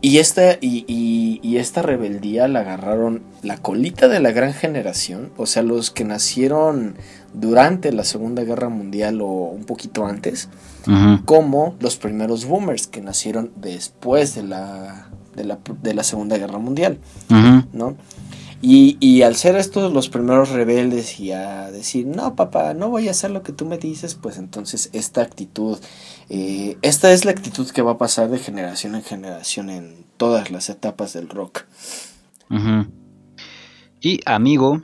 Y esta, y, y- y esta rebeldía la agarraron la colita de la gran generación, o sea, los que nacieron durante la Segunda Guerra Mundial o un poquito antes, como los primeros boomers que nacieron después de la, de la, de la Segunda Guerra Mundial. ¿no? Y, y al ser estos los primeros rebeldes y a decir, no, papá, no voy a hacer lo que tú me dices, pues entonces esta actitud, eh, esta es la actitud que va a pasar de generación en generación en todas las etapas del rock. Y amigo,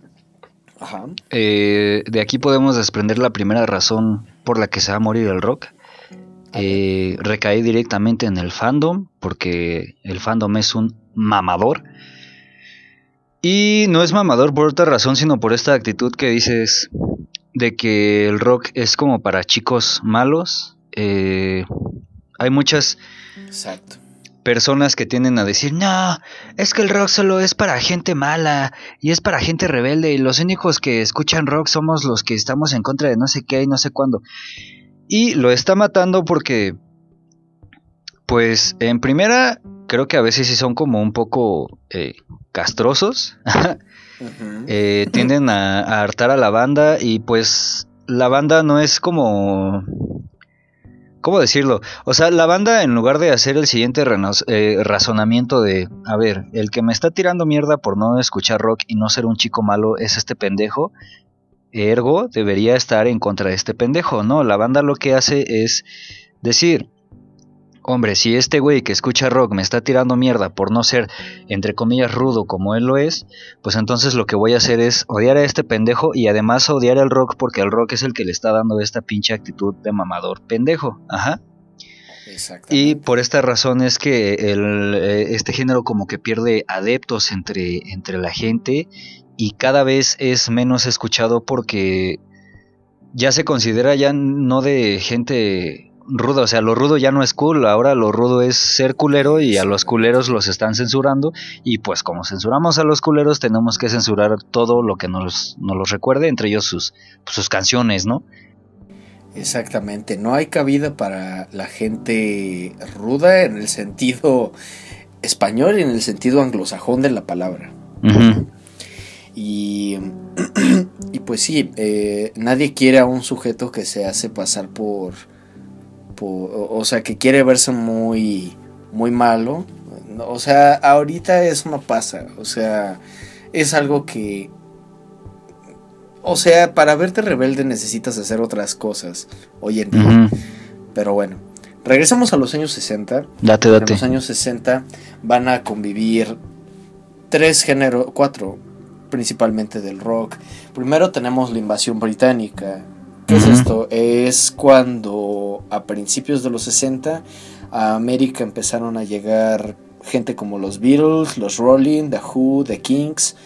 Ajá. eh, de aquí podemos desprender la primera razón por la que se va a morir el rock. Eh, recae directamente en el fandom, porque el fandom es un mamador. Y no es mamador por otra razón, sino por esta actitud que dices de que el rock es como para chicos malos. Eh, hay muchas Exacto. personas que tienden a decir, no, es que el rock solo es para gente mala y es para gente rebelde y los únicos que escuchan rock somos los que estamos en contra de no sé qué y no sé cuándo. Y lo está matando porque, pues, en primera, creo que a veces sí son como un poco eh, castrosos. Eh, tienden a, a hartar a la banda y pues la banda no es como... ¿Cómo decirlo? O sea, la banda en lugar de hacer el siguiente eh, razonamiento de, a ver, el que me está tirando mierda por no escuchar rock y no ser un chico malo es este pendejo, ergo debería estar en contra de este pendejo, ¿no? La banda lo que hace es decir, hombre, si este güey que escucha rock me está tirando mierda por no ser, entre comillas, rudo como él lo es, pues entonces lo que voy a hacer es odiar a este pendejo y además odiar al rock porque el rock es el que le está dando esta pinche actitud de mamador pendejo. Ajá. Y por esta razón es que el, eh, este género como que pierde adeptos entre, entre la gente y cada vez es menos escuchado porque ya se considera ya no de gente ruda, o sea, lo rudo ya no es cool, ahora lo rudo es ser culero y a los culeros los están censurando y pues como censuramos a los culeros tenemos que censurar todo lo que nos, nos los recuerde, entre ellos sus, sus canciones, ¿no? Exactamente, no hay cabida para la gente ruda en el sentido español y en el sentido anglosajón de la palabra. Y, y pues sí, eh, nadie quiere a un sujeto que se hace pasar por, o sea, que quiere verse muy, muy malo. O sea, ahorita eso no pasa. O sea, es algo que... O sea, para verte rebelde necesitas hacer otras cosas hoy en día. Pero bueno, regresamos a los años 60. Date, En date. los años 60 van a convivir tres géneros, cuatro principalmente del rock. Primero tenemos la invasión británica. ¿Qué es esto? Es cuando a principios de los 60 a América empezaron a llegar gente como los Beatles, los Rolling, The Who, The Kings.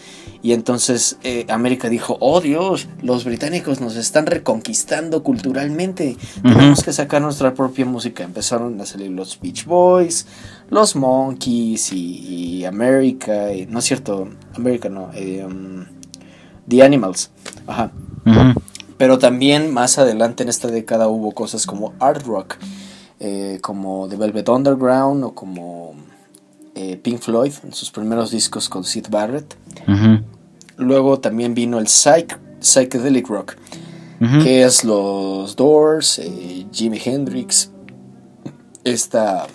Y entonces eh, América dijo, oh Dios, los británicos nos están reconquistando culturalmente. Tenemos que sacar nuestra propia música. Empezaron a salir los Beach Boys, los Monkeys y, y America. y- no es cierto, America no. eh, um, The Animals. Ajá. Pero también más adelante en esta década hubo cosas como art rock, eh, como The Velvet Underground o como eh, Pink Floyd en sus primeros discos con Sid Barrett. Luego también vino el psych- psychedelic rock, que es los Doors, eh, Jimi Hendrix, esta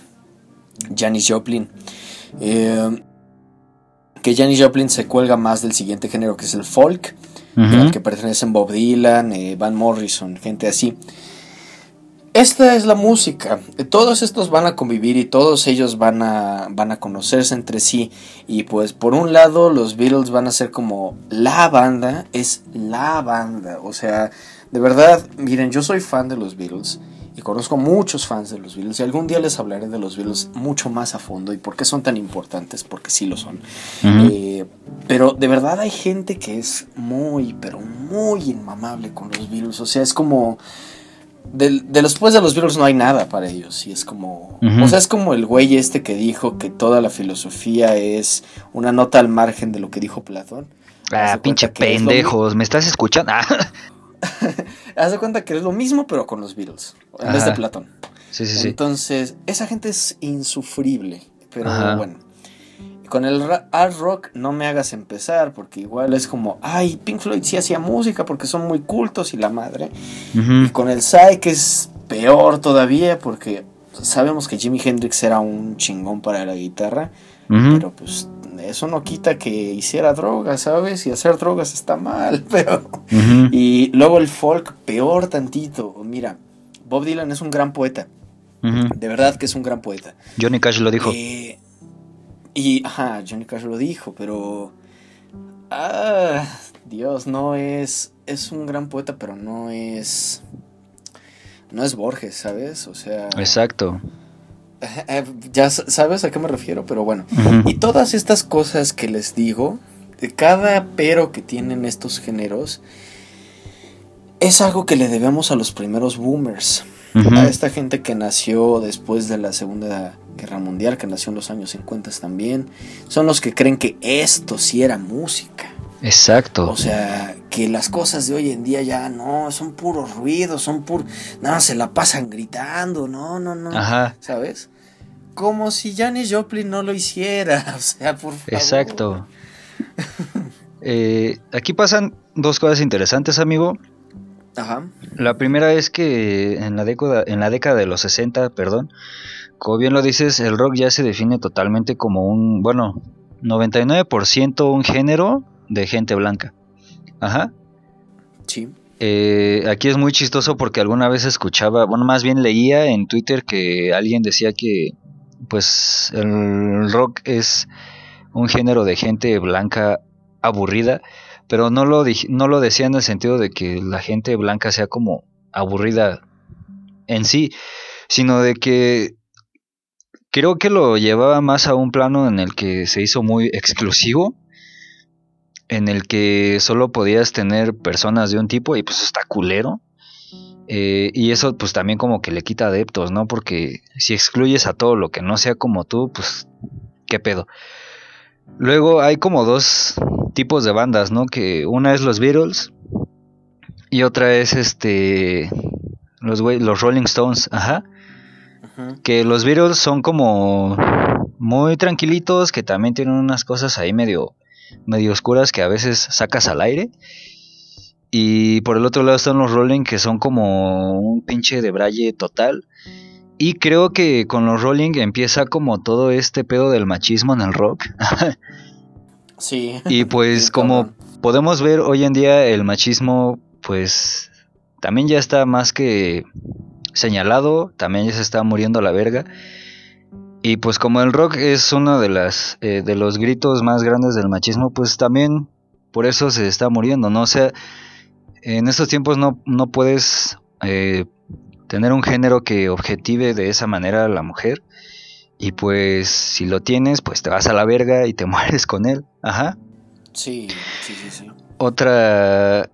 Janis Joplin. Que Janis Joplin se cuelga más del siguiente género que es el folk, Ujú. al que pertenecen Bob Dylan, eh, Van Morrison, gente así. Esta es la música. Todos estos van a convivir y todos ellos van a, van a conocerse entre sí. Y pues por un lado los Beatles van a ser como la banda, es la banda. O sea, de verdad, miren, yo soy fan de los Beatles y conozco muchos fans de los Beatles y algún día les hablaré de los Beatles mucho más a fondo y por qué son tan importantes, porque sí lo son. Eh, pero de verdad hay gente que es muy, pero muy inmamable con los Beatles. O sea, es como... del- De, después de los Beatles no hay nada para ellos. Y es como... O sea, es como el güey este que dijo que toda la filosofía es una nota al margen de lo que dijo Platón. De Ah, pinche pendejos, ¿me estás escuchando? Ah, Haz de cuenta que es lo mismo, pero con los Beatles. En vez de. Platón. sí, sí, sí. Entonces, esa gente es insufrible. Pero Ajá. bueno. Con el art rock no me hagas empezar, porque igual es como, ay, Pink Floyd sí hacía música porque son muy cultos y la madre. Y con el psych es peor todavía, porque sabemos que Jimi Hendrix era un chingón para la guitarra, Pero pues eso no quita que hiciera drogas, ¿sabes? Y hacer drogas está mal, pero... Y luego el folk, peor tantito. Mira, Bob Dylan es un gran poeta. De verdad que es un gran poeta. Johnny Cash lo dijo. Eh, y, ajá, Johnny Cash lo dijo, pero... Ah, Dios, no es... Es un gran poeta, pero no es... No es Borges, ¿sabes? O sea... Exacto. Eh, Ya s- sabes a qué me refiero, pero bueno. Y todas estas cosas que les digo, de cada pero que tienen estos géneros, es algo que le debemos a los primeros boomers. A esta gente que nació después de la Segunda Guerra Mundial, que nació en los años 50 también, son los que creen que esto sí era música. Exacto. O sea, que las cosas de hoy en día ya no, son puros ruidos, son puros... No, se la pasan gritando, no, no, no. Ajá. ¿Sabes? Como si Janis Joplin no lo hiciera, o sea, por favor. Exacto. Eh, aquí pasan dos cosas interesantes, amigo. Ajá. La primera es que en la década, en la década de los 60, perdón, como bien lo dices, el rock ya se define totalmente como un, bueno, 99% un género de gente blanca. Ajá. Sí. Eh, aquí es muy chistoso porque alguna vez escuchaba, bueno, más bien leía en Twitter que alguien decía que, pues, el rock es un género de gente blanca aburrida, pero no lo, no lo decía en el sentido de que la gente blanca sea como aburrida en sí, sino de que creo que lo llevaba más a un plano en el que se hizo muy exclusivo, en el que solo podías tener personas de un tipo y pues está culero. Eh, y eso pues también como que le quita adeptos, ¿no? Porque si excluyes a todo lo que no sea como tú, pues qué pedo. Luego hay como dos tipos de bandas, ¿no? Que una es los Beatles y otra es este los Rolling Stones, ajá. Que los Beatles son como muy tranquilitos, que también tienen unas cosas ahí medio medio oscuras que a veces sacas al aire. Y por el otro lado están los Rolling que son como un pinche de braille total. Y creo que con los Rolling empieza como todo este pedo del machismo en el rock. Sí. Y pues Sí, como podemos ver hoy en día el machismo pues también ya está más que señalado, también ya se está muriendo la verga. Y pues como el rock es uno de las eh, de los gritos más grandes del machismo, pues también por eso se está muriendo, ¿no? O sea, en estos tiempos no, no puedes eh, tener un género que objetive de esa manera a la mujer. Y pues si lo tienes, pues te vas a la verga y te mueres con él. Ajá. Sí, sí, sí, sí. Otra.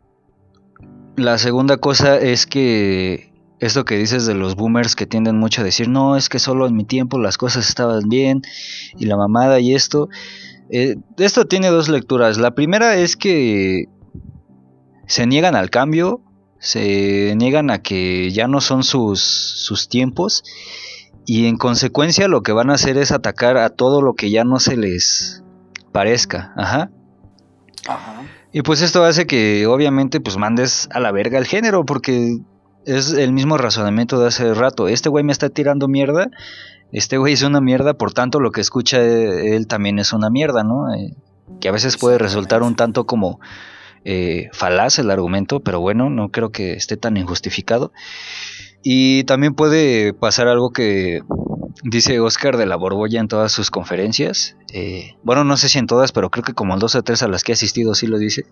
La segunda cosa es que esto que dices de los boomers que tienden mucho a decir, no, es que solo en mi tiempo las cosas estaban bien y la mamada y esto. eh, esto tiene dos lecturas. La primera es que se niegan al cambio, se niegan a que ya no son sus, sus tiempos y en consecuencia lo que van a hacer es atacar a todo lo que ya no se les parezca. Ajá. Ajá. Y pues esto hace que obviamente pues mandes a la verga el género porque es el mismo razonamiento de hace rato. Este güey me está tirando mierda. Este güey es una mierda, por tanto lo que escucha eh, él también es una mierda, ¿no? Eh, que a veces puede resultar un tanto como eh, falaz el argumento, pero bueno, no creo que esté tan injustificado. Y también puede pasar algo que dice Oscar de la Borbolla en todas sus conferencias. Eh, bueno, no sé si en todas, pero creo que como en dos o tres a las que he asistido sí lo dice.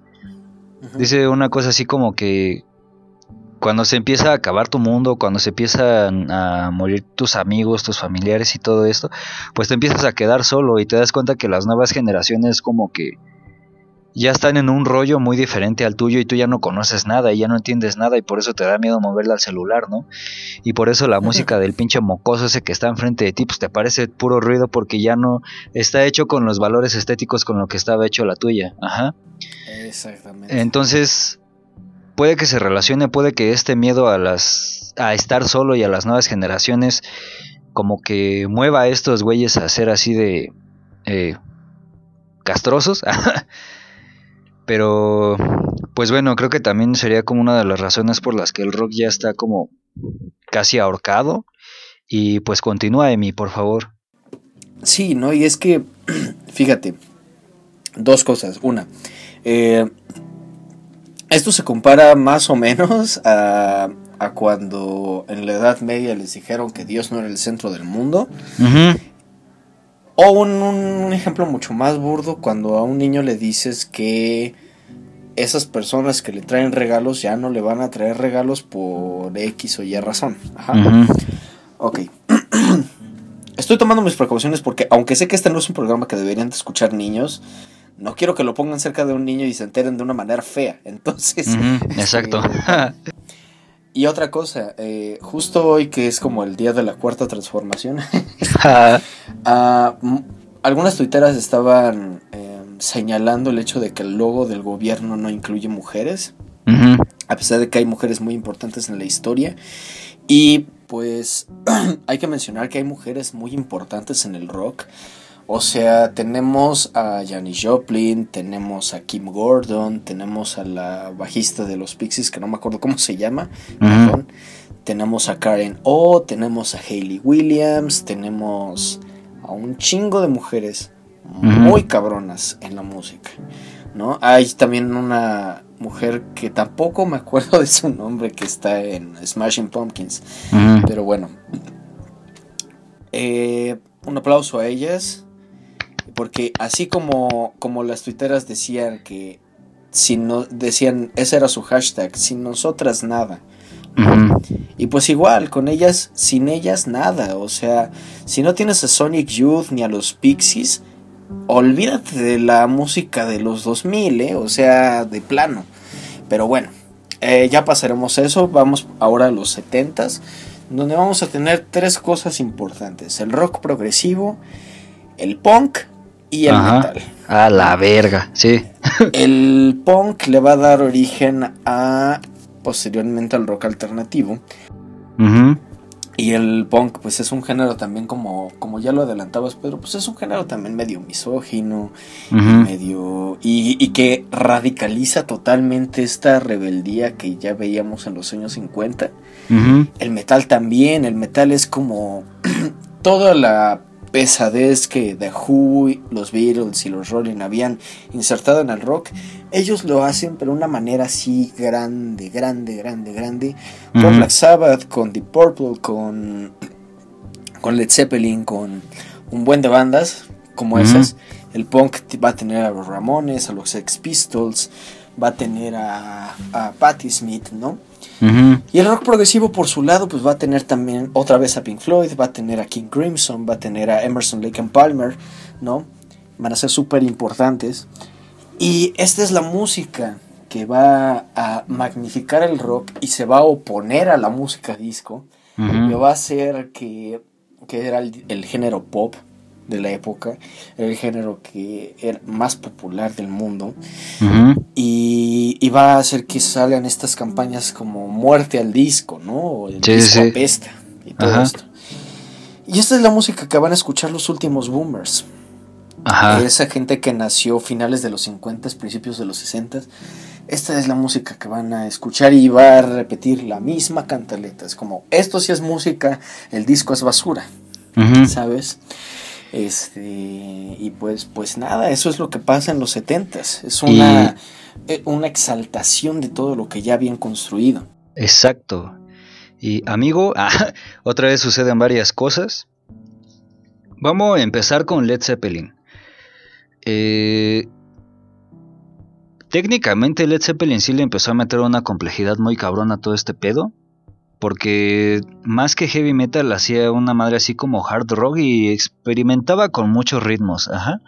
Dice una cosa así como que cuando se empieza a acabar tu mundo, cuando se empiezan a morir tus amigos, tus familiares y todo esto, pues te empiezas a quedar solo y te das cuenta que las nuevas generaciones como que ya están en un rollo muy diferente al tuyo y tú ya no conoces nada y ya no entiendes nada y por eso te da miedo moverle al celular, ¿no? Y por eso la música del pinche mocoso ese que está enfrente de ti pues te parece puro ruido porque ya no está hecho con los valores estéticos con lo que estaba hecho la tuya. Ajá. Exactamente. Entonces, puede que se relacione, puede que este miedo a las a estar solo y a las nuevas generaciones como que mueva a estos güeyes a ser así de eh, castrosos. Pero, pues bueno, creo que también sería como una de las razones por las que el rock ya está como casi ahorcado. Y pues continúa, Emi, por favor. Sí, ¿no? Y es que, fíjate, dos cosas. Una, eh, esto se compara más o menos a, a cuando en la Edad Media les dijeron que Dios no era el centro del mundo. Ujú, O un, un ejemplo mucho más burdo, cuando a un niño le dices que esas personas que le traen regalos ya no le van a traer regalos por X o Y razón. Ajá. Ok. Estoy tomando mis precauciones porque, aunque sé que este no es un programa que deberían de escuchar niños, no quiero que lo pongan cerca de un niño y se enteren de una manera fea. Entonces. Este, exacto. y otra cosa, eh, justo hoy que es como el día de la cuarta transformación, ah, algunas tuiteras estaban eh, señalando el hecho de que el logo del gobierno no incluye mujeres a pesar de que hay mujeres muy importantes en la historia. Y pues hay que mencionar que hay mujeres muy importantes en el rock. O sea, tenemos a Janis Joplin, tenemos a Kim Gordon, tenemos a la bajista de los Pixies, que no me acuerdo cómo se llama, perdón. Tenemos a Karen O, tenemos a Hayley Williams, tenemos a un chingo de mujeres muy cabronas en la música, ¿no? Hay también una mujer que tampoco me acuerdo de su nombre que está en Smashing Pumpkins, pero bueno. Eh, un aplauso a ellas, porque así como, como las tuiteras decían que si no decían ese era su hashtag, sin nosotras nada. Y pues igual, con ellas, sin ellas nada. O sea, si no tienes a Sonic Youth ni a los Pixies, olvídate de la música de los 2000, ¿eh? O sea, de plano. Pero bueno, eh, ya pasaremos eso. Vamos ahora a los 70s, donde vamos a tener tres cosas importantes. El rock progresivo, el punk y el Ajá. metal. A la verga, sí. El punk le va a dar origen a posteriormente al rock alternativo. Ujú, Y el punk, pues es un género también como, como ya lo adelantabas, Pedro, pues es un género también medio misógino, ujú. medio... Y, y que radicaliza totalmente esta rebeldía que ya veíamos en los años 50. Ujú, El metal también, el metal es como toda la pesadez que The Who, los Beatles y los Rolling habían insertado en el rock, ellos lo hacen pero de una manera así grande, grande, grande, grande, con. Black Sabbath, con Deep Purple, con, con Led Zeppelin, con un buen de bandas como esas. El punk va a tener a los Ramones, a los Sex Pistols, va a tener a, a Patti Smith, ¿no? Y el rock progresivo por su lado pues va a tener también otra vez a Pink Floyd, va a tener a King Crimson, va a tener a Emerson Lake and Palmer, ¿no? Van a ser súper importantes. Y esta es la música que va a magnificar el rock y se va a oponer a la música disco. Ujú. Que va a hacer que, que era el, el género pop de la época, era el género que era más popular del mundo. Y, y va a hacer que salgan estas campañas como muerte al disco, ¿no? O el Sí, disco sí. apesta y todo Ajá. esto. Y esta es la música que van a escuchar los últimos boomers. Ajá. Esa gente que nació finales de los 50, principios de los 60. esta es la música que van a escuchar y va a repetir la misma cantaleta. Es como, esto sí es música, el disco es basura, Ujú. ¿sabes? Este, y pues, pues nada, eso es lo que pasa en los setentas. Es una, eh, una exaltación de todo lo que ya habían construido. Exacto. Y amigo, ah, otra vez suceden varias cosas. Vamos a empezar con Led Zeppelin. Eh, técnicamente Led Zeppelin sí le empezó a meter una complejidad muy cabrona a todo este pedo. Porque más que heavy metal hacía una madre así como hard rock y experimentaba con muchos ritmos. Ajá.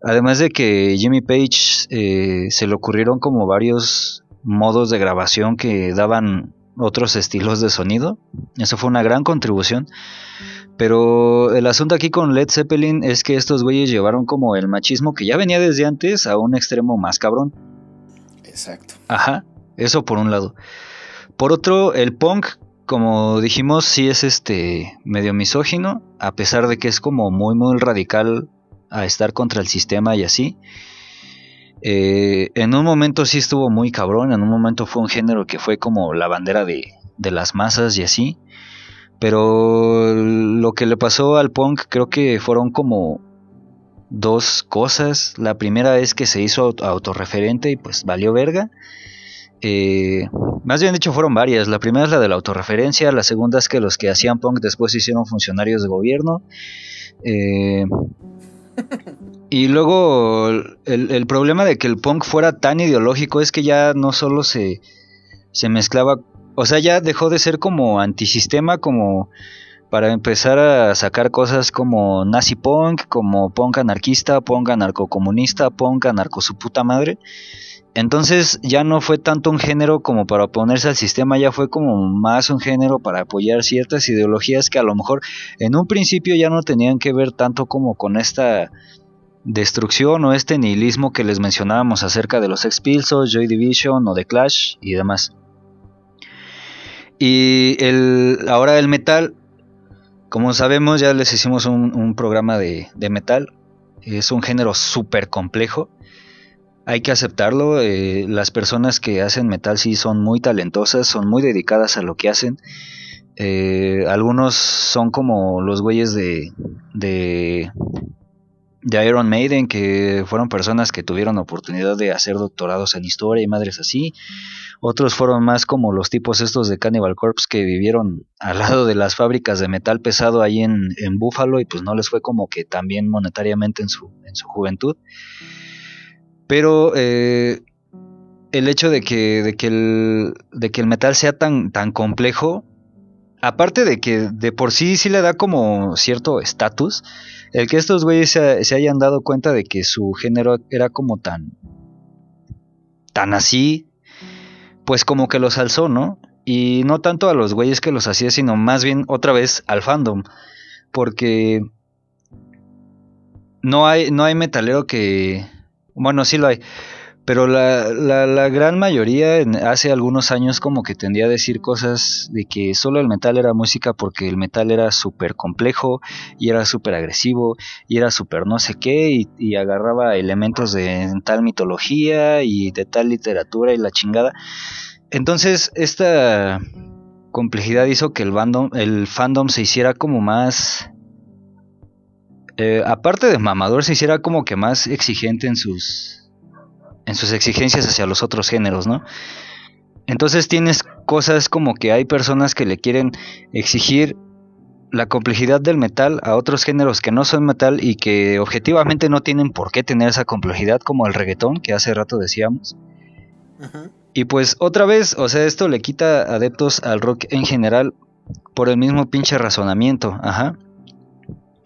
Además de que Jimmy Page eh, se le ocurrieron como varios modos de grabación que daban otros estilos de sonido. Eso fue una gran contribución. Pero el asunto aquí con Led Zeppelin es que estos güeyes llevaron como el machismo que ya venía desde antes a un extremo más cabrón. Exacto. Ajá, eso por un lado. Por otro, el punk, como dijimos, sí es este medio misógino, a pesar de que es como muy muy radical a estar contra el sistema y así. Eh, en un momento sí estuvo muy cabrón, en un momento fue un género que fue como la bandera de, de las masas y así. Pero lo que le pasó al punk creo que fueron como dos cosas. La primera es que se hizo auto- autorreferente y pues valió verga. Eh, más bien dicho fueron varias. La primera es la de la autorreferencia, la segunda es que los que hacían punk después se hicieron funcionarios de gobierno. Eh, y luego el, el problema de que el punk fuera tan ideológico es que ya no solo se, se mezclaba, o sea, ya dejó de ser como antisistema, como para empezar a sacar cosas como nazi punk, como punk anarquista, punk anarcocomunista, punk anarco su puta madre. Entonces ya no fue tanto un género como para oponerse al sistema, ya fue como más un género para apoyar ciertas ideologías que a lo mejor en un principio ya no tenían que ver tanto como con esta destrucción o este nihilismo que les mencionábamos acerca de los Sex Joy Division o The Clash y demás. Y el, ahora el metal, como sabemos, ya les hicimos un, programa de, metal. Es un género súper complejo. Hay que aceptarlo. eh, las personas que hacen metal sí son muy talentosas, son muy dedicadas a lo que hacen. Eh, algunos son como los güeyes de, de Iron Maiden, que fueron personas que tuvieron oportunidad de hacer doctorados en historia y madres así. Otros fueron más como los tipos estos de Cannibal Corpse que vivieron al lado de las fábricas de metal pesado ahí en, en Buffalo y pues no les fue como que tan bien monetariamente en su, en su juventud. Pero eh, el hecho de que, de, que el, de que el metal sea tan, tan complejo, aparte de que de por sí sí le da como cierto estatus, el que estos güeyes se, hayan dado cuenta de que su género era como tan, tan así, pues como que los alzó, ¿no? Y no tanto a los güeyes que los hacía, sino más bien otra vez al fandom. Porque no hay, no hay metalero que... Bueno, sí lo hay. Pero la, la, la gran mayoría hace algunos años como que tendía a decir cosas de que solo el metal era música porque el metal era súper complejo y era súper agresivo y era súper no sé qué y, y agarraba elementos de tal mitología y de tal literatura y la chingada. Entonces esta complejidad hizo que el, fandom, el fandom se hiciera como más... eh, aparte de mamador, se hiciera como que más exigente en sus en sus exigencias hacia los otros géneros, ¿no? Entonces tienes cosas como que hay personas que le quieren exigir la complejidad del metal a otros géneros que no son metal y que objetivamente no tienen por qué tener esa complejidad como el reggaetón que hace rato decíamos. Y pues otra vez, o sea, esto le quita adeptos al rock en general por el mismo pinche razonamiento, ajá.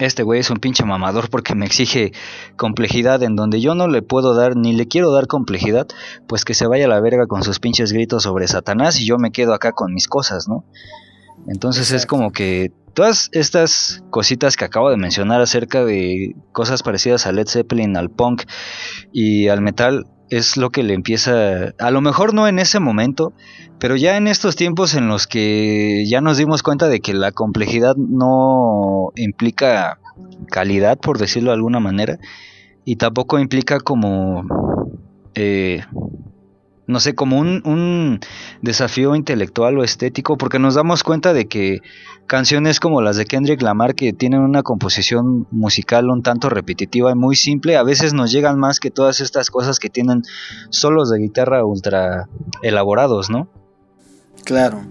Este güey es un pinche mamador porque me exige complejidad en donde yo no le puedo dar ni le quiero dar complejidad, pues que se vaya a la verga con sus pinches gritos sobre Satanás y yo me quedo acá con mis cosas, ¿no? Entonces es como que todas estas cositas que acabo de mencionar acerca de cosas parecidas a Led Zeppelin, al punk y al metal es lo que le empieza, a lo mejor no en ese momento, pero ya en estos tiempos en los que ya nos dimos cuenta de que la complejidad no implica calidad, por decirlo de alguna manera, y tampoco implica como, eh, no sé, como un, un desafío intelectual o estético, porque nos damos cuenta de que canciones como las de Kendrick Lamar, que tienen una composición musical un tanto repetitiva y muy simple, a veces nos llegan más que todas estas cosas que tienen solos de guitarra ultra elaborados, ¿no? Claro.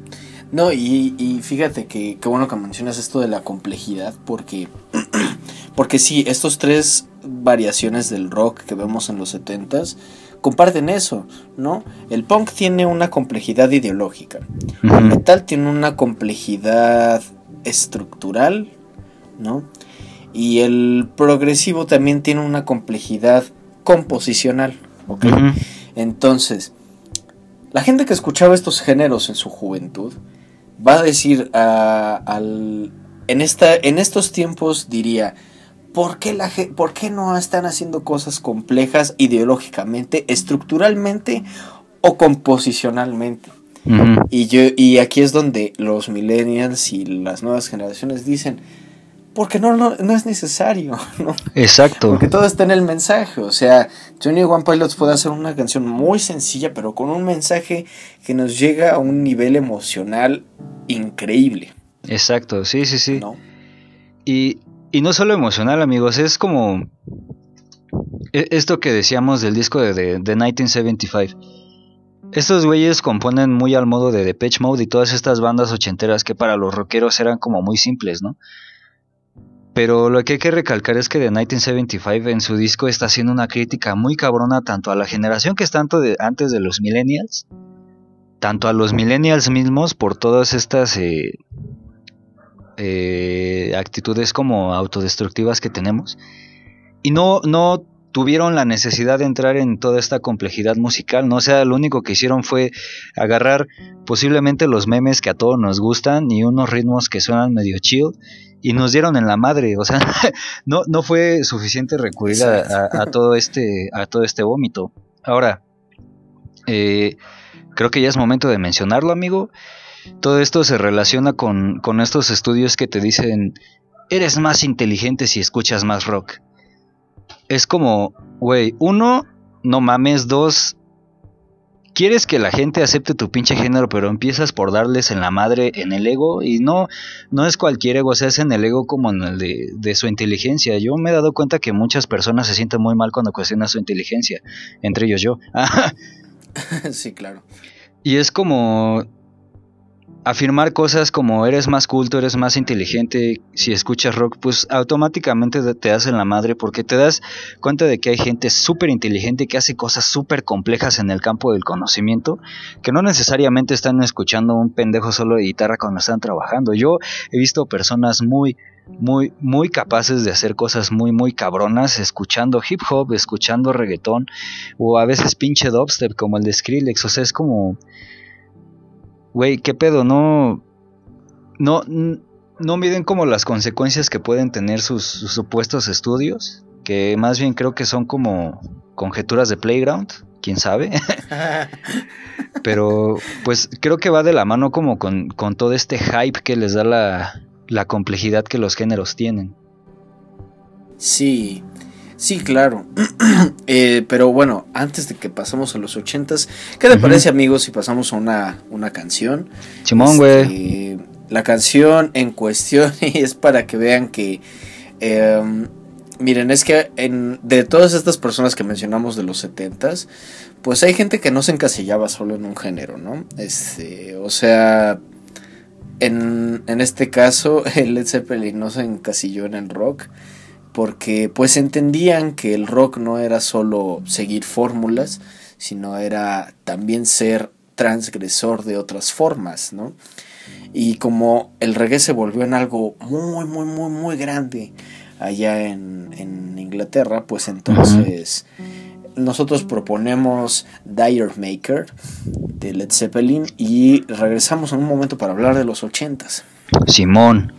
No, y, y fíjate que qué bueno que mencionas esto de la complejidad, porque, porque sí, estos tres variaciones del rock que vemos en los 70s comparten eso, ¿no? El punk tiene una complejidad ideológica, el metal tiene una complejidad estructural, ¿no? Y el progresivo también tiene una complejidad composicional, ¿ok? Entonces, la gente que escuchaba estos géneros en su juventud va a decir al, en, esta, en estos tiempos diría, ¿por qué, la, ¿por qué no están haciendo cosas complejas ideológicamente, estructuralmente o composicionalmente? Y, yo, y aquí es donde los millennials y las nuevas generaciones dicen, porque no, no, no es necesario, ¿no? Exacto. Porque todo está en el mensaje. O sea, Johnny One Pilots puede hacer una canción muy sencilla, pero con un mensaje que nos llega a un nivel emocional increíble. Exacto, sí, sí, sí. ¿no? Y, y no solo emocional, amigos, es como e- esto que decíamos del disco de, de, de 1975. Estos güeyes componen muy al modo de Depeche Mode y todas estas bandas ochenteras que para los rockeros eran como muy simples, ¿no? Pero lo que hay que recalcar es que The 1975 en su disco está haciendo una crítica muy cabrona tanto a la generación que está tanto de, antes de los millennials, tanto a los millennials mismos por todas estas eh, eh, actitudes como autodestructivas que tenemos. Y no, no tuvieron la necesidad de entrar en toda esta complejidad musical, ¿no? O sea, lo único que hicieron fue agarrar posiblemente los memes que a todos nos gustan y unos ritmos que suenan medio chill y nos dieron en la madre, o sea, no, no fue suficiente recurrir a, a- a todo este a todo este vómito. Ahora, eh, creo que ya es momento de mencionarlo, amigo. Todo esto se relaciona con, con estos estudios que te dicen, eres más inteligente si escuchas más rock. Es como, güey, uno, no mames, dos, quieres que la gente acepte tu pinche género, pero empiezas por darles en la madre en el ego y no, no es cualquier ego, o sea, es en el ego como en el de, de su inteligencia. Yo me he dado cuenta que muchas personas se sienten muy mal cuando cuestionan su inteligencia, entre ellos yo. sí, claro. Y es como afirmar cosas como eres más culto, eres más inteligente, si escuchas rock, pues automáticamente te- das en la madre porque te das cuenta de que hay gente súper inteligente que hace cosas súper complejas en el campo del conocimiento, que no necesariamente están escuchando un pendejo solo de guitarra cuando están trabajando. Yo he visto personas muy, muy, muy capaces de hacer cosas muy, muy cabronas, escuchando hip hop, escuchando reggaetón, o a veces pinche dubstep como el de Skrillex, o sea, es como... Güey, ¿qué pedo? No... No... No miden como las consecuencias que pueden tener sus, sus supuestos estudios, que más bien creo que son como conjeturas de playground, quién sabe. Pero pues creo que va de la mano como con, con todo este hype que les da la, la complejidad que los géneros tienen. Sí, sí, claro. Eh, pero bueno, antes de que pasamos a los ochentas, ¿qué te parece, amigos, si pasamos a una, una canción? Simón, güey. Este, la canción en cuestión es para que vean que. em, miren, es que en, de todas estas personas que mencionamos de los setentas, pues hay gente que no se encasillaba solo en un género, ¿no? Este, o sea. En, en este caso, el Led Zeppelin no se encasilló en el rock porque pues entendían que el rock no era solo seguir fórmulas, sino era también ser transgresor de otras formas, ¿no? Y como el reggae se volvió en algo muy, muy, muy, muy grande allá en, en Inglaterra, pues entonces nosotros proponemos Dire Maker de Led Zeppelin y regresamos en un momento para hablar de los ochentas. Simón.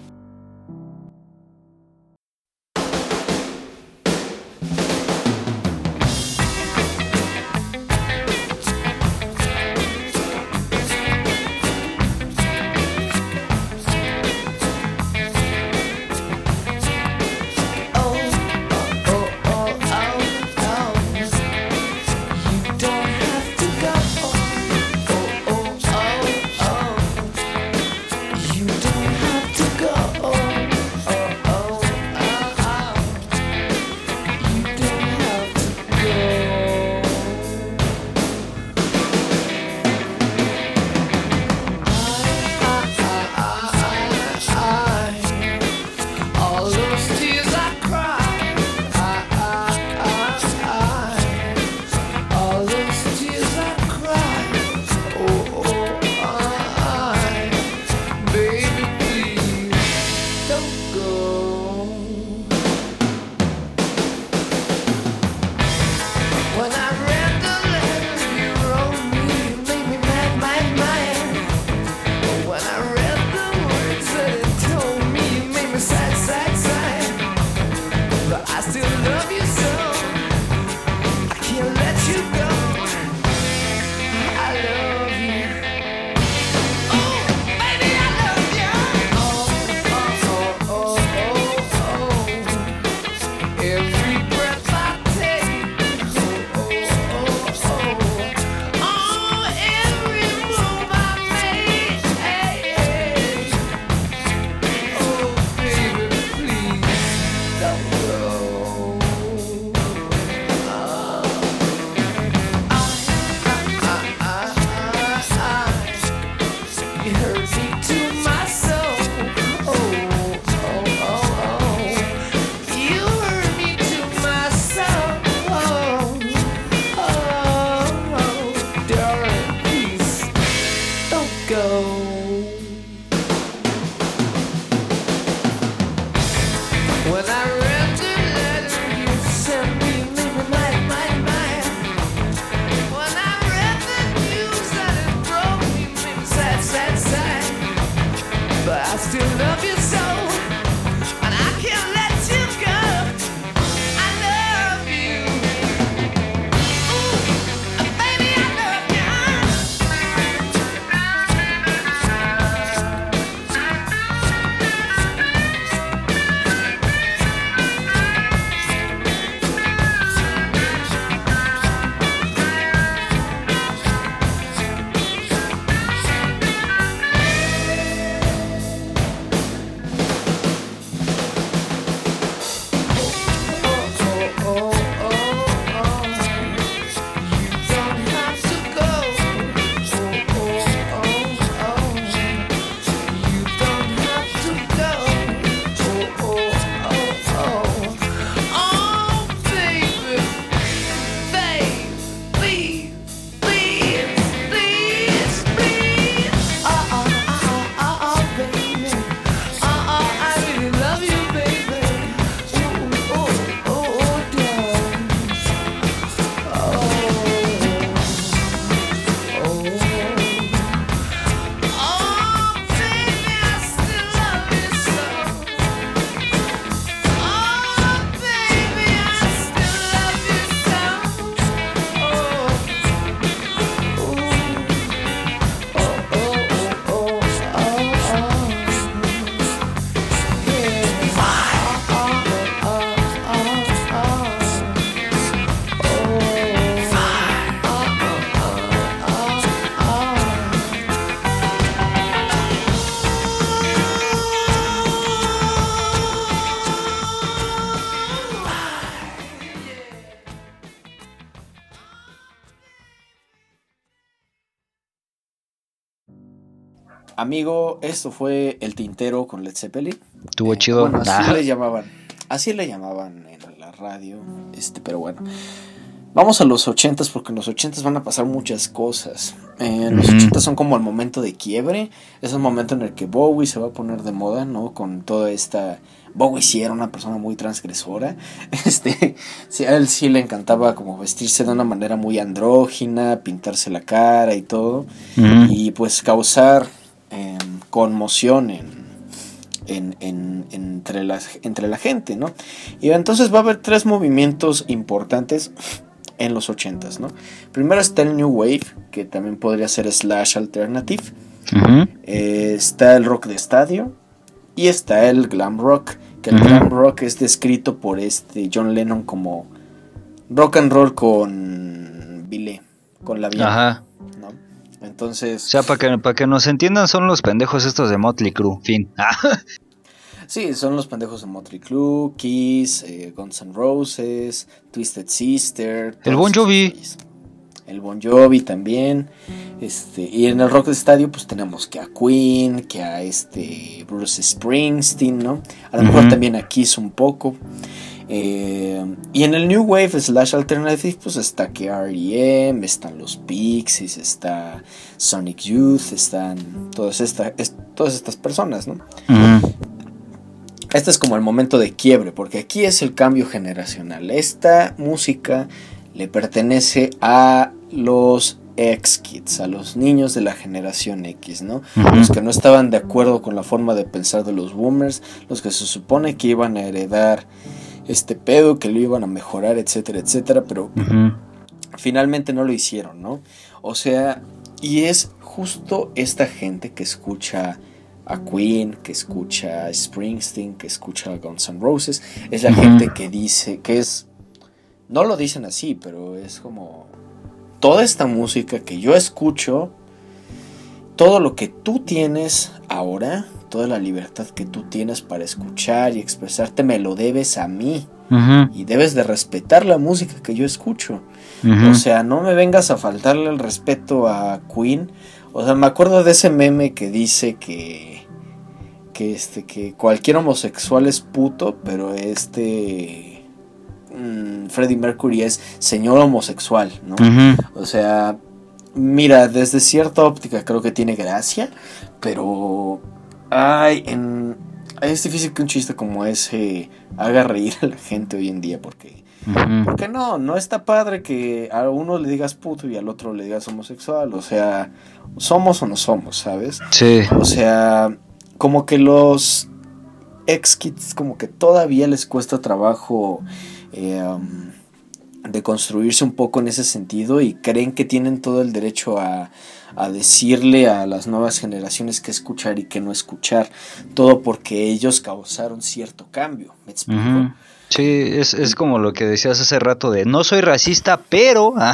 Amigo, esto fue El Tintero con Led Zeppelin. Estuvo Eh, chido. Bueno, así Ah. le llamaban. Así le llamaban en la radio. Este, pero bueno. Vamos a los ochentas porque en los ochentas van a pasar muchas cosas. Eh, los Ujú. ochentas son como el momento de quiebre. Es el momento en el que Bowie se va a poner de moda, ¿no? Con toda esta... Bowie sí era una persona muy transgresora. Este, sí, a él sí le encantaba como vestirse de una manera muy andrógina, pintarse la cara y todo Ujú. y pues causar eh, conmoción en, en- en- entre, la, entre la gente, ¿no? Y entonces va a haber tres movimientos importantes en los 80s, ¿no? Primero está el New Wave, que también podría ser slash alternative. Eh, está el rock de estadio y está el glam rock, que el glam rock es descrito por este John Lennon como rock and roll con Billy, con la vida, Ajá. Entonces, O sea, para que, para que nos entiendan, son los pendejos estos de Motley Crue. Fin. Sí, son los pendejos de Motley Crue, Kiss, eh, Guns N' Roses, Twisted Sister. El Bon Jovi. El Bon Jovi también. Este, y en el rock de estadio, pues tenemos que a Queen, que a este Bruce Springsteen, ¿no? A lo mejor también a Kiss un poco. Eh, y en el New Wave slash Alternative, pues está que R.E.M., están los Pixies, está Sonic Youth, están todas, esta- es- todas estas personas, ¿no? Este es como el momento de quiebre, porque aquí es el cambio generacional. Esta música le pertenece a los ex-kids, a los niños de la generación X, ¿no? Los que no estaban de acuerdo con la forma de pensar de los boomers, los que se supone que iban a heredar este pedo, que lo iban a mejorar, etcétera, etcétera, pero finalmente no lo hicieron, ¿no? O sea, y es justo esta gente que escucha a Queen, que escucha a Springsteen, que escucha a Guns N' Roses, es la gente que dice, que es, no lo dicen así, pero es como toda esta música que yo escucho, todo lo que tú tienes ahora, toda la libertad que tú tienes para escuchar y expresarte, me lo debes a mí. Y debes de respetar la música que yo escucho. O sea, no me vengas a faltarle el respeto a Queen. O sea, me acuerdo de ese meme que dice que que este que cualquier homosexual es puto, pero este mm, Freddie Mercury es señor homosexual, ¿no? O sea, mira, desde cierta óptica creo que tiene gracia, pero ay, en es difícil que un chiste como ese haga reír a la gente hoy en día porque porque no, no está padre que a uno le digas puto y al otro le digas homosexual. O sea, somos o no somos, ¿sabes? Sí. O sea, como que los ex kids como que todavía les cuesta trabajo eh, um, de construirse un poco en ese sentido y creen que tienen todo el derecho a, a decirle a las nuevas generaciones qué escuchar y qué no escuchar. Todo porque ellos causaron cierto cambio. ¿Me explico? Sí, es, es como lo que decías hace rato de no soy racista, pero...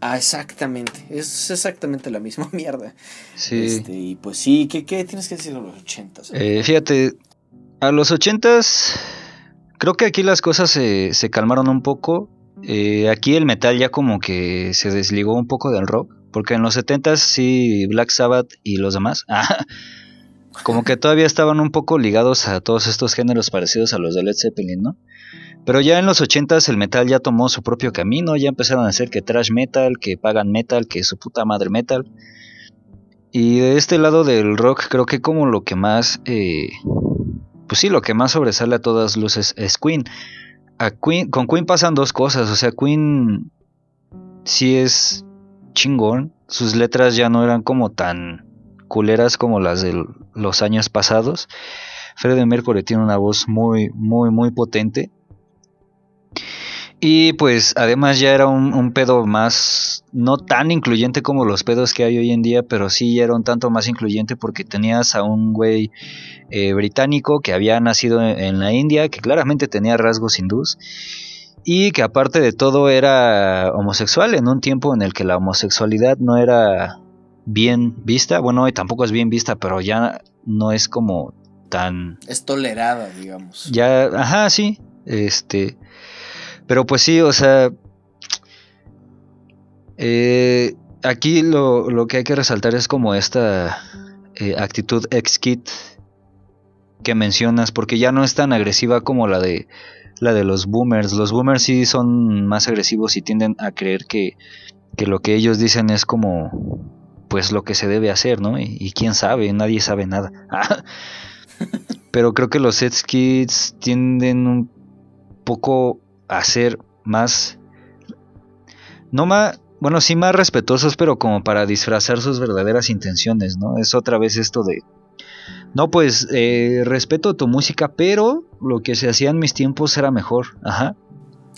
Ah, exactamente. Es exactamente la misma mierda. sí. Este, y pues sí, ¿qué, qué tienes que decir de los ochentas? Eh, fíjate, a los ochentas creo que aquí las cosas se, se calmaron un poco. Eh, aquí el metal ya como que se desligó un poco del rock. Porque en los setentas sí, Black Sabbath y los demás. ah, como que todavía estaban un poco ligados a todos estos géneros parecidos a los de Led Zeppelin, ¿no? Pero ya en los ochentas el metal ya tomó su propio camino, ya empezaron a hacer que trash metal, que pagan metal, que su puta madre metal. Y de este lado del rock creo que como lo que más, eh, pues sí, lo que más sobresale a todas luces es Queen. Queen. Con Queen pasan dos cosas, o sea, Queen sí es chingón, sus letras ya no eran como tan culeras como las de los años pasados. Freddie Mercury tiene una voz muy, muy, muy potente. Y pues además ya era un, pedo más, no tan incluyente como los pedos que hay hoy en día, pero sí era un tanto más incluyente porque tenías a un güey eh, británico que había nacido en, en, la India, que claramente tenía rasgos hindús, y que aparte de todo era homosexual en un tiempo en el que la homosexualidad no era bien vista, bueno, hoy tampoco es bien vista, pero ya no es como tan... Es tolerada, digamos. Ya, ajá, sí, este... Pero pues sí, o sea, eh, aquí lo, lo, que hay que resaltar es como esta, eh, actitud ex-kid que mencionas, porque ya no es tan agresiva como la de la de los boomers. Los boomers sí son más agresivos y tienden a creer que, que lo que ellos dicen es como pues lo que se debe hacer, ¿no? Y, y quién sabe, nadie sabe nada. Pero creo que los ex-kids tienden un poco a ser más no más bueno, sí más respetuosos, pero como para disfrazar sus verdaderas intenciones, ¿no? Es otra vez esto de, no, pues eh, respeto tu música, pero lo que se hacía en mis tiempos era mejor, ajá.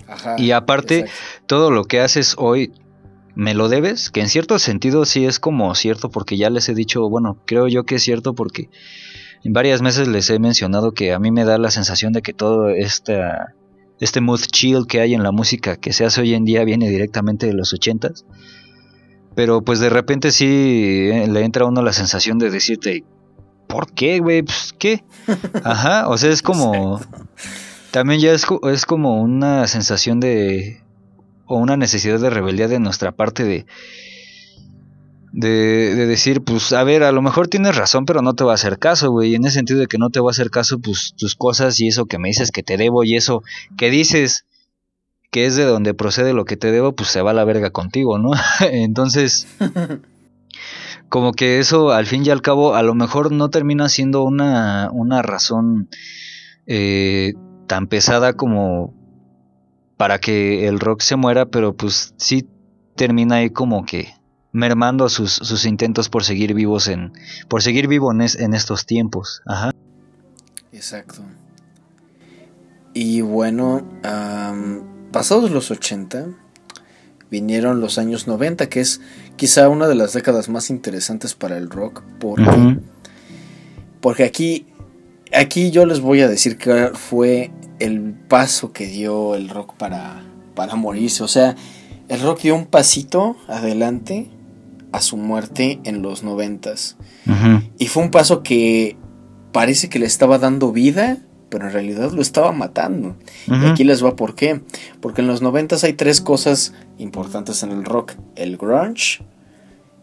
Ajá, Y aparte, exacto. todo lo que haces hoy me lo debes, que en cierto sentido sí es como cierto, porque ya les he dicho, bueno, creo yo que es cierto porque en varias veces les he mencionado que a mí me da la sensación de que todo esta, este mood chill que hay en la música que se hace hoy en día viene directamente de los ochentas. Pero pues de repente sí eh, le entra a uno la sensación de decirte, ¿por qué, güey? Pues, ¿qué? Ajá, o sea, es como... También ya es, es como una sensación de... o una necesidad de rebeldía de nuestra parte de... De, de decir, pues, a ver, a lo mejor tienes razón, pero no te va a hacer caso, güey. Y en ese sentido de que no te va a hacer caso, pues, tus cosas y eso que me dices que te debo y eso que dices que es de donde procede lo que te debo, pues se va a la verga contigo, ¿no? Entonces, como que eso al fin y al cabo a lo mejor no termina siendo una, una razón eh, tan pesada como para que el rock se muera, pero pues sí termina ahí como que mermando sus, sus intentos por seguir vivos en por seguir vivo en, es- en estos tiempos. Ajá. Exacto. Y bueno, pasados los 80, vinieron los años 90, que es quizá una de las décadas más interesantes para el rock, porque, Ujú. porque aquí, aquí yo les voy a decir que fue el paso que dio el rock para, para morirse. O sea, el rock dio un pasito adelante a su muerte en los noventas. Ujú. Y fue un paso que parece que le estaba dando vida, pero en realidad lo estaba matando. Y aquí les va por qué. Porque en los noventas hay tres cosas importantes en el rock. El grunge,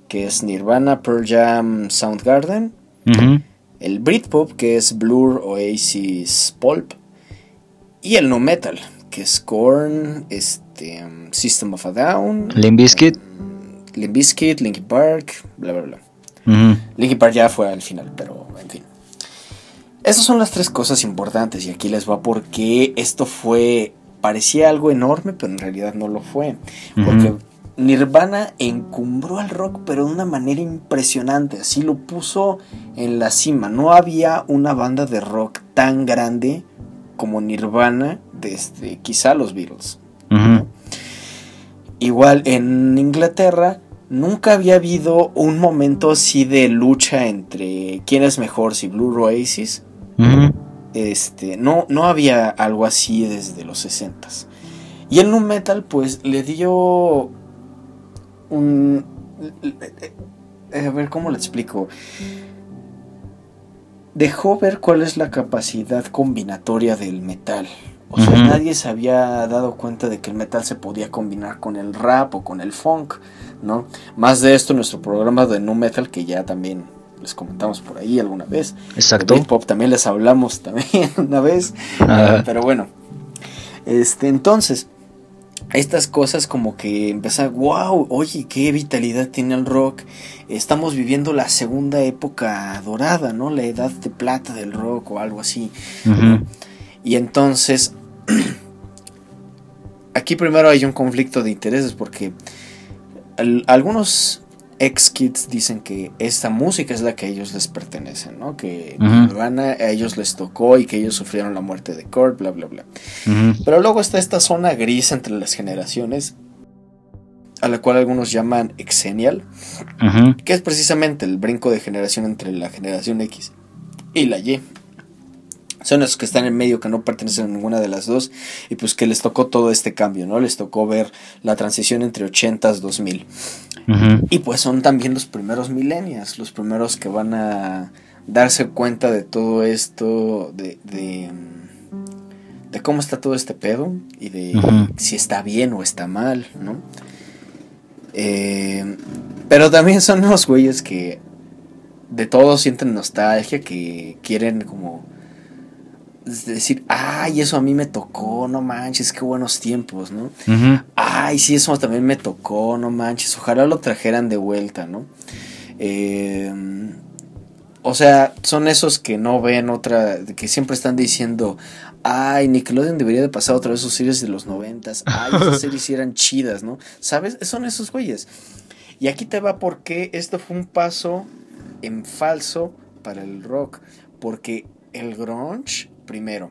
que es Nirvana, Pearl Jam, Soundgarden. Ujú. El Britpop, que es Blur, Oasis, Pulp. Y el no metal, que es Korn, este, um, System of a Down, Limp Bizkit. Limp Bizkit, Linkin Park, bla bla bla. Ujú. Linkin Park ya fue al final, pero en fin. Esas son las tres cosas importantes y aquí les va porque esto fue, parecía algo enorme, pero en realidad no lo fue. Porque. Nirvana encumbró al rock, pero de una manera impresionante, así lo puso en la cima. No había una banda de rock tan grande como Nirvana desde quizá los Beatles. Igual en Inglaterra nunca había habido un momento así de lucha entre quién es mejor, si Blue o Oasis. Este, no, no había algo así desde los 60 Y el nu metal pues le dio un eh, a ver cómo le explico. Dejó ver cuál es la capacidad combinatoria del metal. O sea, nadie se había dado cuenta de que el metal se podía combinar con el rap o con el funk, ¿no? Más de esto nuestro programa de nu metal que ya también les comentamos por ahí alguna vez. Exacto. De Britpop también les hablamos también una vez. Eh, pero bueno. Este, entonces, estas cosas como que empezar, wow, oye, qué vitalidad tiene el rock. Estamos viviendo la segunda época dorada, ¿no? La edad de plata del rock o algo así. Y entonces, aquí primero hay un conflicto de intereses porque al- algunos ex kids dicen que esta música es la que a ellos les pertenece, ¿no? Que. Nirvana a ellos les tocó y que ellos sufrieron la muerte de Kurt, bla, bla, bla. Pero luego está esta zona gris entre las generaciones, a la cual algunos llaman exennial, Ujú. que es precisamente el brinco de generación entre la generación X y la Y. Son esos que están en medio, que no pertenecen a ninguna de las dos, y pues que les tocó todo este cambio, ¿no? Les tocó ver la transición entre 80s, 2000. Ujú. Y pues son también los primeros millennials, los primeros que van a darse cuenta de todo esto, de, de, de cómo está todo este pedo y de si está bien o está mal, ¿no? Eh, pero también son los güeyes que de todos sienten nostalgia, que quieren como decir, ay, eso a mí me tocó, no manches, qué buenos tiempos, ¿no? Ujú. Ay, sí, eso también me tocó, no manches, ojalá lo trajeran de vuelta, ¿no? Eh, o sea, son esos que no ven otra, que siempre están diciendo, ay, Nickelodeon debería de pasar otra vez sus series de los noventas, ay, esas series eran chidas, ¿no? ¿Sabes? Son esos güeyes. Y aquí te va porque esto fue un paso en falso para el rock, porque el grunge, primero,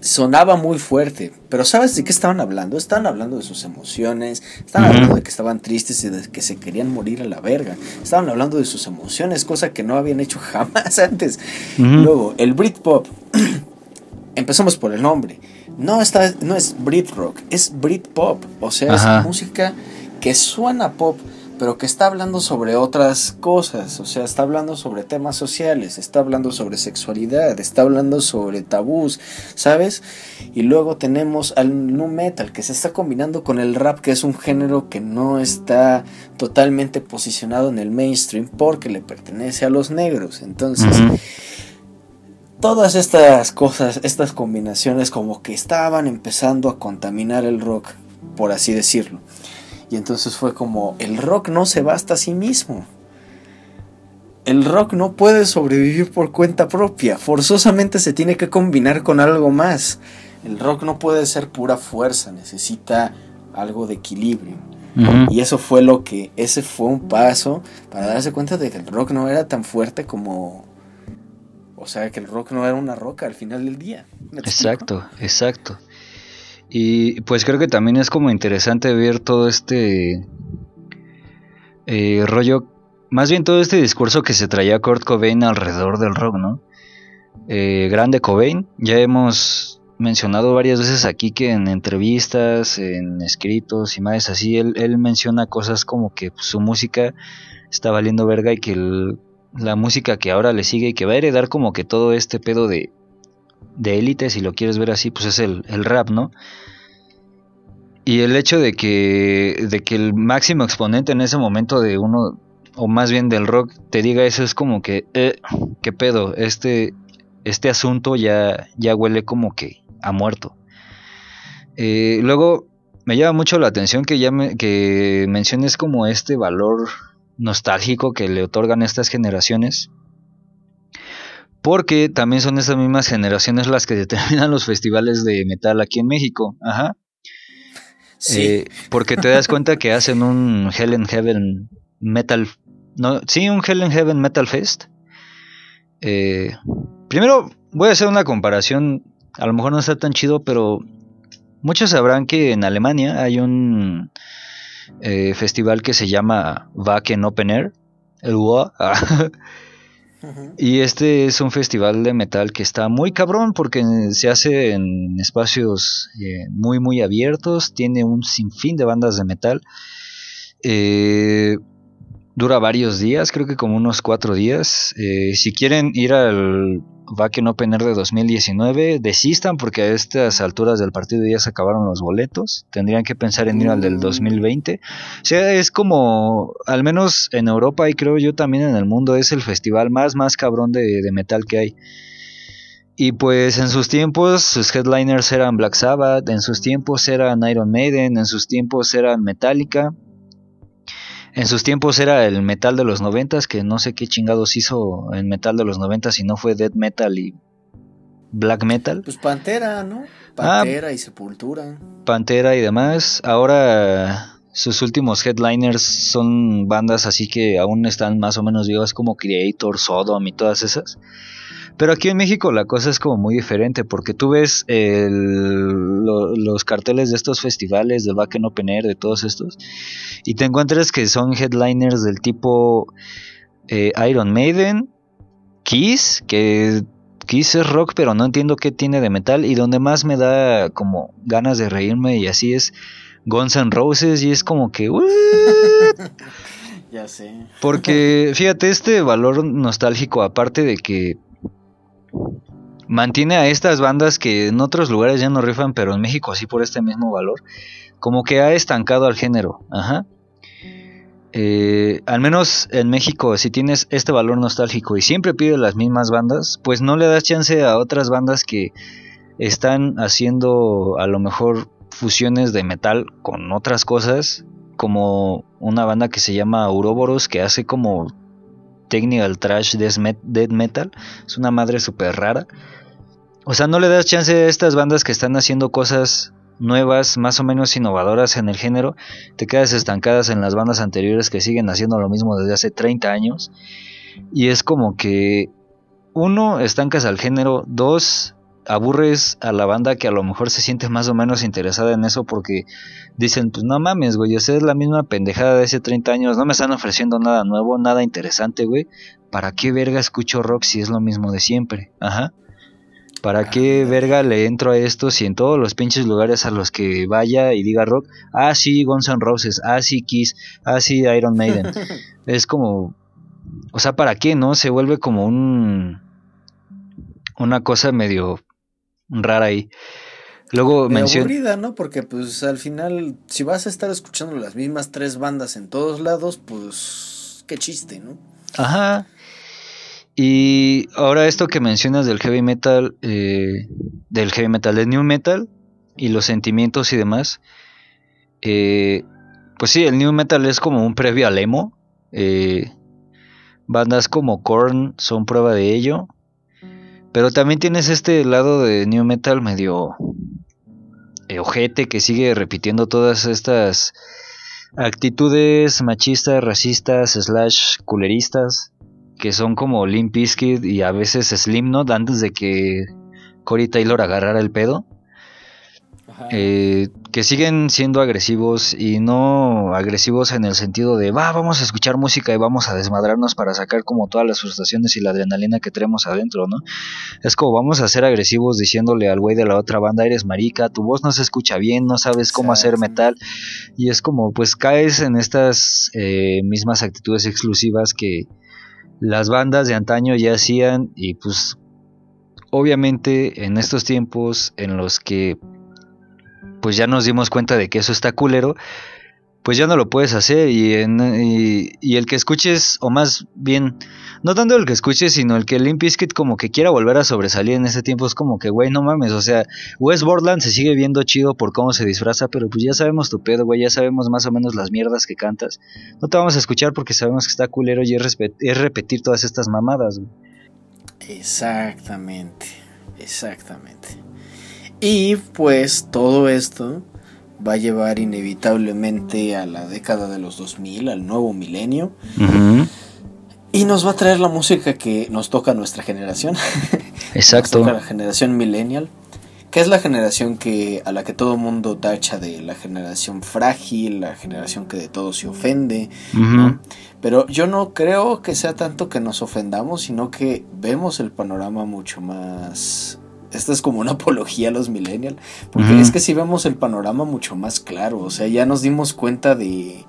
sonaba muy fuerte, pero ¿sabes de qué estaban hablando? Estaban hablando de sus emociones, estaban hablando de que estaban tristes y de que se querían morir a la verga, estaban hablando de sus emociones, cosa que no habían hecho jamás antes. Luego, el Britpop, empezamos por el nombre, no, está, no es Brit Rock, es Britpop, o sea, Ajá. es música que suena pop, pero que está hablando sobre otras cosas, o sea, está hablando sobre temas sociales, está hablando sobre sexualidad, está hablando sobre tabús, ¿sabes? Y luego tenemos al nu metal que se está combinando con el rap, que es un género que no está totalmente posicionado en el mainstream porque le pertenece a los negros. Entonces, todas estas cosas, estas combinaciones como que estaban empezando a contaminar el rock, por así decirlo. Y entonces fue como, el rock no se basta a sí mismo. El rock no puede sobrevivir por cuenta propia, forzosamente se tiene que combinar con algo más. El rock no puede ser pura fuerza, necesita algo de equilibrio. Y eso fue lo que, ese fue un paso para darse cuenta de que el rock no era tan fuerte como, o sea, que el rock no era una roca al final del día. Exacto, exacto. Y pues creo que también es como interesante ver todo este eh, rollo, más bien todo este discurso que se traía Kurt Cobain alrededor del rock, ¿no? Eh, grande Cobain, ya hemos mencionado varias veces aquí que en entrevistas, en escritos y más así, él, menciona cosas como que su música está valiendo verga y que la música que ahora le sigue y que va a heredar como que todo este pedo de, de élite, si lo quieres ver así, pues es el, el rap, ¿no? Y el hecho de que, de que el máximo exponente en ese momento de uno, o más bien del rock, te diga eso es como que, eh, ¿qué pedo? Este, este asunto ya, ya huele como que a muerto. Eh, luego, me llama mucho la atención que, ya me- que menciones como este valor nostálgico que le otorgan estas generaciones. Porque también son esas mismas generaciones las que determinan los festivales de metal aquí en México. Ajá. Sí, Eh, porque te das cuenta que hacen un Hell in Heaven Metal. No, sí, un Hell in Heaven Metal Fest. Eh, primero voy a hacer una comparación. A lo mejor no está tan chido, pero muchos sabrán que en Alemania hay un eh, festival que se llama Wacken Open Air. El WOA. Y este es un festival de metal que está muy cabrón porque se hace en espacios eh, muy muy abiertos, tiene un sinfín de bandas de metal. Eh, dura varios días, creo que como unos cuatro días. Eh, si quieren ir al Wacken Open Air de 2019, desistan porque a estas alturas del partido ya se acabaron los boletos. Tendrían que pensar en ir al del 2020. O sea, es como, al menos en Europa y creo yo también en el mundo, es el festival más, más cabrón de, de metal que hay. Y pues en sus tiempos sus headliners eran Black Sabbath, en sus tiempos eran Iron Maiden, en sus tiempos eran Metallica. En sus tiempos era el metal de los noventas, que no sé qué chingados hizo en metal de los noventas si no fue death metal y black metal. Pues Pantera, ¿no? Ah. Pantera y Sepultura. Pantera y demás. Ahora sus últimos headliners son bandas así que aún están más o menos vivas como Creator, Sodom y todas esas. Pero aquí en México la cosa es como muy diferente porque tú ves el- lo- los carteles de estos festivales, del Wacken Open Air, de todos estos, y te encuentras que son headliners del tipo eh, Iron Maiden, Kiss, que Kiss es rock, pero no entiendo qué tiene de metal. Y donde más me da como ganas de reírme y así es Guns N' Roses. Y es como que. "What?". Ya sé. Porque fíjate, este valor nostálgico, aparte de que mantiene a estas bandas que en otros lugares ya no rifan, pero en México sí por este mismo valor, como que ha estancado al género. Ajá. eh, al menos en México, si tienes este valor nostálgico y siempre pides las mismas bandas, pues no le das chance a otras bandas que están haciendo a lo mejor fusiones de metal con otras cosas, como una banda que se llama Ouroboros, que hace como technical trash death met- death metal, es una madre súper rara. O sea, no le das chance a estas bandas que están haciendo cosas nuevas, más o menos innovadoras en el género, te quedas estancadas en las bandas anteriores que siguen haciendo lo mismo desde hace 30 años. Y es como que, uno, estancas al género, dos, aburres a la banda que a lo mejor se siente más o menos interesada en eso porque dicen, pues no mames, güey, o sea, es la misma pendejada de hace 30 años, no me están ofreciendo nada nuevo, nada interesante, güey. ¿Para qué verga escucho rock si es lo mismo de siempre? Ajá. ¿Para qué verga le entro a esto si en todos los pinches lugares a los que vaya y diga rock, ah sí, Guns N' Roses, ah sí, Kiss, ah sí, Iron Maiden? es como, o sea, ¿para qué, no? Se vuelve como un, una cosa medio rara ahí. Luego Medio menciona... aburrida, ¿no? Porque pues al final, si vas a estar escuchando las mismas tres bandas en todos lados, pues qué chiste, ¿no? Ajá. Y ahora esto que mencionas del heavy metal, eh, del heavy metal, del new metal y los sentimientos y demás, eh, pues sí, el new metal es como un previo al emo. eh, bandas como Korn son prueba de ello. Pero también tienes este lado de new metal medio eh, ojete que sigue repitiendo todas estas actitudes machistas, racistas, slash culeristas, que son como Limp Bizkit y a veces Slipknot antes de que Corey Taylor agarrara el pedo. Eh, que siguen siendo agresivos y no agresivos en el sentido de va, vamos a escuchar música y vamos a desmadrarnos para sacar como todas las frustraciones y la adrenalina que tenemos adentro, ¿no? Es como vamos a ser agresivos diciéndole al güey de la otra banda, eres marica, tu voz no se escucha bien, no sabes cómo hacer metal y es como pues caes en estas eh, mismas actitudes exclusivas que las bandas de antaño ya hacían y pues obviamente en estos tiempos en los que pues ya nos dimos cuenta de que eso está culero, pues ya no lo puedes hacer y, el que escuches, o más bien, no tanto el que escuches, sino el que Limp Bizkit como que quiera volver a sobresalir en ese tiempo, es como que, güey, no mames, o sea, West Borland se sigue viendo chido por cómo se disfraza, pero pues ya sabemos tu pedo, güey, ya sabemos más o menos las mierdas que cantas. No te vamos a escuchar porque sabemos que está culero y es, es repetir todas estas mamadas, güey. Exactamente, exactamente. Y pues todo esto va a llevar inevitablemente a la década de los 2000, al nuevo milenio, y nos va a traer la música que nos toca a nuestra generación. Nos Exacto. toca a la generación millennial, que es la generación que a la que todo mundo tacha de la generación frágil, la generación que de todo se ofende. Pero yo no creo que sea tanto que nos ofendamos, sino que vemos el panorama mucho más... Esta es como una apología a los millennials, porque es que si vemos el panorama mucho más claro, o sea, ya nos dimos cuenta de...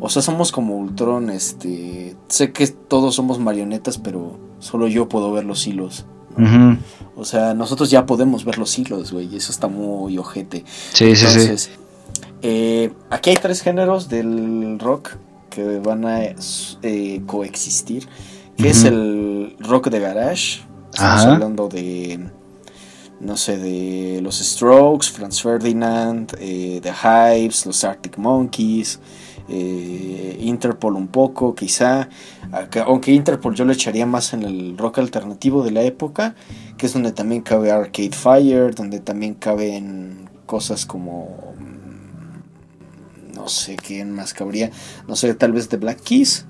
O sea, somos como Ultron, este... Sé que todos somos marionetas, pero solo yo puedo ver los hilos. O sea, nosotros ya podemos ver los hilos, güey, y eso está muy ojete. Sí, sí, sí. Eh, aquí hay tres géneros del rock que van a eh, coexistir, que es el rock de garage. Estamos Ajá. hablando de, no sé, de los Strokes, Franz Ferdinand, eh, The Hives, los Arctic Monkeys, eh, Interpol un poco, quizá, aunque Interpol yo le echaría más en el rock alternativo de la época, que es donde también cabe Arcade Fire, donde también caben cosas como mm, no sé quién más cabría, no sé, tal vez de Black Keys.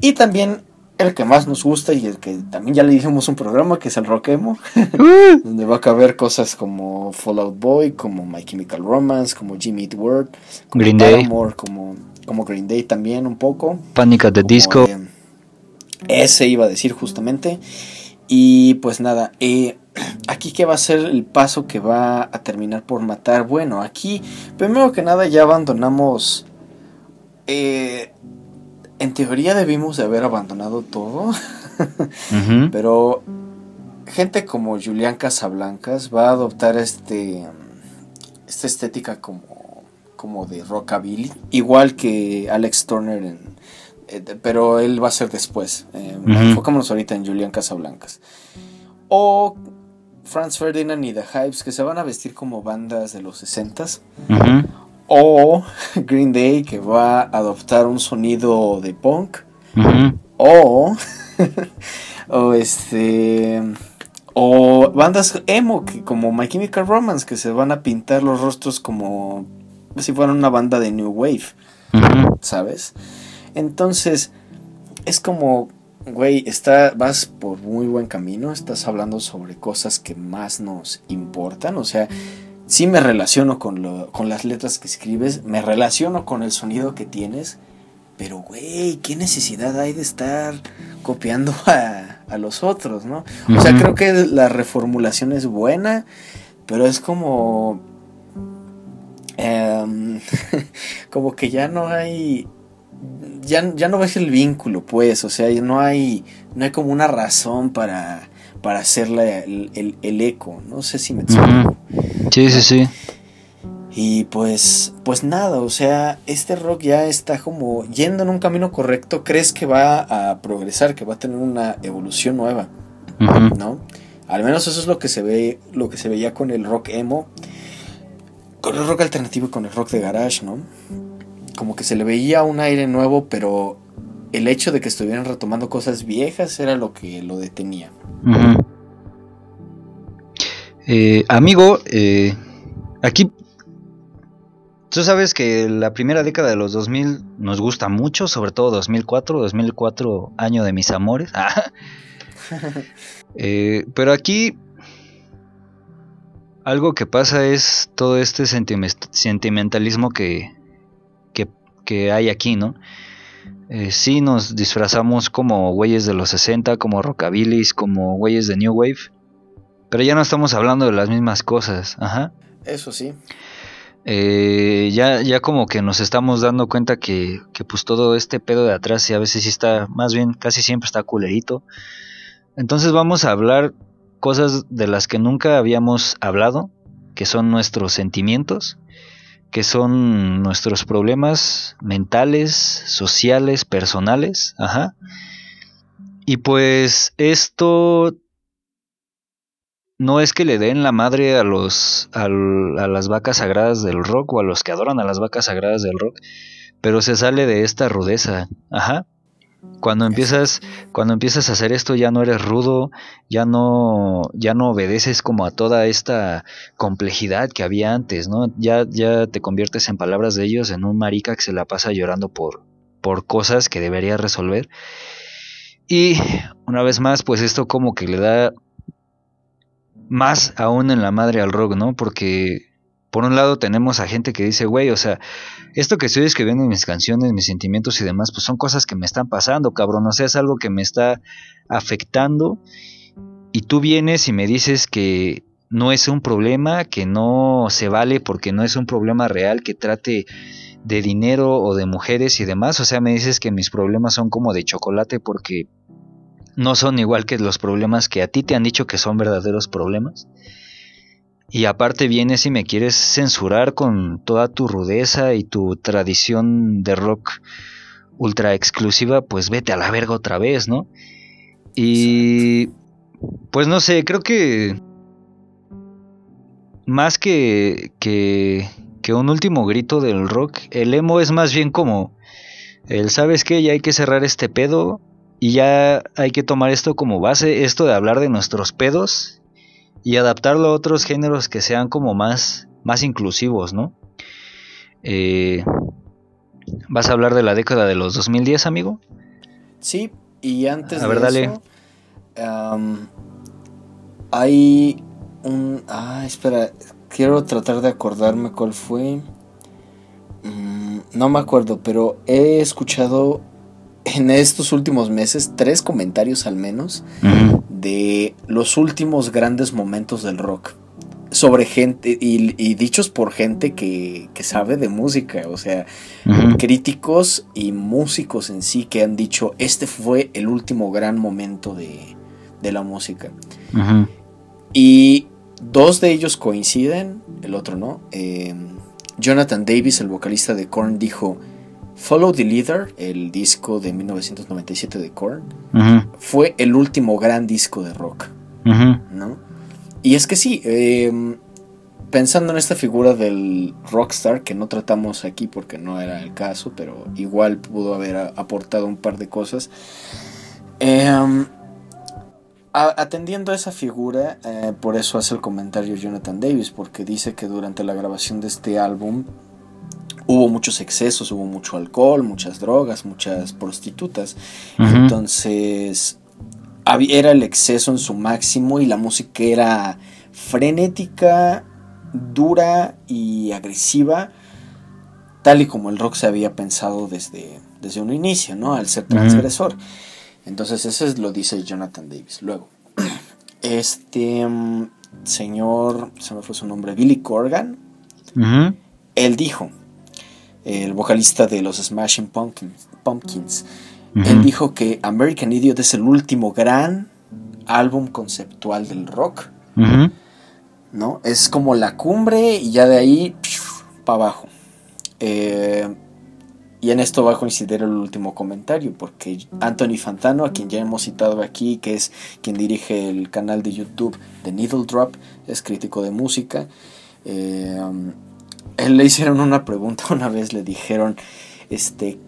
Y también el que más nos gusta y el que también ya le dijimos un programa, que es el Rock Emo, donde va a caber cosas como Fallout Boy, como My Chemical Romance, como Jimmy Eat World, como Green Day. Como, como Green Day también un poco. The como, Disco. eh, ese iba a decir justamente. Y pues nada, eh, aquí que va a ser el paso que va a terminar por matar. Bueno, aquí primero que nada ya abandonamos... eh, en teoría debimos de haber abandonado todo. Pero gente como Julián Casablancas va a adoptar este esta estética como como de rockabilly, igual que Alex Turner, en, eh, pero él va a ser después. Eh. Enfocémonos ahorita en Julian Casablancas. O Franz Ferdinand y The Hypes, que se van a vestir como bandas de los 60s. Ujú. O Green Day, que va a adoptar un sonido de punk. O, o este. O bandas emo, que, como My Chemical Romance, que se van a pintar los rostros como si fueran una banda de New Wave. ¿sabes? Entonces, es como, güey, está, vas por muy buen camino, estás hablando sobre cosas que más nos importan, o sea, sí me relaciono con, lo, con las letras que escribes, me relaciono con el sonido que tienes, pero, güey, ¿qué necesidad hay de estar copiando a, a los otros, no? O sea, creo que la reformulación es buena, pero es como... em, como que ya no hay... Ya, ya no ves el vínculo, pues, o sea, no hay, no hay como una razón para, para hacerle el, el- el eco, no sé si me explico. Sí, sí, sí. Y pues, pues nada, o sea, este rock ya está como yendo en un camino correcto. ¿Crees que va a progresar, que va a tener una evolución nueva? ¿No? Al menos eso es lo que se ve, lo que se veía con el rock emo, con el rock alternativo y con el rock de garage, ¿no? Como que se le veía un aire nuevo, pero el hecho de que estuvieran retomando cosas viejas era lo que lo detenía. Eh, amigo, eh, aquí tú sabes que la primera década de los 2000 nos gusta mucho, sobre todo 2004, 2004 año de mis amores. Eh, pero aquí algo que pasa es todo este sentime- sentimentalismo que, que, hay aquí, ¿no? Sí nos disfrazamos como güeyes de los 60, como rockabilis, como güeyes de New Wave. Pero ya no estamos hablando de las mismas cosas. Ajá. Eso sí. Eh, ya, ya como que nos estamos dando cuenta que, que pues todo este pedo de atrás y a veces sí está, más bien casi siempre está culerito. Entonces vamos a hablar cosas de las que nunca habíamos hablado, que son nuestros sentimientos, que son nuestros problemas mentales, sociales, personales, ajá. Y pues esto no es que le den la madre a los a las vacas sagradas del rock o a los que adoran a las vacas sagradas del rock, pero se sale de esta rudeza, ajá. Cuando empiezas cuando empiezas a hacer esto ya no eres rudo, ya no ya no obedeces como a toda esta complejidad que había antes, ¿no? Ya ya te conviertes en palabras de ellos en un marica que se la pasa llorando por por cosas que debería resolver. Y una vez más, pues esto como que le da más aún en la madre al rock, ¿no? Porque por un lado tenemos a gente que dice, güey, o sea, esto que estoy escribiendo en mis canciones, mis sentimientos y demás, pues son cosas que me están pasando, cabrón, o sea, es algo que me está afectando y tú vienes y me dices que no es un problema, que no se vale porque no es un problema real, que trate de dinero o de mujeres y demás, o sea, me dices que mis problemas son como de chocolate porque no son igual que los problemas que a ti te han dicho que son verdaderos problemas. Y aparte vienes y me quieres censurar con toda tu rudeza y tu tradición de rock ultra exclusiva, pues vete a la verga otra vez, ¿no? Y pues no sé, creo que más que, que, que un último grito del rock, el emo es más bien como el, ¿sabes qué? Ya hay que cerrar este pedo y ya hay que tomar esto como base, esto de hablar de nuestros pedos y adaptarlo a otros géneros que sean como más, más inclusivos, ¿no? Eh, ¿Vas a hablar de la década de los 2010, amigo? Sí, y antes A de ver, dale. eso, am, hay un... Ah, espera, quiero tratar de acordarme cuál fue. Mm, no me acuerdo, pero he escuchado en estos últimos meses tres comentarios al menos de los últimos grandes momentos del rock. Sobre gente, y, y dichos por gente que, que sabe de música, o sea, críticos y músicos en sí que han dicho este fue el último gran momento de, de la música. Y dos de ellos coinciden, el otro no. Eh, Jonathan Davis, el vocalista de Korn, dijo, Follow the Leader, el disco de 1997 de Korn, fue el último gran disco de rock, ¿no? Y es que sí, eh, pensando en esta figura del rockstar, que no tratamos aquí porque no era el caso, pero igual pudo haber aportado un par de cosas. eh, a- atendiendo a esa figura, eh, por eso hace el comentario Jonathan Davis, porque dice que durante la grabación de este álbum hubo muchos excesos, hubo mucho alcohol, muchas drogas, muchas prostitutas. Entonces, era el exceso en su máximo y la música era frenética, dura y agresiva, tal y como el rock se había pensado desde, desde un inicio, ¿no? Al ser transgresor. Entonces, eso es, lo dice Jonathan Davis. Luego, este mm, señor, se me fue su nombre, Billy Corgan, él dijo, el vocalista de los Smashing Pumpkins, Pumpkins él dijo que American Idiot es el último gran álbum conceptual del rock, ¿no? Es como la cumbre y ya de ahí para abajo. Eh, y en esto va a coincidir el último comentario, porque Anthony Fantano, a quien ya hemos citado aquí, que es quien dirige el canal de YouTube de Needle Drop, es crítico de música. eh, le hicieron una pregunta una vez, le dijeron, este,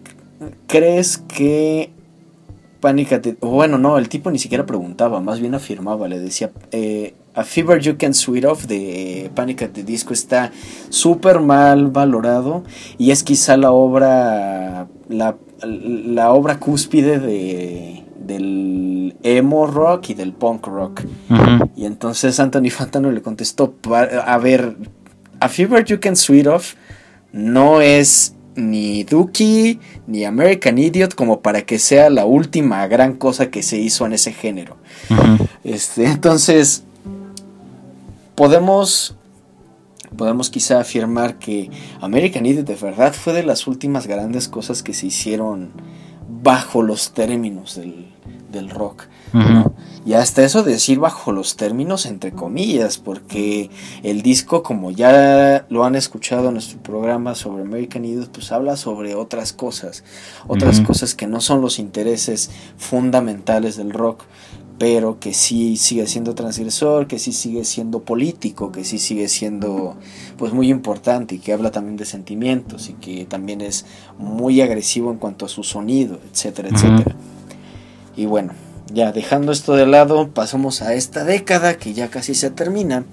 ¿crees que Panic at the- Bueno, no, el tipo ni siquiera preguntaba, más bien afirmaba, le decía, eh, A Fever You Can Sweet Off de Panic at the Disco está súper mal valorado y es quizá la obra, la, la obra cúspide de, del emo rock y del punk rock. Y entonces Anthony Fantano le contestó, "Pa- a ver, A Fever You Can Sweet Off no es ni Dookie ni American Idiot como para que sea la última gran cosa que se hizo en ese género. Este, entonces, podemos, podemos quizá afirmar que American Idiot de verdad fue de las últimas grandes cosas que se hicieron bajo los términos del, del rock. Y hasta eso decir bajo los términos entre comillas, porque el disco, como ya lo han escuchado en nuestro programa sobre American Idiot, pues habla sobre otras cosas, otras cosas que no son los intereses fundamentales del rock, pero que sí sigue siendo transgresor, que sí sigue siendo político, que sí sigue siendo pues muy importante y que habla también de sentimientos y que también es muy agresivo en cuanto a su sonido, etcétera, etcétera. Y bueno, ya dejando esto de lado, pasamos a esta década que ya casi se termina,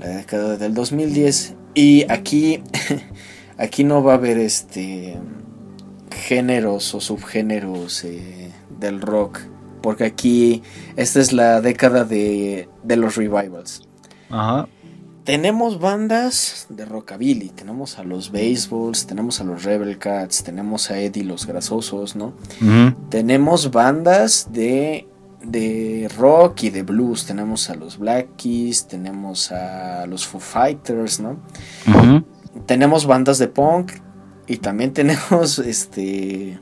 la década del 2010 y aquí aquí no va a haber este géneros o subgéneros eh, del rock, porque aquí esta es la década de, de los revivals. Ajá. Tenemos bandas de rockabilly, tenemos a los Baseballs, tenemos a los Rebel Cats, tenemos a Eddie los Grasosos, ¿no? Tenemos bandas de, de rock y de blues. Tenemos a los Black Keys, tenemos a los Foo Fighters, ¿no? Tenemos bandas de punk y también tenemos este.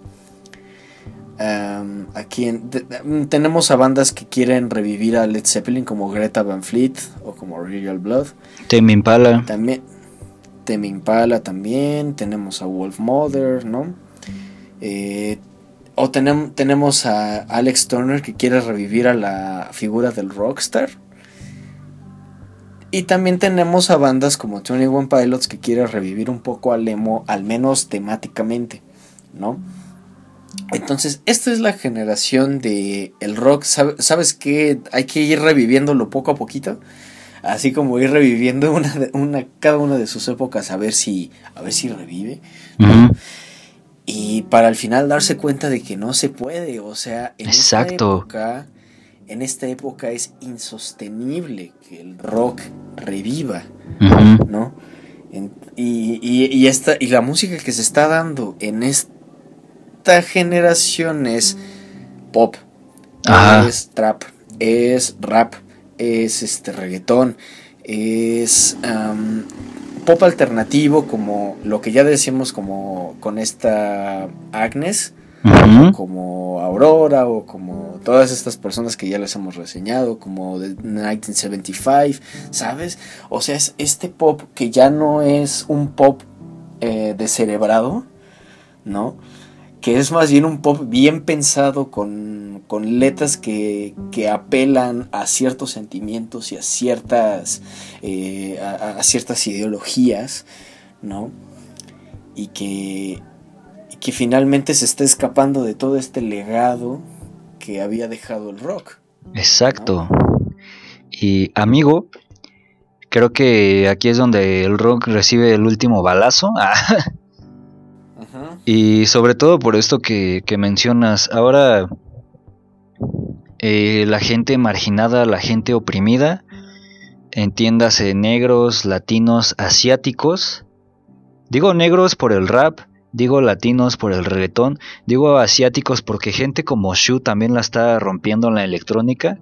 Am, aquí en- mm, tenemos a bandas que quieren revivir a Led Zeppelin como Greta Van Fleet o como Real Blood. Tame Impala. También Tame Impala también, tenemos a Wolf Mother, ¿no? Eh, o tenem- tenemos a Alex Turner que quiere revivir a la figura del rockstar. Y también tenemos a bandas como 21 Pilots que quiere revivir un poco al emo, al menos temáticamente, ¿no? Entonces, esta es la generación de el rock. ¿Sabe- ¿Sabes qué? Hay que ir reviviéndolo poco a poquito. Así como ir reviviendo una, una cada una de sus épocas a ver si a ver si revive Ujú. y para al final darse cuenta de que no se puede, o sea, en esta Exacto. época en esta época es insostenible que el rock reviva, Ujú. ¿no? En- y, y, y esta, y la música que se está dando en esta generación es pop, Ajá. es trap, es rap, es este reggaetón, es pop alternativo como lo que ya decíamos como con esta Agnes, como Aurora o como todas estas personas que ya les hemos reseñado, como de 1975, ¿sabes? O sea, es este pop que ya no es un pop eh, descerebrado, ¿no? Que es más bien un pop bien pensado con, con letras que, que apelan a ciertos sentimientos y a ciertas, eh, a, ciertas ideologías, ¿no? Y que, y que finalmente se está escapando de todo este legado que había dejado el rock. Exacto. Y amigo, creo que aquí es donde el rock recibe el último balazo. Y sobre todo por esto que, que mencionas, ahora eh, la gente marginada, la gente oprimida, entiéndase negros, latinos, asiáticos. Digo negros por el rap, digo latinos por el reggaetón, digo asiáticos porque gente como Shu también la está rompiendo en la electrónica.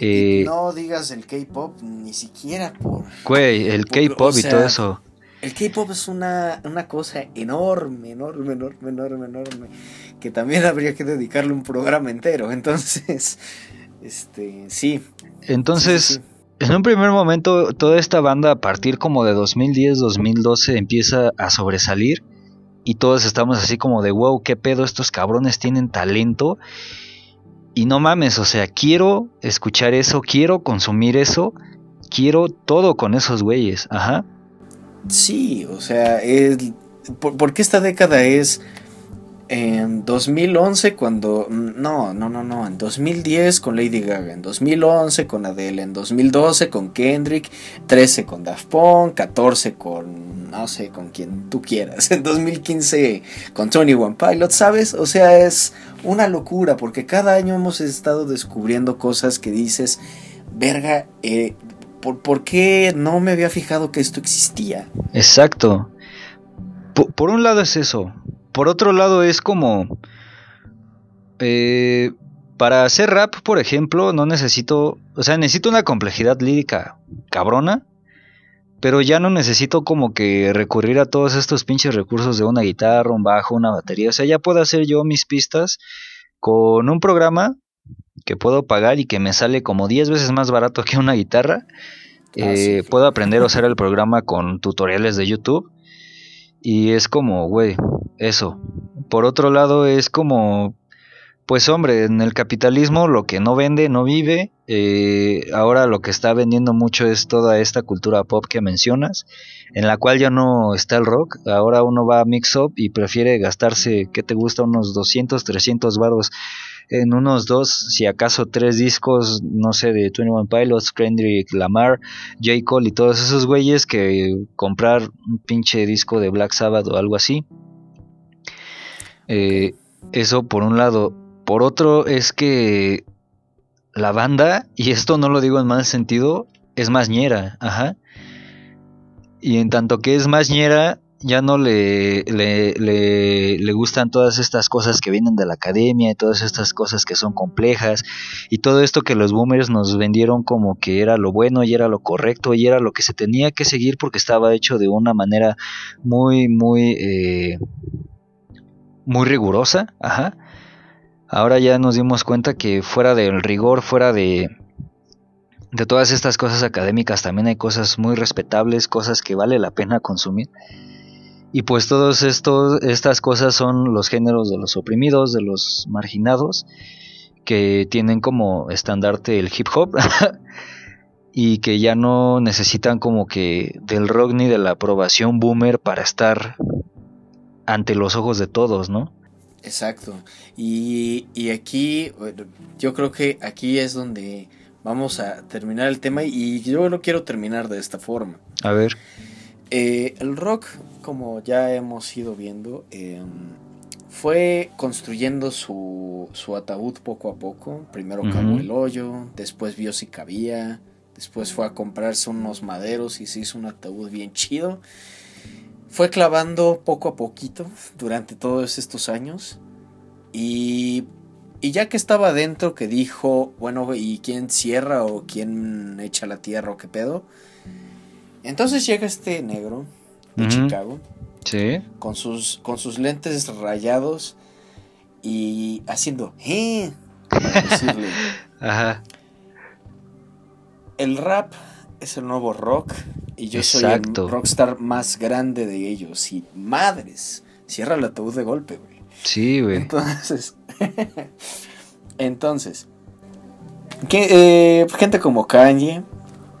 Eh, no digas el K-pop ni siquiera por... Güey, el K-pop o y todo eso. El K-pop es una, una cosa enorme, enorme, enorme, enorme, enorme, que también habría que dedicarle un programa entero. Entonces, este, sí. Entonces, sí, sí, en un primer momento, toda esta banda, a partir como de 2010-2012, empieza a sobresalir. Y todos estamos así como de, wow, qué pedo, estos cabrones tienen talento. Y no mames, o sea, quiero escuchar eso, quiero consumir eso, quiero todo con esos güeyes. Ajá. Sí, o sea, es, por- porque esta década es en 2011 cuando... No, no, no, no, en 2010 con Lady Gaga, en 2011 con Adele, en 2012 con Kendrick, 13 con Daft Punk, 14 con... no sé, con quien tú quieras, en 2015 con Tony One Pilot, ¿sabes? O sea, es una locura porque cada año hemos estado descubriendo cosas que dices, verga, eh, ¿por, ¿por qué no me había fijado que esto existía? Exacto. Po- Por, un lado es eso. Por otro lado es como... eh, para hacer rap, por ejemplo, no necesito... O sea, necesito una complejidad lírica cabrona. Pero ya no necesito como que recurrir a todos estos pinches recursos de una guitarra, un bajo, una batería. O sea, ya puedo hacer yo mis pistas con un programa que puedo pagar y que me sale como 10 veces más barato que una guitarra. Ah, sí. Eh, puedo aprender a usar el programa con tutoriales de YouTube. Y es como, güey, eso. Por otro lado, es como, pues hombre, en el capitalismo lo que no vende no vive. Eh, ahora lo que está vendiendo mucho es toda esta cultura pop que mencionas, en la cual ya no está el rock. Ahora uno va a Mix Up y prefiere gastarse, ¿qué te gusta? Unos 200, 300 baros en unos dos, si acaso tres discos, no sé, de 21 Pilots, Kendrick Lamar, J. Cole y todos esos güeyes que comprar un pinche disco de Black Sabbath o algo así. Eh, eso por un lado. Por otro es que la banda, y esto no lo digo en mal sentido, es más ñera, ajá. Y en tanto que es más ñera, ya no le, le, le, le gustan todas estas cosas que vienen de la academia y todas estas cosas que son complejas y todo esto que los boomers nos vendieron como que era lo bueno y era lo correcto y era lo que se tenía que seguir porque estaba hecho de una manera muy, muy, eh, muy rigurosa, ajá. Ahora ya nos dimos cuenta que fuera del rigor, fuera de, todas estas cosas académicas, también hay cosas muy respetables, cosas que vale la pena consumir. Y pues estos, estas cosas son los géneros de los oprimidos, de los marginados, que tienen como estandarte el hip hop y que ya no necesitan como que del rock ni de la aprobación boomer para estar ante los ojos de todos, ¿no? Exacto. Y, y aquí, yo creo que aquí es donde vamos a terminar el tema y yo lo quiero terminar de esta forma. A ver. Eh, el rock, como ya hemos ido viendo, eh, fue construyendo su, su ataúd poco a poco. Primero Ujú. cavó el hoyo, después vio si cabía, después fue a comprarse unos maderos y se hizo un ataúd bien chido. Fue clavando poco a poquito durante todos estos años. Y, y ya que estaba adentro, que dijo, bueno, ¿y quién cierra o quién echa la tierra o qué pedo? Entonces llega este negro de. Chicago Sí. con sus, con sus lentes rayados y haciendo, "Eh", decirle, Ajá. el rap es el nuevo rock Y yo soy el rockstar más grande de ellos. Y madres, cierra el ataúd de golpe, güey. Sí, güey. Entonces, entonces, que, eh, gente como Kanye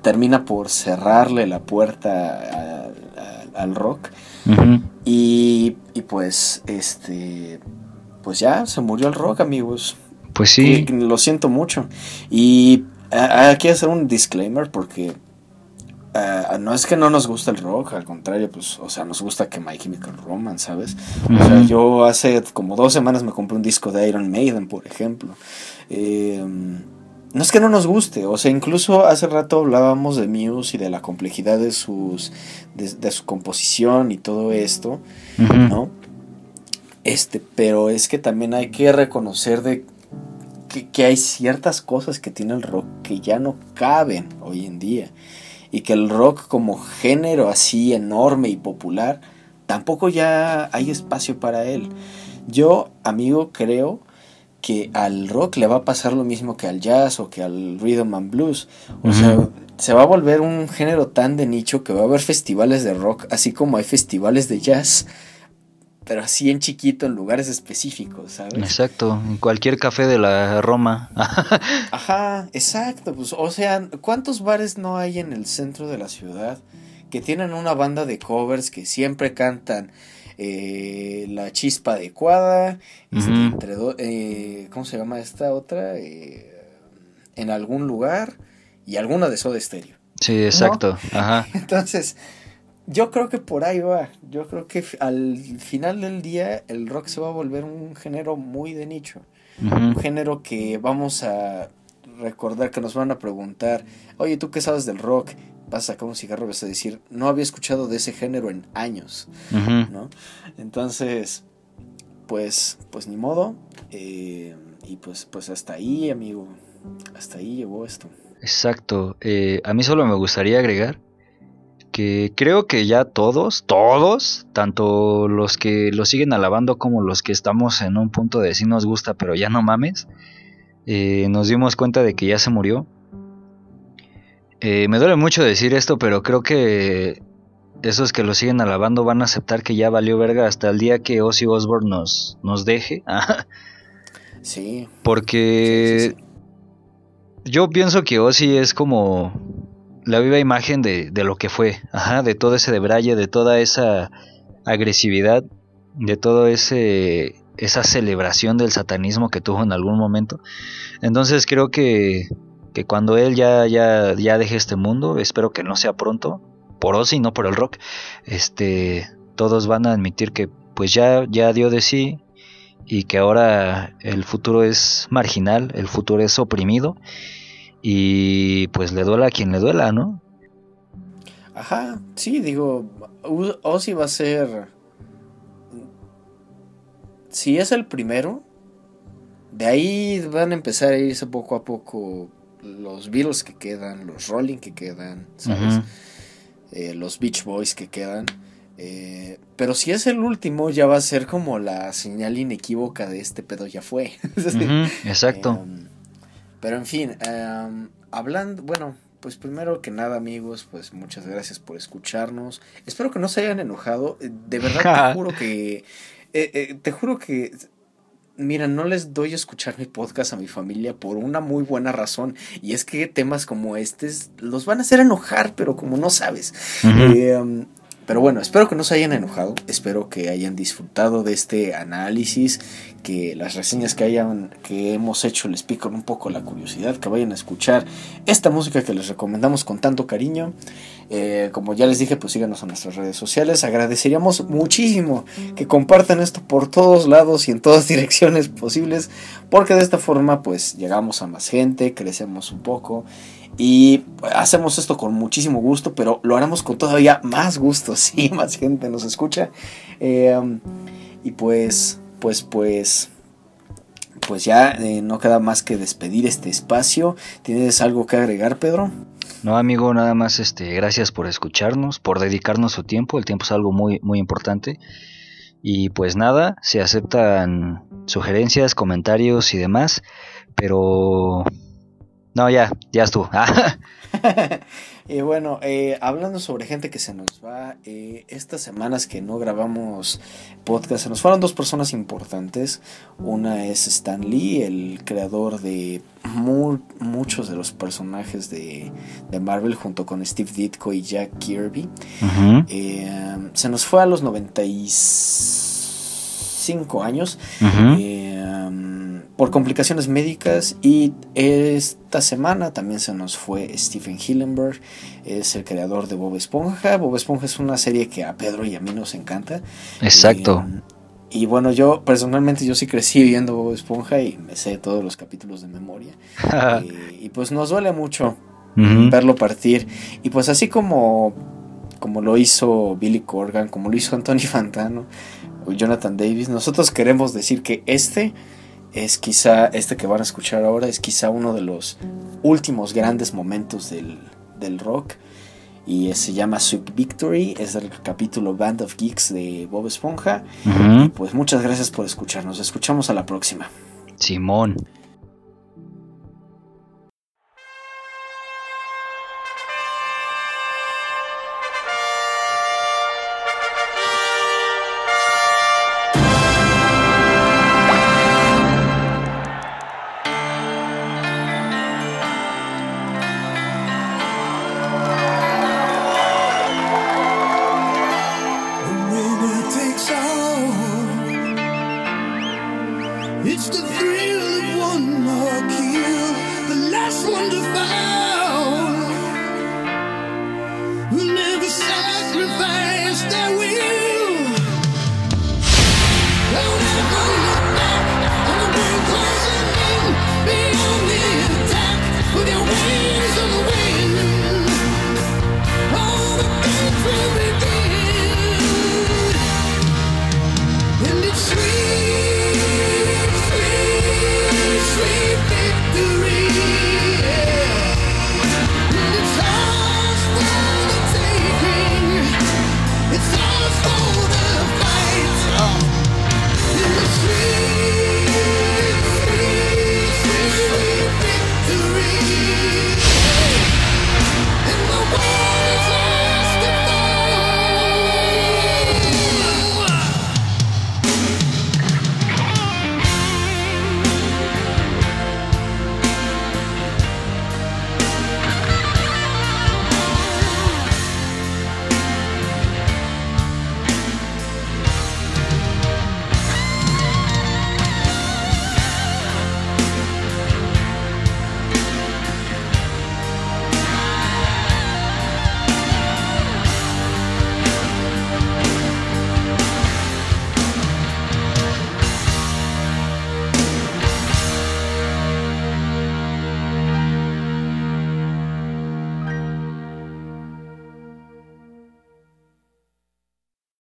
termina por cerrarle la puerta a- a- al rock y, y pues, este, pues ya se murió el rock, amigos. Pues sí. Lo siento mucho. Y hay que hacer un disclaimer porque ah, no es que no nos gusta el rock, al contrario, pues, o sea, nos gusta que My Chemical Romance, ¿sabes? O sea, yo hace como dos semanas me compré un disco de Iron Maiden, por ejemplo. Eh, no es que no nos guste, o sea, incluso hace rato hablábamos de Muse y de la complejidad de sus de, de su composición y todo esto. ¿no? Este, pero es que también hay que reconocer de que, que hay ciertas cosas que tiene el rock que ya no caben hoy en día. Y que el rock como género así enorme y popular, tampoco ya hay espacio para él. Yo, amigo, creo que al rock le va a pasar lo mismo que al jazz o que al rhythm and blues. O sea, se va a volver un género tan de nicho que va a haber festivales de rock, así como hay festivales de jazz, pero así en chiquito, en lugares específicos, ¿sabes? Exacto. En cualquier café de la Roma. Ajá, exacto. Pues, o sea, ¿cuántos bares no hay en el centro de la ciudad que tienen una banda de covers que siempre cantan eh, La Chispa Adecuada? Ujú. entre do- eh, ¿Cómo se llama esta otra? Eh, en algún lugar y alguna de Soda Stereo. sí, exacto. Ajá. Entonces, yo creo que por ahí va. Yo creo que al final del día el rock se va a volver un género muy de nicho un género que vamos a recordar que nos van a preguntar, oye, ¿tú qué sabes del rock? Vas a sacar un cigarro y vas a decir, no había escuchado de ese género en años. ¿no? Entonces, pues, pues ni modo. eh, y pues, pues hasta ahí, amigo. Hasta ahí llegó esto. Exacto. Eh, a mí solo me gustaría agregar que creo que ya todos, todos, tanto los que lo siguen alabando como los que estamos en un punto de sí nos gusta, pero ya no mames, eh, nos dimos cuenta de que ya se murió. Eh, me duele mucho decir esto, pero creo que esos que lo siguen alabando van a aceptar que ya valió verga hasta el día que Ozzy Osbourne nos, nos deje. Sí. Porque sí, sí, sí. yo pienso que Ozzy es como la viva imagen de, de lo que fue, ajá, de todo ese debraye, de toda esa agresividad, de todo ese esa celebración del satanismo que tuvo en algún momento. Entonces creo que, que cuando él ya, ya, ya deje este mundo, espero que no sea pronto, por Ozzy, no por el rock, este, todos van a admitir que pues ya, ya dio de sí y que ahora el futuro es marginal, el futuro es oprimido y pues le duela a quien le duela, ¿no? Ajá, sí, digo, Ozzy va a ser... Si es el primero, de ahí van a empezar a irse poco a poco los Beatles que quedan, los Rolling que quedan, ¿sabes? Eh, los Beach Boys que quedan. Eh, pero si es el último, ya va a ser como la señal inequívoca de este pedo ya fue. Exacto. Em, pero en fin, em, hablando, bueno, pues primero que nada amigos, pues muchas gracias por escucharnos. Espero que no se hayan enojado. Eh, De verdad te juro que, eh, eh, te juro que, mira, no les doy a escuchar mi podcast a mi familia por una muy buena razón. Y es que temas como este los van a hacer enojar, pero como no sabes. Ujú. Eh, pero bueno, espero que no se hayan enojado, espero que hayan disfrutado de este análisis, que las reseñas que hayan que hemos hecho les pican un poco la curiosidad, que vayan a escuchar esta música que les recomendamos con tanto cariño. Eh, como ya les dije, pues síganos en nuestras redes sociales. Agradeceríamos muchísimo que compartan esto por todos lados y en todas direcciones posibles, porque de esta forma pues llegamos a más gente, crecemos un poco y hacemos esto con muchísimo gusto, pero lo haremos con todavía más gusto, si más gente nos escucha. Eh, y pues, pues, pues, pues ya eh, no queda más que despedir este espacio. ¿Tienes algo que agregar, Pedro? No, amigo, nada más este, gracias por escucharnos, por dedicarnos su tiempo. El tiempo es algo muy, muy importante. Y pues nada, se aceptan sugerencias, comentarios y demás, pero No, ya, ya estuvo. Ah, Y bueno, eh, hablando sobre gente que se nos va, eh, estas semanas que no grabamos podcast, se nos fueron dos personas importantes. Una es Stan Lee, el creador de mu- muchos de los personajes de, de Marvel, junto con Steve Ditko y Jack Kirby. Eh, se nos fue a los 95 años eh, por complicaciones médicas y esta semana también se nos fue Stephen Hillenberg, es el creador de Bob Esponja. Bob Esponja es una serie que a Pedro y a mí nos encanta. Exacto. Eh, y bueno, yo personalmente yo sí crecí viendo Bob Esponja y me sé todos los capítulos de memoria. Y pues nos duele mucho verlo partir. Y pues así como, como lo hizo Billy Corgan, como lo hizo Anthony Fantano Jonathan Davis, nosotros queremos decir que este es quizá, este que van a escuchar ahora, es quizá uno de los últimos grandes momentos del, del rock. Y se llama Sweet Victory, es el capítulo Band of Geeks de Bob Esponja. Y pues muchas gracias por escucharnos. Escuchamos a la próxima. Simón.